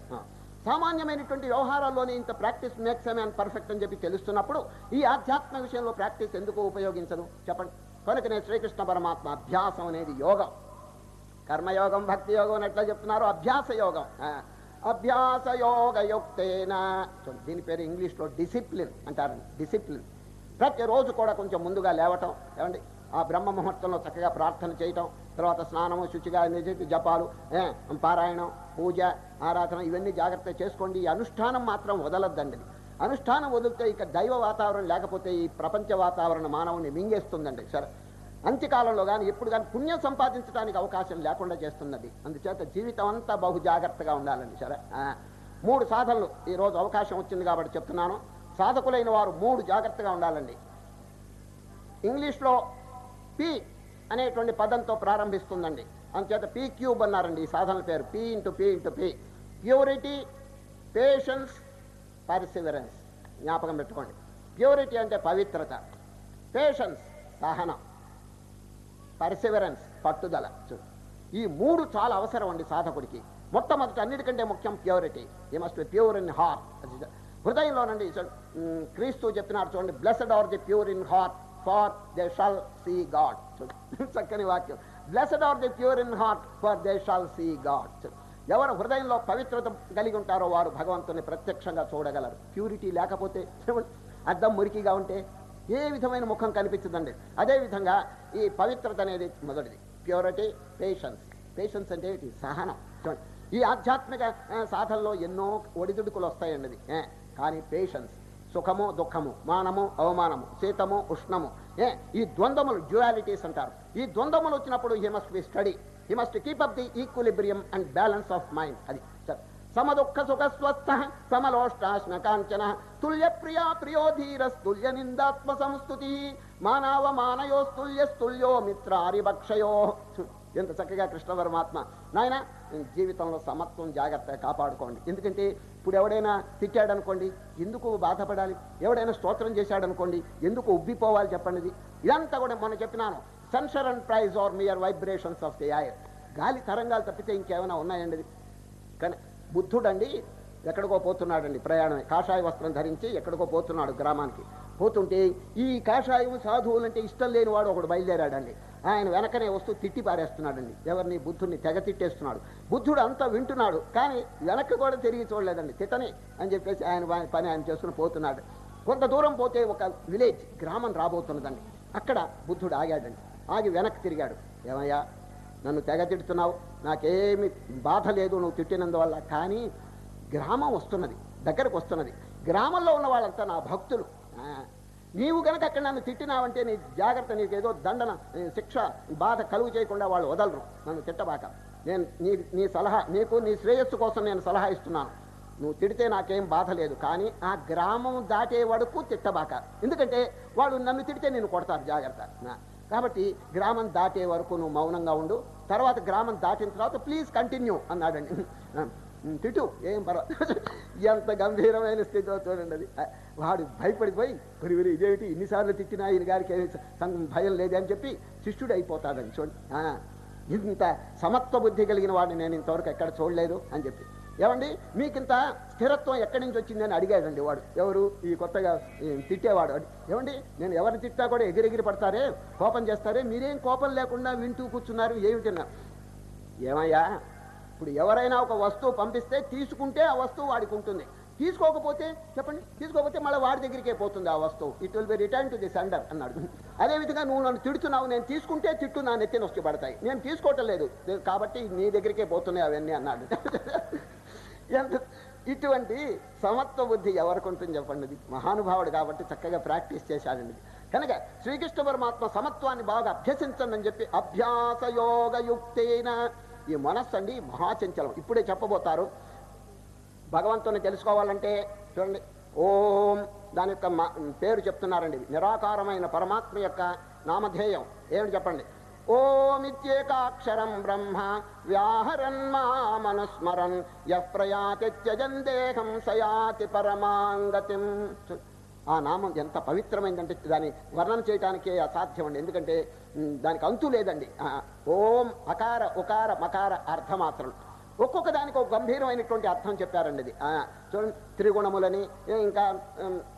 సామాన్యమైనటువంటి వ్యవహారాల్లోనే ఇంత ప్రాక్టీస్ మేక్స్ మ్యాన్ పర్ఫెక్ట్ అని చెప్పి తెలుస్తున్నప్పుడు ఈ ఆధ్యాత్మ విషయంలో ప్రాక్టీస్ ఎందుకు ఉపయోగించదు? చెప్పండి. కనుకనే శ్రీకృష్ణ పరమాత్మ అభ్యాసం అనేది యోగం. కర్మయోగం భక్తి యోగం అని ఎట్లా చెప్తున్నారు? అభ్యాస యోగం. అభ్యాస యోగయుక్తేన? దీని పేరు ఇంగ్లీష్లో డిసిప్లిన్ అంటారు డిసిప్లిన్ ప్రతిరోజు కూడా కొంచెం ముందుగా లేవటం. ఏమండి? ఆ బ్రహ్మ ముహూర్తంలో చక్కగా ప్రార్థన చేయటం తర్వాత స్నానము శుచిగా చెప్పి జపాలు పారాయణం పూజ ఆరాధన ఇవన్నీ జాగ్రత్త చేసుకోండి. ఈ అనుష్ఠానం మాత్రం వదలద్దండి. అనుష్ఠానం వదిలితే ఇక దైవ వాతావరణం లేకపోతే ఈ ప్రపంచ వాతావరణం మానవుని మింగేస్తుందండి సరే. అంత్యకాలంలో కానీ ఎప్పుడు కానీ పుణ్యం సంపాదించడానికి అవకాశం లేకుండా చేస్తున్నది. అందుచేత జీవితం అంతా బహు జాగ్రత్తగా ఉండాలండి సరే. మూడు సాధనలు ఈరోజు అవకాశం వచ్చింది కాబట్టి చెప్తున్నాను. సాధకులైన వారు మూడు జాగ్రత్తగా ఉండాలండి. ఇంగ్లీష్లో పి అనేటువంటి పదంతో ప్రారంభిస్తుందండి. అందుచేత పీ క్యూబ్ అన్నారండి ఈ సాధనల పేరు. P into P into P purity patience perseverance జ్ఞాపకం పెట్టుకోండి. ప్యూరిటీ అంటే పవిత్రత. పేషెన్స్ సహనం. పర్సివరెన్స్ పట్టుదల. చూడు. ఈ మూడు చాలా అవసరం అండి సాధకుడికి. మొట్టమొదటి అన్నిటికంటే ముఖ్యం ప్యూరిటీ ఈ must be pure in heart హృదయంలోనండి క్రీస్తు చెప్పినారు చూడండి blessed are the pure in heart for they shall see God చక్కని వాక్యం. Blessed are the pure in heart for they shall see God ఎవరు హృదయంలో పవిత్రత కలిగి ఉంటారో వారు భగవంతుని ప్రత్యక్షంగా చూడగలరు. ప్యూరిటీ లేకపోతే అర్థం అద్దం మురికిగా ఉంటే ఏ విధమైన ముఖం కనిపించదండి. అదేవిధంగా ఈ పవిత్రత అనేది మొదటిది. ప్యూరిటీ పేషెన్స్ పేషెన్స్ అంటే ఏంటి? సహనం. చూడండి. ఈ ఆధ్యాత్మిక సాధనలో ఎన్నో ఒడిదుడుకులు వస్తాయండి కానీ పేషెన్స్ సుఖము దుఃఖము మానము అవమానము శీతము ఉష్ణము. ఏ? ఈ ద్వంద్వములు డ్యువాలిటీస్ అంటారు. ఈ ద్వంద్వములు వచ్చినప్పుడు he must be steady he must keep up the equilibrium and balance of mind అది సమదుఃఖ సుఖ స్వస్థ సమలోష్టాశ్న కాంచన తుల్య ప్రియా ప్రియో ధీరస్తుల్య నిందాత్మ సంస్థుతి మానవ మానయోస్తుల్యస్తుల్యో మిత్రారిభక్షయో ఎంత చక్కగా కృష్ణ పరమాత్మ. నాయన జీవితంలో సమత్వం జాగ్రత్తగా కాపాడుకోండి. ఎందుకంటే ఇప్పుడు ఎవడైనా తిట్టాడనుకోండి ఎందుకు బాధపడాలి? ఎవడైనా స్తోత్రం చేశాడనుకోండి ఎందుకు ఉబ్బిపోవాలి చెప్పండి ఇదంతా కూడా మొన్న చెప్పినాను. Censure and praise are mere vibrations of the air గాలి తరంగాలు తప్పితే ఇంకేమైనా ఉన్నాయండి కానీ బుద్ధుడండి ఎక్కడికో పోతున్నాడండి ప్రయాణమే. కాషాయ వస్త్రం ధరించి ఎక్కడికో పోతున్నాడు గ్రామానికి. పోతుంటే ఈ కాషాయం సాధువులంటే ఇష్టం లేని వాడు ఒకడు బయలుదేరాడండి. ఆయన వెనకనే వస్తూ తిట్టి పారేస్తున్నాడండి. ఎవరిని? బుద్ధుడిని తెగ తిట్టేస్తున్నాడు. బుద్ధుడు అంతా వింటున్నాడు కానీ వెనక్కి కూడా తిరిగి చూడలేదండి. తిట్టని అని చెప్పేసి ఆయన పని ఆయన చేసుకుని పోతున్నాడు. కొంత దూరం పోతే ఒక విలేజ్ గ్రామం రాబోతున్నదండి. అక్కడ బుద్ధుడు ఆగాడండి. ఆగి వెనక్కి తిరిగాడు. ఏమయ్యా నన్ను తెగ తిడుతున్నావు? నాకేమి బాధ లేదు నువ్వు తిట్టినందువల్ల కానీ గ్రామం వస్తున్నది దగ్గరకు వస్తున్నది. గ్రామంలో ఉన్న వాళ్ళంతా నా భక్తులు. నీవు గనక అక్కడ నన్ను తిట్టినావంటే నీ జాగ్రత్త నీకు ఏదో దండన శిక్ష బాధ కలుగు చేయకుండా వాళ్ళు వదలరు. నన్ను తిట్టబాక. నేను నీ నీ సలహా నీకు నీ శ్రేయస్సు కోసం నేను సలహా ఇస్తున్నాను. నువ్వు తిడితే నాకేం బాధ లేదు కానీ ఆ గ్రామం దాటే వరకు తిట్టబాక. ఎందుకంటే వాళ్ళు నన్ను తిడితే నేను కొడతారు జాగ్రత్త. కాబట్టి గ్రామం దాటే వరకు నువ్వు మౌనంగా ఉండు. తర్వాత గ్రామం దాటిన తర్వాత ప్లీజ్ కంటిన్యూ అన్నాడండి. తిట్టు ఏం పర్వాలేదు ఎంత గంభీరమైన స్థితిలో చూడండి అది. వాడు భయపడిపోయి గురి గురి ఇదేమిటి? ఇన్నిసార్లు తిట్టినా ఈయన గారికి ఏమి భయం లేదే అని చెప్పి శిష్యుడు అయిపోతాడని చూడండి. ఇంత సమత్వ బుద్ధి కలిగిన వాడిని నేను ఇంతవరకు ఎక్కడ చూడలేదు అని చెప్పి. ఏమండి? మీకింత స్థిరత్వం ఎక్కడి నుంచి వచ్చిందని అడిగాడండి వాడు. ఎవరు? ఈ కొత్తగా తిట్టేవాడు అడి- ఏమండి? నేను ఎవరిని తిట్టా కూడా ఎగిరెగిరి పడతారే? కోపం చేస్తారే? మీరేం కోపం లేకుండా వింటూ కూర్చున్నారు? ఏమిటన్నా ఏమయ్యా? ఇప్పుడు ఎవరైనా ఒక వస్తువు పంపిస్తే తీసుకుంటే ఆ వస్తువు వాడికి ఉంటుంది. తీసుకోకపోతే చెప్పండి? తీసుకోకపోతే మళ్ళీ వాడి దగ్గరికే పోతుంది ఆ వస్తువు. It will be return to the sender అన్నాడు. అదేవిధంగా నువ్వు నన్ను తిడుతున్నావు నేను తీసుకుంటే తిట్టు నా నెత్తిన వచ్చి పడతాయి. నేను తీసుకోవటం లేదు. కాబట్టి నీ దగ్గరికే పోతున్నాయి అవన్నీ అన్నాడు. ఎంత ఇటువంటి సమత్వ బుద్ధి ఎవరికి ఉంటుంది చెప్పండి ఇది మహానుభావుడు కాబట్టి చక్కగా ప్రాక్టీస్ చేశాడండి కనుక శ్రీకృష్ణ పరమాత్మ సమత్వాన్ని బాగా అభ్యసించండి అని చెప్పి అభ్యాస యోగయుక్తేన ఈ మనస్సు అండి మహాచంచలం ఇప్పుడే చెప్పబోతారు. భగవంతుని తెలుసుకోవాలంటే చూడండి. ఓం దాని యొక్క పేరు చెప్తున్నారండి. నిరాకారమైన పరమాత్మ యొక్క నామధేయం. ఏమిటి చెప్పండి? ఓమిత్యేకాక్షరం బ్రహ్మ వ్యాహరన్ మామనుస్మరన్ యః ప్రయాతి త్యజన్ దేహం సయాతి పరమాంగతిం. ఆ నామం ఎంత పవిత్రమైందంటే దాన్ని వర్ణన చేయటానికే అసాధ్యం అండి ఎందుకంటే దానికి అంతు లేదండి. ఆ, ఓం అకార ఉకార మకార అర్థమాత్రం ఒక్కొక్క దానికి ఒక గంభీరమైనటువంటి అర్థం చెప్పారండి ఇది ఆ, చూడండి త్రిగుణములని ఇంకా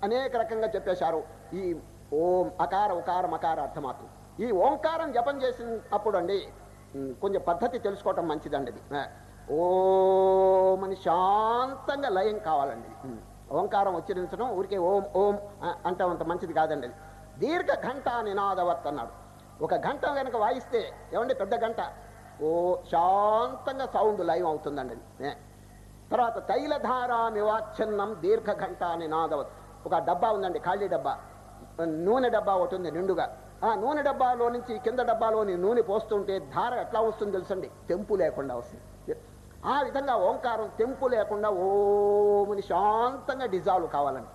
అనేక రకంగా చెప్పేశారు. ఈ ఓం అకార ఉకార మకార అర్థమాత్రం ఈ ఓంకారం జపం చేసినప్పుడు అండి కొంచెం పద్ధతి తెలుసుకోవటం మంచిదండి ఇది ఆ, ఓం అని శాంతంగా లయం కావాలండి. ఓంకారం ఉచ్చరించడం ఊరికే ఓం ఓం అంటే అంత మంచిది కాదండి. అది దీర్ఘ ఘంట నినాదవత్ అన్నాడు. ఒక గంట కనుక వాయిస్తే ఏమండి పెద్ద గంట ఓ శాంతంగా సౌండ్ లైవ్ అవుతుందండి. అది. తర్వాత తైలధారామివాచ్ఛన్నం దీర్ఘ ఘంట నినాదవత్. ఒక డబ్బా ఉందండి ఖాళీ డబ్బా. నూనె డబ్బా ఒకటి ఉంది నిండుగా. ఆ నూనె డబ్బాలో నుంచి కింద డబ్బాలోని నూనె పోస్తుంటే ధార ఎట్లా వస్తుంది తెలుసండి? తెంపు లేకుండా వస్తుంది. ఆ విధంగా ఓంకారం తెంపు లేకుండా ఓముని శాంతంగా డిజాల్వ్ కావాలండి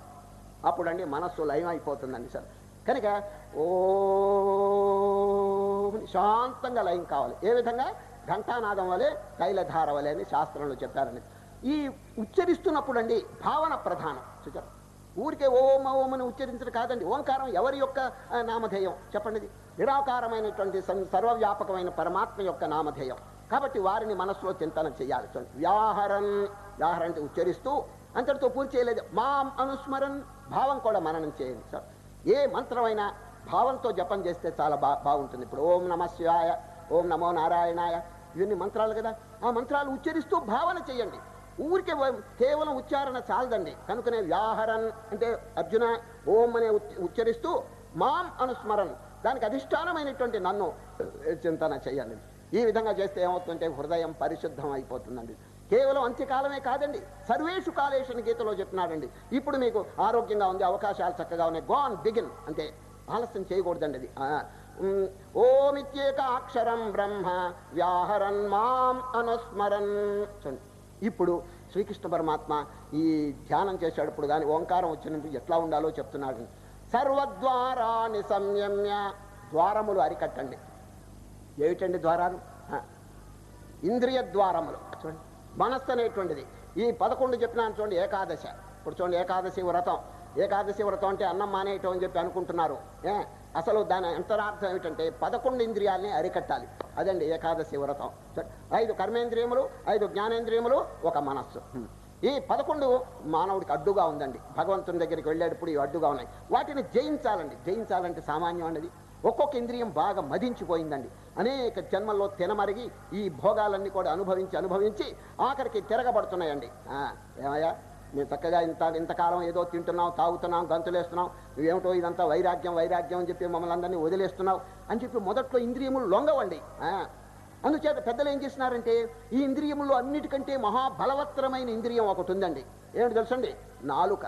అప్పుడండి మనస్సు లయం అయిపోతుందండి సార్. కనుక ఓముని శాంతంగా లయం కావాలి. ఏ విధంగా? ఘంటానాదం వలె తైలధార వలె అని శాస్త్రంలో చెప్పారండి. ఈ ఉచ్చరిస్తున్నప్పుడు అండి భావన ప్రధానం. చూచారు ఊరికే ఓం ఓం ఉచ్చరించడం కాదండి. ఓంకారం ఎవరి యొక్క నామధేయం? చెప్పండి. నిరాకారమైనటువంటి సర్వవ్యాపకమైన పరమాత్మ యొక్క నామధేయం. కాబట్టి వారిని మనస్సులో చింతన చేయాలి. చూడండి వ్యాహరన్ వ్యాహరణ అంటే ఉచ్చరిస్తూ అంతటితో పూర్తి చేయలేదు. మాం అనుస్మరన్ భావం కూడా మననం చేయండి సార్. ఏ మంత్రమైనా భావంతో జపం చేస్తే చాలా బా బాగుంటుంది. ఇప్పుడు ఓం నమ శివాయ ఓం నమో నారాయణాయ ఇవన్నీ మంత్రాలు కదా. ఆ మంత్రాలు ఉచ్చరిస్తూ భావన చేయండి. ఊరికే కేవలం ఉచ్చారణ చాలదండి. కనుకనే వ్యాహరన్ అంటే అర్జున ఓం అనే ఉచ్చరిస్తూ మాం అనుస్మరన్ దానికి అధిష్టానమైనటువంటి నన్ను చింతన చేయాలి ఈ విధంగా చేస్తే ఏమవుతుందంటే హృదయం పరిశుద్ధం అయిపోతుందండి కేవలం అంత్యకాలమే కాదండి సర్వేషు కాలేషన్ గీతలో చెప్తున్నాడండి. ఇప్పుడు మీకు ఆరోగ్యంగా ఉంది అవకాశాలు చక్కగా ఉన్నాయి. గోన్ బిగిన్ అంటే ఆలస్యం చేయకూడదండి అది. ఆ, ఓమిత్యేక అక్షరం బ్రహ్మ వ్యాహరన్ మాం అనుస్మరన్. చూడండి ఇప్పుడు శ్రీకృష్ణ పరమాత్మ ఈ ధ్యానం చేసేటప్పుడు కానీ ఓంకారం వచ్చినప్పుడు ఎట్లా ఉండాలో చెప్తున్నాడు సర్వద్వారాన్ని సంయమ్య ద్వారములు అరికట్టండి. ఏమిటండి ద్వారాలు? ఇంద్రియ ద్వారములు. చూడండి మనస్సు అనేటువంటిది. ఈ పదకొండు చెప్పినాను చూడండి ఏకాదశ. ఇప్పుడు చూడండి ఏకాదశి వ్రతం. ఏకాదశి వ్రతం అంటే అన్నం మానేయటం అని చెప్పి అనుకుంటున్నారు. ఏ అసలు దాని అంతరార్థం ఏమిటంటే పదకొండు ఇంద్రియాలని అరికట్టాలి. అదండి ఏకాదశి వ్రతం. ఐదు కర్మేంద్రియములు ఐదు జ్ఞానేంద్రియములు ఒక మనస్సు. ఈ పదకొండు మానవుడికి అడ్డుగా ఉందండి. భగవంతుని దగ్గరికి వెళ్ళేటప్పుడు ఇవి అడ్డుగా ఉన్నాయి. వాటిని జయించాలండి. జయించాలంటే సామాన్యం అన్నది ఒక్కొక్క ఇంద్రియం బాగా మదించిపోయిందండి. అనేక జన్మల్లో తినమరిగి ఈ భోగాలన్నీ కూడా అనుభవించి అనుభవించి ఆఖరికి తిరగబడుతున్నాయండి. ఏమయ్యా? మేము చక్కగా ఇంత ఇంతకాలం ఏదో తింటున్నాం తాగుతున్నాం గంతులేస్తున్నాం. నువ్వేమిటో ఇదంతా వైరాగ్యం వైరాగ్యం అని చెప్పి మమ్మల్ని అందరినీ వదిలేస్తున్నావు అని చెప్పి మొదట్లో ఇంద్రియములు లొంగవండి. అందుచేత పెద్దలు ఏం చేసినారంటే ఈ ఇంద్రియములు అన్నిటికంటే మహాబలవత్తరమైన ఇంద్రియం ఒకటి ఉందండి. ఏమిటి తెలుసండి? నాలుక.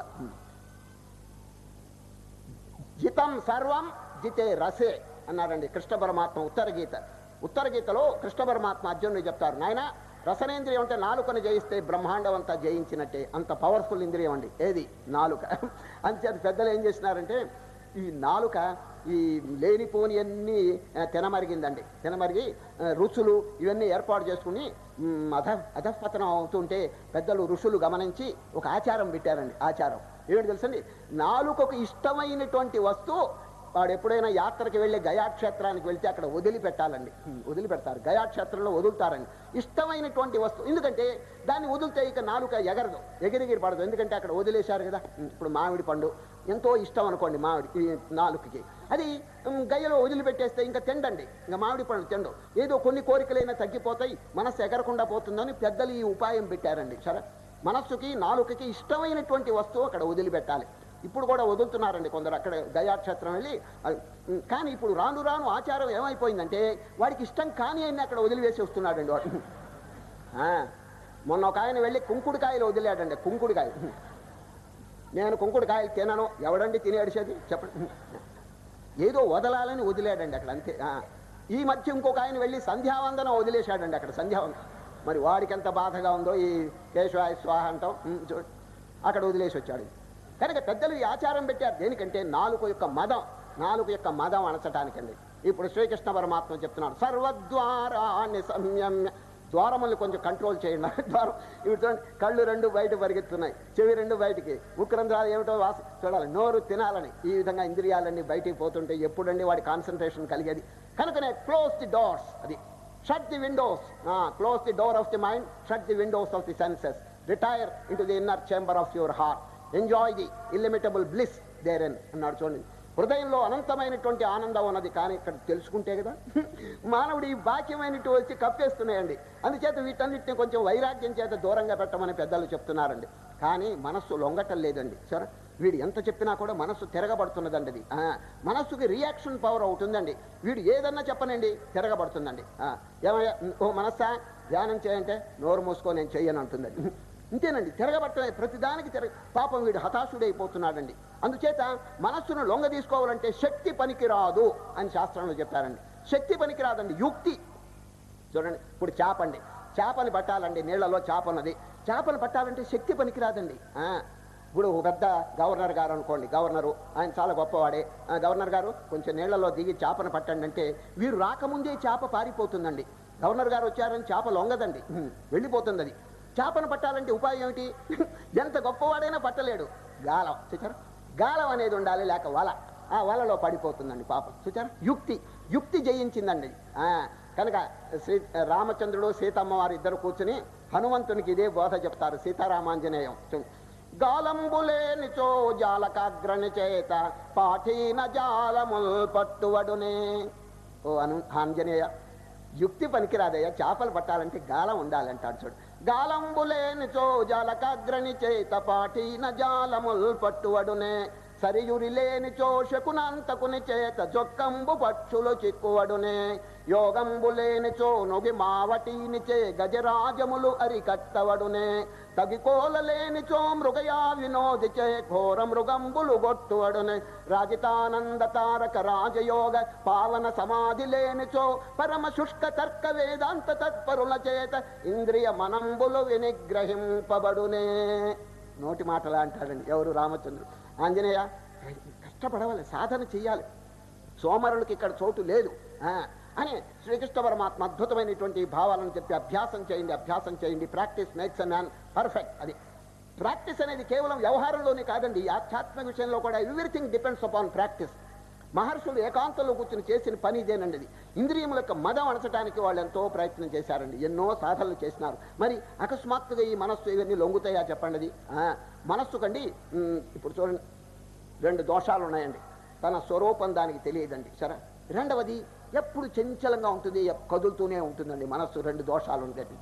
జితం సర్వం జితే రసే అన్నారండి కృష్ణ పరమాత్మ ఉత్తర గీత. ఉత్తర గీతలో కృష్ణ పరమాత్మ అర్జునుడు చెప్తారు నాయన రసనేంద్రియం అంటే నాలుకను జయిస్తే బ్రహ్మాండం అంతా జయించినట్టే అంత పవర్ఫుల్ ఇంద్రియం అండి. ఏది? నాలుక. అంచేత పెద్దలు ఏం చేసినారంటే ఈ నాలుక ఈ లేనిపోని అన్ని తినమరిగిందండి. తినమరిగి రుచులు ఇవన్నీ ఏర్పాటు చేసుకుని అధ అధపతనం అవుతుంటే పెద్దలు ఋషులు గమనించి ఒక ఆచారం పెట్టారండి ఆచారం. ఏమిటి తెలుసండి? నాలుకకు ఇష్టమైనటువంటి వస్తువు వాడు ఎప్పుడైనా యాత్రకి వెళ్ళి గయాక్షేత్రానికి వెళ్తే అక్కడ వదిలిపెట్టాలండి. వదిలిపెడతారు. గయాక్షేత్రంలో వదులుతారండి. ఇష్టమైనటువంటి వస్తువు ఎందుకంటే దాన్ని వదిలితే ఇక నాలుక ఎగరదు ఎగిరిగిరి పడదు. ఎందుకంటే అక్కడ వదిలేశారు కదా. ఇప్పుడు మామిడి పండు ఎంతో ఇష్టం అనుకోండి మామిడి నాలుకకి. అది గయ్యలో వదిలిపెట్టేస్తే ఇంకా తిండండి. ఇంకా మామిడి పండు తిండు. ఏదో కొన్ని కోరికలైనా తగ్గిపోతాయి మనస్సు ఎగరకుండా పోతుందని పెద్దలు ఈ ఉపాయం పెట్టారండి. సరే మనస్సుకి నాలుకకి ఇష్టమైనటువంటి వస్తువు అక్కడ వదిలిపెట్టాలి. ఇప్పుడు కూడా వదులుతున్నారండి కొందరు అక్కడ గయాక్షేత్రం వెళ్ళి. అది, కానీ ఇప్పుడు రాను రాను ఆచారం ఏమైపోయిందంటే వాడికి ఇష్టం కానీ అయినా అక్కడ వదిలివేసి వస్తున్నాడండి వాడు. మొన్న ఒక ఆయన వెళ్ళి కుంకుడుకాయలు వదిలాడండి కుంకుడుకాయ నేను కుంకుడుకాయలు తినను ఎవడండి తిని అడిచేది చెప్పండి. ఏదో వదలాలని వదిలాడండి అక్కడ అంతే. ఈ మధ్య ఇంకొక ఆయన వెళ్ళి సంధ్యావందనం వదిలేశాడండి అక్కడ సంధ్యావందనం. మరి వాడికి ఎంత బాధగా ఉందో ఈ కేశవాయ స్వాహ అంటాం. అక్కడ వదిలేసి వచ్చాడు. కనుక పెద్దలు ఈ ఆచారం పెట్టారు. దేనికంటే నాలుగు యొక్క మదం నాలుగు యొక్క మదం అణచటానికండి. ఇప్పుడు శ్రీకృష్ణ పరమాత్మ చెప్తున్నాడు సర్వద్వారాన్ని సంయమ్య ద్వారములు కొంచెం కంట్రోల్ చేయండి. ద్వారం ఇప్పుడు చూడండి కళ్ళు రెండు బయట పరిగెత్తున్నాయి చెవి రెండు బయటికి. ఉక్రంధ్రాలు ఏమిటో వాస చూడాలి. నోరు తినాలని. ఈ విధంగా ఇంద్రియాలన్నీ బయటికి పోతుంటే ఎప్పుడండి వాడి కాన్సన్ట్రేషన్ కలిగేది? కనుకనే క్లోజ్ ది డోర్స్ అది shut the windows close the door of the mind shut the windows of the senses retire in the inner chamber of your heart enjoy the illimitable bliss there అన్నాడు చూడండి. హృదయంలో అనంతమైనటువంటి ఆనందం ఉన్నది కానీ ఇక్కడ తెలుసుకుంటే కదా. మానవుడు ఈ బాక్యమైనట్టు వచ్చి కప్పేస్తున్నాయండి. అందుచేత వీటన్నిటిని కొంచెం వైరాగ్యం చేత దూరంగా పెట్టమని పెద్దలు చెప్తున్నారండి. కానీ మనస్సు లొంగటం లేదండి సరే? వీడు ఎంత చెప్పినా కూడా మనస్సు తిరగబడుతున్నదండి అది. మనస్సుకి రియాక్షన్ పవర్ అవుతుందండి వీడు ఏదన్నా చెప్పనండి తిరగబడుతుందండి. ఏమయ్యా? ఓ మనస్సా? ధ్యానం చేయంటే నోరు మూసుకో నేను చెయ్యను అంటుందండి. ఇంతేనండి తిరగబట్టమే ప్రతిదానికి తిరగ పాపం వీడు హతాశుడైపోతున్నాడండి. అందుచేత మనస్సును లొంగ తీసుకోవాలంటే శక్తి పనికిరాదు అని శాస్త్రంలో చెప్పారండి. శక్తి పనికిరాదండి యుక్తి. చూడండి ఇప్పుడు చేపండి. చేపని పట్టాలండి నీళ్ళలో చేప ఉన్నది చేపను పట్టాలంటే శక్తి పనికిరాదండి. ఆ, ఇప్పుడు పెద్ద గవర్నర్ గారు అనుకోండి గవర్నరు ఆయన చాలా గొప్పవాడే. ఆ, గవర్నర్ గారు కొంచెం నీళ్ళలో దిగి చేపను పట్టండి అంటే వీరు రాకముందే చేప పారిపోతుందండి. గవర్నర్ గారు వచ్చారని చేప లొంగదండి. వెళ్ళిపోతుంది అది చేపను పట్టాలంటే ఉపాయం ఏమిటి? ఎంత గొప్పవాడైనా పట్టలేడు. గాలం చూచారు? గాలం అనేది ఉండాలి లేక వల. ఆ వలలో పడిపోతుందండి పాపం చూచారు? యుక్తి యుక్తి జయించిందండి. ఆ, కనుక శ్రీ రామచంద్రుడు సీతమ్మ వారు ఇద్దరు కూర్చుని హనుమంతునికి ఇదే బోధ చెప్తారు సీతారామాంజనేయం. చూ- గాలంబులేనిచో జాలకాగ్రని చేత పాఠీన జాలముల్ పట్టువడునే. ఓ అను ఆంజనేయ యుక్తి పనికిరాదయ్యా చేపలు పట్టాలంటే గాలం ఉండాలంటాడు చూడు. గాలంబులేనిచో జాలకాగ్రణి చేత పాఠీన జాలముల్ పట్టువడునే. సరియురిలేని చోషకునంతకుని చేత జొక్కంబు పక్షులు చిక్కువడునే. యోగంబు లేని చో నొగి మావటీని చే గజరాజములు అరికట్టవడునే. తగికోల లేని చో మృగయా వినోది చే ఘోర మృగంబులు గొట్టువడునే. రాజితానంద తారక రాజయోగ పావన సమాధి లేని చో పరమ శుష్క తర్క వేదాంత తత్పరుల చేత ఇంద్రియ మనంబులు వినిగ్రహింపబడునే. నోటి మాటలా అంటాడండి. ఎవరు రామచంద్రుడు? ఆంజనేయ కష్టపడవాలి సాధన చెయ్యాలి. సోమరులకి ఇక్కడ చోటు లేదు. అని శ్రీకృష్ణ పరమాత్మ అద్భుతమైనటువంటి భావాలను చెప్పి అభ్యాసం చేయండి అభ్యాసం చేయండి. Practice makes a man perfect అది ప్రాక్టీస్ అనేది కేవలం వ్యవహారంలోనే కాదండి. ఆధ్యాత్మిక విషయంలో కూడా ఎవ్రీథింగ్ డిపెండ్స్ అపాన్ ప్రాక్టీస్ మహర్షులు ఏకాంతంలో కూర్చుని చేసిన పని ఇదేనండి ఇది ఇంద్రియముల యొక్క మదం అణచడానికి వాళ్ళు ఎంతో ప్రయత్నం చేశారండి. ఎన్నో సాధనలు చేసినారు. మరి అకస్మాత్తుగా ఈ మనస్సు ఇవన్నీ లొంగుతాయా చెప్పండి మనస్సు కండి. ఇప్పుడు చూడండి. రెండు దోషాలు ఉన్నాయండి. తన స్వరూపం దానికి తెలియదండి. సరే? రెండవది ఎప్పుడు చంచలంగా ఉంటుంది కదులుతూనే ఉంటుందండి మనస్సు. రెండు దోషాలు ఉంటాయి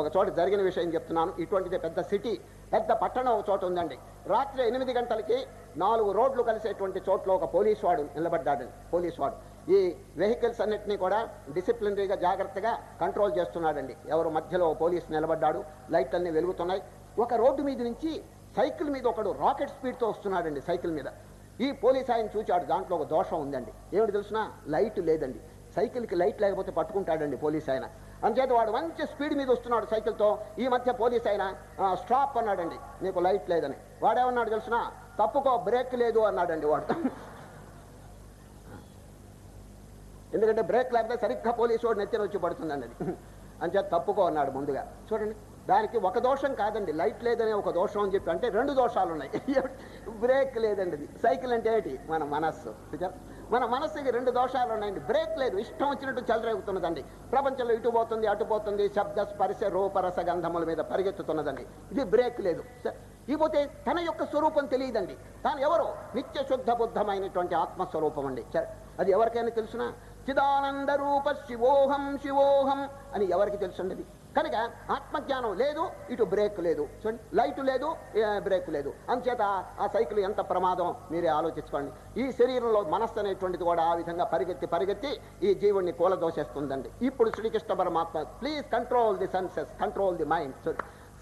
ఒక చోట జరిగిన విషయం చెప్తున్నాను. ఇటువంటిది పెద్ద సిటీ పెద్ద పట్టణం ఒక చోట ఉందండి. రాత్రి ఎనిమిది గంటలకి నాలుగు రోడ్లు కలిసేటువంటి చోట్ల ఒక పోలీస్ వాడు నిలబడ్డాడండి పోలీస్ వాడు ఈ వెహికల్స్ అన్నిటినీ కూడా డిసిప్లినరీగా జాగ్రత్తగా కంట్రోల్ చేస్తున్నాడండి. ఎవరు మధ్యలో ఓ పోలీస్ నిలబడ్డాడు. లైట్లన్నీ వెలుగుతున్నాయి. ఒక రోడ్డు మీద నుంచి సైకిల్ మీద ఒకడు రాకెట్ స్పీడ్తో వస్తున్నాడండి సైకిల్ మీద. ఈ పోలీస్ ఆయన చూచాడు దాంట్లో ఒక దోషం ఉందండి. ఏమిటి తెలిసిన? లైట్ లేదండి. సైకిల్కి లైట్ లేకపోతే పట్టుకుంటాడండి పోలీస్ ఆయన. అంచేత వాడు మంచి స్పీడ్ మీద వస్తున్నాడు సైకిల్తో. ఈ మధ్య పోలీస్ ఆయన స్టాప్ అన్నాడండి. నీకు లైట్ లేదని. వాడేమన్నాడు తెలిసిన? తప్పుకో బ్రేక్ లేదు అన్నాడండి వాడు. ఎందుకంటే బ్రేక్ లేకపోతే సరిగ్గా పోలీసు వాడు నెత్తిన వచ్చి పడుతుందండి అది. అంచేత తప్పుకో అన్నాడు ముందుగా. చూడండి. దానికి ఒక దోషం కాదండి. లైట్ లేదనే ఒక దోషం అని చెప్పి అంటే రెండు దోషాలు ఉన్నాయి బ్రేక్ లేదండి ఇది సైకిల్ అంటే ఏంటి? మన మనస్సు. మన మనస్సుకి రెండు దోషాలు ఉన్నాయండి బ్రేక్ లేదు. ఇష్టం వచ్చినట్టు చెలరేగుతున్నదండి. ప్రపంచంలో ఇటు పోతుంది అటు పోతుంది శబ్ద స్పర్శ రూపరస గంధముల మీద పరిగెత్తుతున్నదండి. ఇది బ్రేక్ లేదు. ఇకపోతే తన యొక్క స్వరూపం తెలియదండి. తాను ఎవరు? నిత్య శుద్ధ బుద్ధమైనటువంటి ఆత్మస్వరూపం అండి అది ఎవరికైనా తెలుసునా? చిదానంద రూప శివోహం శివోహం అని ఎవరికి తెలుసుండది కనుక ఆత్మజ్ఞానం లేదు ఇటు బ్రేక్ లేదు. చూడండి లైట్ లేదు బ్రేక్ లేదు. అందుచేత ఆ సైకిల్ ఎంత ప్రమాదం మీరే ఆలోచించుకోండి. ఈ శరీరంలో మనస్సు అనేటువంటిది కూడా ఆ విధంగా పరిగెత్తి పరిగెత్తి ఈ జీవుణ్ణి కూలదోసేస్తుందండి. ఇప్పుడు శ్రీకృష్ణ పరమాత్మ please control the senses control the mind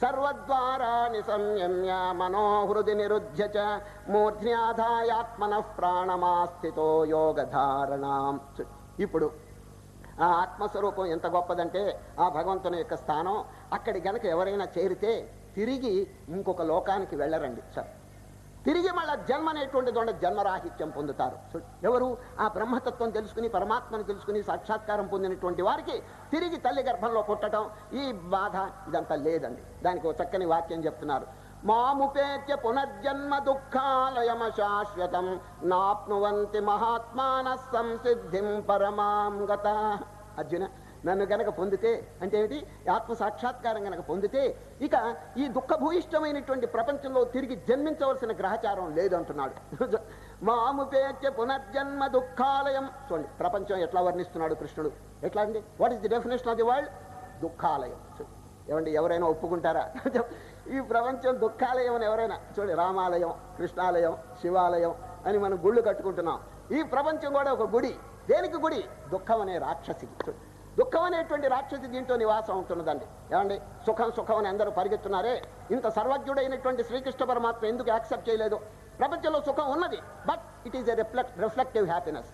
సర్వద్వారాని సంయమ్య మనోహృది నిరుధ్య చ మూర్ధ్యాధాయాత్మన ప్రాణమాస్థితో యోగధారణాం. ఇప్పుడు ఆ ఆత్మస్వరూపం ఎంత గొప్పదంటే ఆ భగవంతుని యొక్క స్థానం అక్కడి గనక ఎవరైనా చేరితే తిరిగి ఇంకొక లోకానికి వెళ్ళరండి సార్. తిరిగి మళ్ళీ జన్మ అనేటువంటిది ఉండదు జన్మరాహిత్యం పొందుతారు. ఎవరు ఆ బ్రహ్మతత్వం తెలుసుకుని పరమాత్మను తెలుసుకుని సాక్షాత్కారం పొందినటువంటి వారికి తిరిగి తల్లి గర్భంలో పుట్టడం ఈ బాధ ఇదంతా లేదండి. దానికి ఒక చక్కని వాక్యం చెప్తున్నారు. మాముపేత్య పునర్జన్మ దుఃఖాలయమ శాశ్వతం నాప్నువంతి మహాత్మాన సంసిద్ధిం పరమాం గత. అర్జున నన్ను గనక పొందితే అంటే ఏమిటి? ఆత్మ సాక్షాత్కారం గనక పొందితే ఇక ఈ దుఃఖభూయిష్టమైనటువంటి ప్రపంచంలో తిరిగి జన్మించవలసిన గ్రహచారం లేదంటున్నాడు. మాముపేత్య పునర్జన్మ దుఃఖాలయం. చూడండి ప్రపంచం ఎట్లా వర్ణిస్తున్నాడు కృష్ణుడు? ఎట్లా అండి? What is the definition of the world దుఃఖాలయం. చూడండి. ఏమండి ఎవరైనా ఒప్పుకుంటారా? ఈ ప్రపంచం దుఃఖాలయం అని ఎవరైనా చూడండి రామాలయం కృష్ణాలయం శివాలయం అని మనం గుళ్ళు కట్టుకుంటున్నాం. ఈ ప్రపంచం కూడా ఒక గుడి. దేనికి గుడి? దుఃఖం అనే రాక్షసికి. దుఃఖం అనేటువంటి రాక్షసి దీంట్లో నివాసం ఉంటున్నదండి. ఏమండి? సుఖం సుఖం అని అందరూ పరిగెత్తున్నారే. ఇంత సర్వజ్ఞుడైనటువంటి శ్రీకృష్ణ పరమాత్మ ఎందుకు యాక్సెప్ట్ చేయలేదు? ప్రపంచంలో సుఖం ఉన్నది but it is a reflect reflective happiness.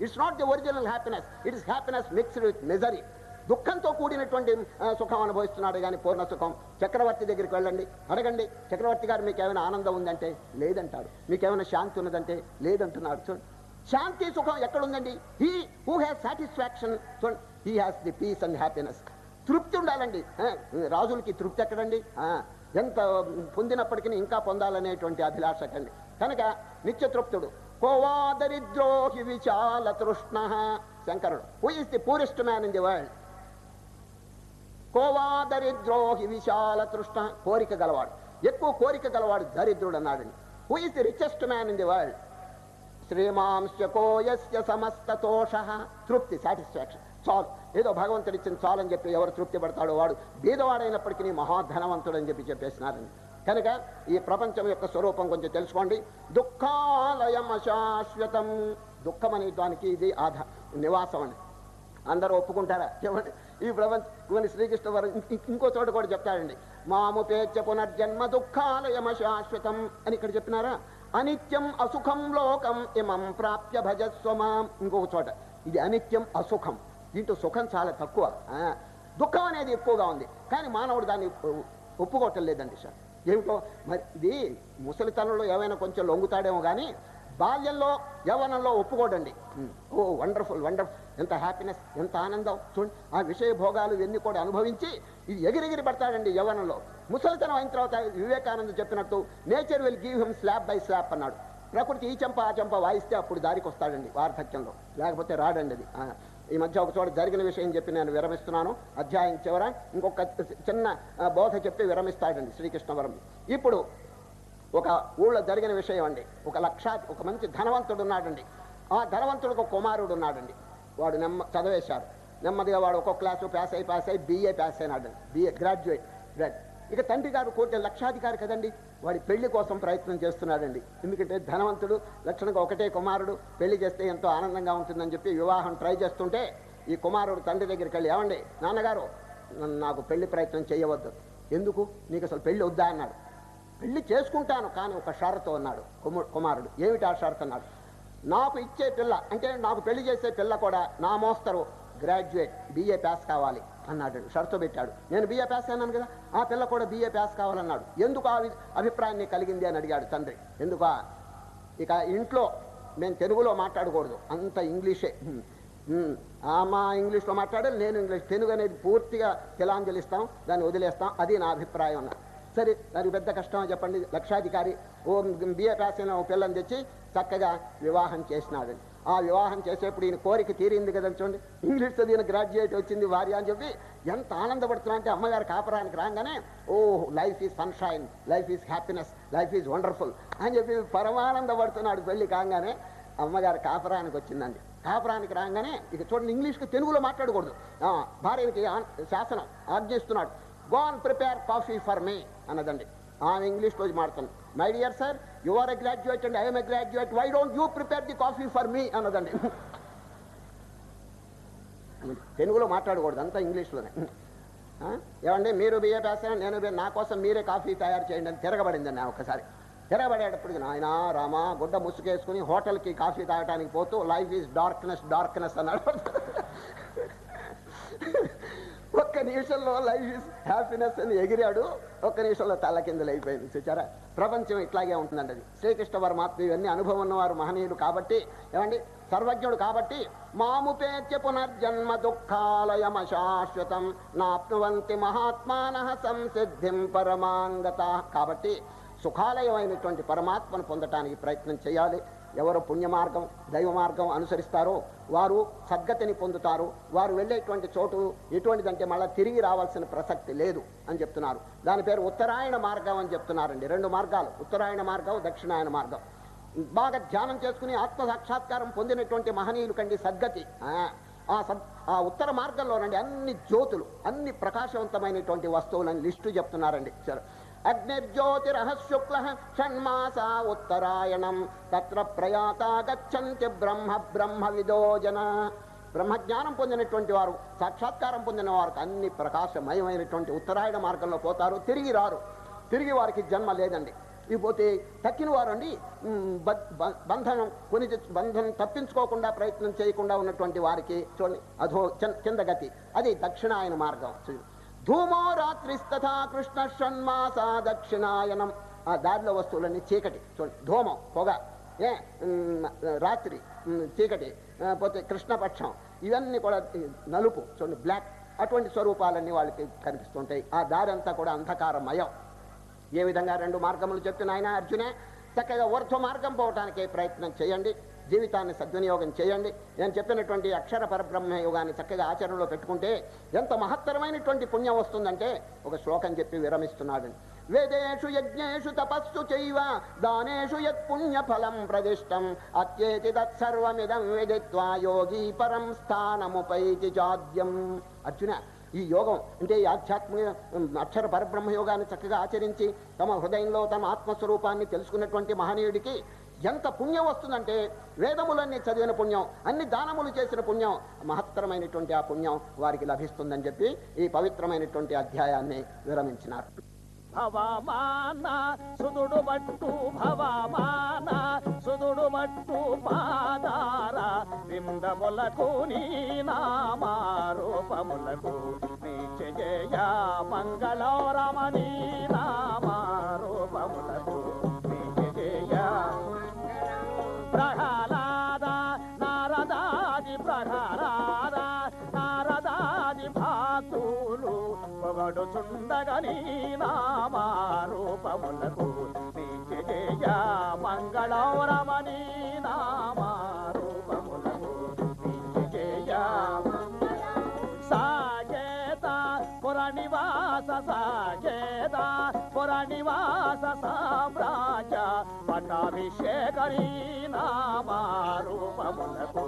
It's not the original happiness it is happiness mixed with misery. దుఃఖంతో కూడినటువంటి సుఖం అనుభవిస్తున్నాడు కానీ పూర్ణ సుఖం. చక్రవర్తి దగ్గరికి వెళ్ళండి. అడగండి చక్రవర్తి గారు మీకు ఏమైనా ఆనందం ఉందంటే లేదంటాడు. మీకేమైనా శాంతి ఉన్నదంటే లేదంటున్నాడు. చూడండి శాంతి సుఖం ఎక్కడుందండి? హీ హూ హ్యాస్ సాటిస్ఫాక్షన్ చూడండి he has the peace and happiness తృప్తి ఉండాలండి. రాజులకి తృప్తి ఎక్కడండి? ఎంత పొందినప్పటికీ ఇంకా పొందాలనేటువంటి అభిలాష కండి. కనుక నిత్య తృప్తుడు. కోవాదరిద్రోహి విశాల తృష్ణ? శంకరుడు. Who is the poorest man in the world khoa దరిద్రోహి విశాల తృష్ణ కోరిక గలవాడు. ఎక్కువ కోరిక గలవాడు దరిద్రుడు అన్నాడండి who is the richest man in the world శ్రీమాంశకోయస్య సమస్తతోష తృప్తి సాటిస్ఫాక్షన్ చాలు. ఏదో భగవంతుడు ఇచ్చిన చాలు అని చెప్పి ఎవరు తృప్తి పడతాడో వాడు బీదవాడైనప్పటికీ మహాధనవంతుడు అని చెప్పి చెప్పేసినారని. కనుక ఈ ప్రపంచం యొక్క స్వరూపం కొంచెం తెలుసుకోండి. దుఃఖాలయం అశాశ్వతం. దుఃఖం అనే దానికి ఇది ఆధ నివాసం అని. అందరూ ఒప్పుకుంటారా? చెప్పండి ఈ ప్రపంచం శ్రీకృష్ణ ఇంకో చోట కూడా చెప్తాడండి. మాముపేచ్చ పునర్జన్మ దుఃఖాలయమ శాశ్వతం అని ఇక్కడ చెప్పినారా? అనిత్యం అసుఖం లోకం ఇమం ప్రాప్య భజస్వమాం ఇంకొక చోట. ఇది అనిత్యం అసుఖం. దీంట్లో సుఖం చాలా తక్కువ. ఆ, దుఃఖం అనేది ఎక్కువగా ఉంది. కానీ మానవుడు దాన్ని ఒప్పుకోవటం లేదండి సార్. ఏమిటో? మరి ఇది ముసలితనంలో ఏమైనా కొంచెం లొంగుతాడేమో కానీ బాల్యంలో యవనంలో ఒప్పుకోడండి. Oh wonderful wonderful. ఎంత హ్యాపీనెస్ ఎంత ఆనందం. చూడండి ఆ విషయ భోగాలు ఇవన్నీ కూడా అనుభవించి ఇది ఎగిరెగిరి పడతాడండి యవనంలో ముసలితనం అయిన తర్వాత వివేకానంద చెప్పినట్టు nature will give him slab by slab అన్నాడు. ప్రకృతి ఈ చెంప ఆ చెంప వాయిస్తే అప్పుడు దారికి వస్తాడండి వార్ధక్యంలో. లేకపోతే రాడండి అది. ఈ మధ్య ఒక చోట జరిగిన విషయం చెప్పి నేను విరమిస్తున్నాను. అధ్యాయం చివర ఇంకొక చిన్న బోధ చెప్పి విరమిస్తాడండి శ్రీకృష్ణవరం. ఇప్పుడు ఒక ఊళ్ళో జరిగిన విషయం అండి. ఒక లక్షా ఒక మంచి ధనవంతుడు ఉన్నాడండి. ఆ ధనవంతుడికి ఒక కుమారుడు ఉన్నాడండి. వాడు నెమ్మ చదివేశాడు. నెమ్మదిగా వాడు ఒక్కొక్క క్లాసు పాస్ అయి పాస్ అయి బీఏ పాస్ అయినాడు. బీఏ గ్రాడ్యుయేట్ గ్రాడ్ ఇక తండ్రి గారు కోటి లక్షాధికారి కదండి. వాడి పెళ్ళి కోసం ప్రయత్నం చేస్తున్నాడండి. ఎందుకంటే ధనవంతుడు లక్షణంగా ఒకటే కుమారుడు పెళ్ళి చేస్తే ఎంతో ఆనందంగా ఉంటుందని చెప్పి వివాహం ట్రై చేస్తుంటే ఈ కుమారుడు తండ్రి దగ్గరికి వెళ్ళి ఏమండి నాన్నగారు నాకు పెళ్ళి ప్రయత్నం చేయవద్దు. ఎందుకు? నీకు అసలు పెళ్ళి వద్దా? అన్నాడు. పెళ్ళి చేసుకుంటాను కానీ ఒక షరతు అన్నాడు కుమారుడు. ఏమిటి ఆ షరతు అన్నాడు. నాకు ఇచ్చే పిల్ల అంటే నాకు పెళ్ళి చేసే పిల్ల కూడా నా మోస్తరు. గ్రాడ్యుయేట్ బీఏ పాస్ కావాలి అన్నాడు. షరతు పెట్టాడు. నేను బీఏ పాస్ అన్నాను కదా ఆ పిల్ల కూడా బీఏ పాస్ కావాలన్నాడు. ఎందుకు ఆ అభిప్రాయాన్ని కలిగింది అని అడిగాడు తండ్రి. ఎందుకా ఇక ఇంట్లో మేము తెలుగులో మాట్లాడకూడదు. అంత ఇంగ్లీషే. హ్మ్. ఆ మా ఇంగ్లీష్లో మాట్లాడాలి నేను ఇంగ్లీష్. తెలుగు అనేది పూర్తిగా తిలాంజలిస్తాం దాన్ని వదిలేస్తాం. అది నా అభిప్రాయం అన్న. సరే దానికి పెద్ద కష్టం చెప్పండి. లక్షాధికారి ఓ బిఏ పాస్ అయిన ఓ పిల్లని తెచ్చి చక్కగా వివాహం చేసినాడు ఆ వివాహం చేసేప్పుడు ఈయన కోరిక తీరింది కదా చూడండి. ఇంగ్లీష్ చదివిన గ్రాడ్యుయేట్ వచ్చింది భార్య అని చెప్పి ఎంత ఆనందపడుతున్నా అంటే అమ్మగారు కాపురానికి రాగానే ఓ life is sunshine life is happiness life is wonderful అని చెప్పి పరమానందపడుతున్నాడు పెళ్ళి కాగానే అమ్మగారు కాపురానికి వచ్చిందండి. కాపురానికి రాగానే ఇక చూడండి ఇంగ్లీష్కి తెలుగులో మాట్లాడకూడదు. భార్యకి శాసనం ఆజ్ఞిస్తున్నాడు. Go and prepare coffee for me అన్నదండి. ఆమె ఇంగ్లీష్లో మాడతాను my dear sir you are a graduate and I'm a graduate why don't you prepare the coffee for me అన్నదండి. తెలుగులో మాట్లాడకూడదు అంతా ఇంగ్లీష్లోనే. ఏమండి మీరు బిఏ పాసాను నేను బిఏ నా కోసం మీరే కాఫీ తయారు చేయండి అని తిరగబడిందండి నా ఒకసారి తిరగబడేటప్పటికి నాయన రామా గుడ్డ ముసుగేసుకుని హోటల్కి కాఫీ తాగడానికి పోతూ లైఫ్ ఈజ్ డార్క్నెస్ డార్క్నెస్ అన్నాడు. ఒక్క నిమిషంలో లైఫ్ ఇస్ హ్యాపీనెస్ అని ఎగిరాడు. ఒక్క నిమిషంలో తల కిందలు అయిపోయింది. చూచారా? ప్రపంచం ఇట్లాగే ఉంటుందండి అది. శ్రీకృష్ణ పరమాత్మ ఇవన్నీ అనుభవం ఉన్నవారు మహనీయులు కాబట్టి ఏమండి? సర్వజ్ఞుడు కాబట్టి మాముపేత్య పునర్జన్మ దుఃఖాలయమ శాశ్వతం. నాప్నువంతి మహాత్మాన సంసిద్ధిం పరమాంగత. కాబట్టి సుఖాలయమైనటువంటి పరమాత్మను పొందటానికి ప్రయత్నం చేయాలి. ఎవరు పుణ్య మార్గం దైవ మార్గం అనుసరిస్తారో వారు సద్గతిని పొందుతారు. వారు వెళ్ళేటువంటి చోటు ఎటువంటిదంటే మళ్ళీ తిరిగి రావాల్సిన ప్రసక్తి లేదు అని చెప్తున్నారు. దాని పేరు ఉత్తరాయణ మార్గం అని చెప్తున్నారండి. రెండు మార్గాలు. ఉత్తరాయణ మార్గం దక్షిణాయన మార్గం. బాగా ధ్యానం చేసుకుని ఆత్మ సాక్షాత్కారం పొందినటువంటి మహనీయులు కండి సద్గతి. ఆ, సద్ ఆ ఉత్తర మార్గంలోనండి అన్ని జ్యోతులు అన్ని ప్రకాశవంతమైనటువంటి వస్తువులని లిస్టు చెప్తున్నారండి. సరే అగ్నిర్జ్యోతిరహశుక్ల షణ్మాసా ఉత్తరాయణం తత్ర ప్రయాత గచ్చంతి బ్రహ్మ బ్రహ్మ విదోజన బ్రహ్మజ్ఞానం పొందినటువంటి వారు సాక్షాత్కారం పొందిన వారికి అన్ని ప్రకాశమయమైనటువంటి ఉత్తరాయణ మార్గంలో పోతారు తిరిగి రారు. తిరిగి వారికి జన్మ లేదండి. ఇకపోతే తక్కిన వారండి బంధనం కొని బంధనం తప్పించుకోకుండా ప్రయత్నం చేయకుండా ఉన్నటువంటి వారికి చూడండి అధో కిం- కింద గతి. అది దక్షిణాయన మార్గం. చూడండి. ధూమో రాత్రిస్తథా కృష్ణ షణ్మాస దక్షిణాయనం. ఆ దారిలో వస్తువులన్నీ చీకటి. చూడండి ధూమం పొగ ఏ రాత్రి చీకటి పోతే కృష్ణపక్షం ఇవన్నీ కూడా నలుపు చూడండి బ్లాక్ అటువంటి స్వరూపాలన్నీ వాళ్ళకి కనిపిస్తుంటాయి. ఆ దారి అంతా కూడా అంధకారమయం. ఏ విధంగా రెండు మార్గములు చెప్పిన ఆయన అర్జునే? చక్కగా ఊర్ధ్వ మార్గం పోవటానికి ప్రయత్నం చేయండి. జీవితాన్ని సద్వినియోగం చేయండి. నేను చెప్పినటువంటి అక్షర పరబ్రహ్మ యోగాన్ని చక్కగా ఆచరణలో పెట్టుకుంటే ఎంత మహత్తరమైనటువంటి పుణ్యం వస్తుందంటే ఒక శ్లోకం చెప్పి విరమిస్తున్నాడు. వేదేషు యజ్ఞేషు తపస్సు చైవ దానేషు యత్ పుణ్య ఫలం ప్రదిష్టం. అత్యేతి తత్సర్వమిదం విదిత్వా యోగి పరం స్థానముపైతి జాద్యం. అర్జున ఈ యోగం అంటే ఈ ఆధ్యాత్మిక అక్షర పరబ్రహ్మ యోగాన్ని చక్కగా ఆచరించి తమ హృదయంలో తమ ఆత్మస్వరూపాన్ని తెలుసుకున్నటువంటి మహనీయుడికి ఎంత పుణ్యం వస్తుందంటే వేదములన్నీ చదివిన పుణ్యం అన్ని దానములు చేసిన పుణ్యం మహత్తరమైనటువంటి ఆ పుణ్యం వారికి లభిస్తుందని చెప్పి ఈ పవిత్రమైనటువంటి అధ్యాయాన్ని విరమించినారు. భవమాన సుదుడు మట్టు భవమాన సుదుడు మట్టు పాదార విందములకు నీ నామారూపములకు నీచ జయ మంగళరమణి నామారూపములకు. ప్రహ్లాద నారదాది ప్రహ్లాద నారదాది భాతులు పొగడుచుండగని నామారూపములకు నీచ జయ మంగళరమణి నామారూపములకు పురనివాస సాగేత పురనివాస సామ్రాజ్య పట్టాభిషేకరీ నామారూపములకు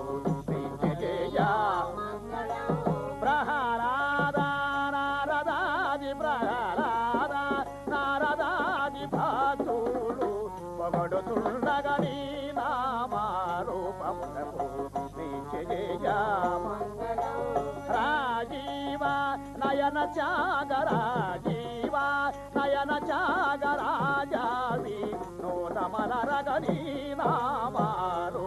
నయన చాగరాజీవ నయన చాగరాజావి నూతమలరగని నామారో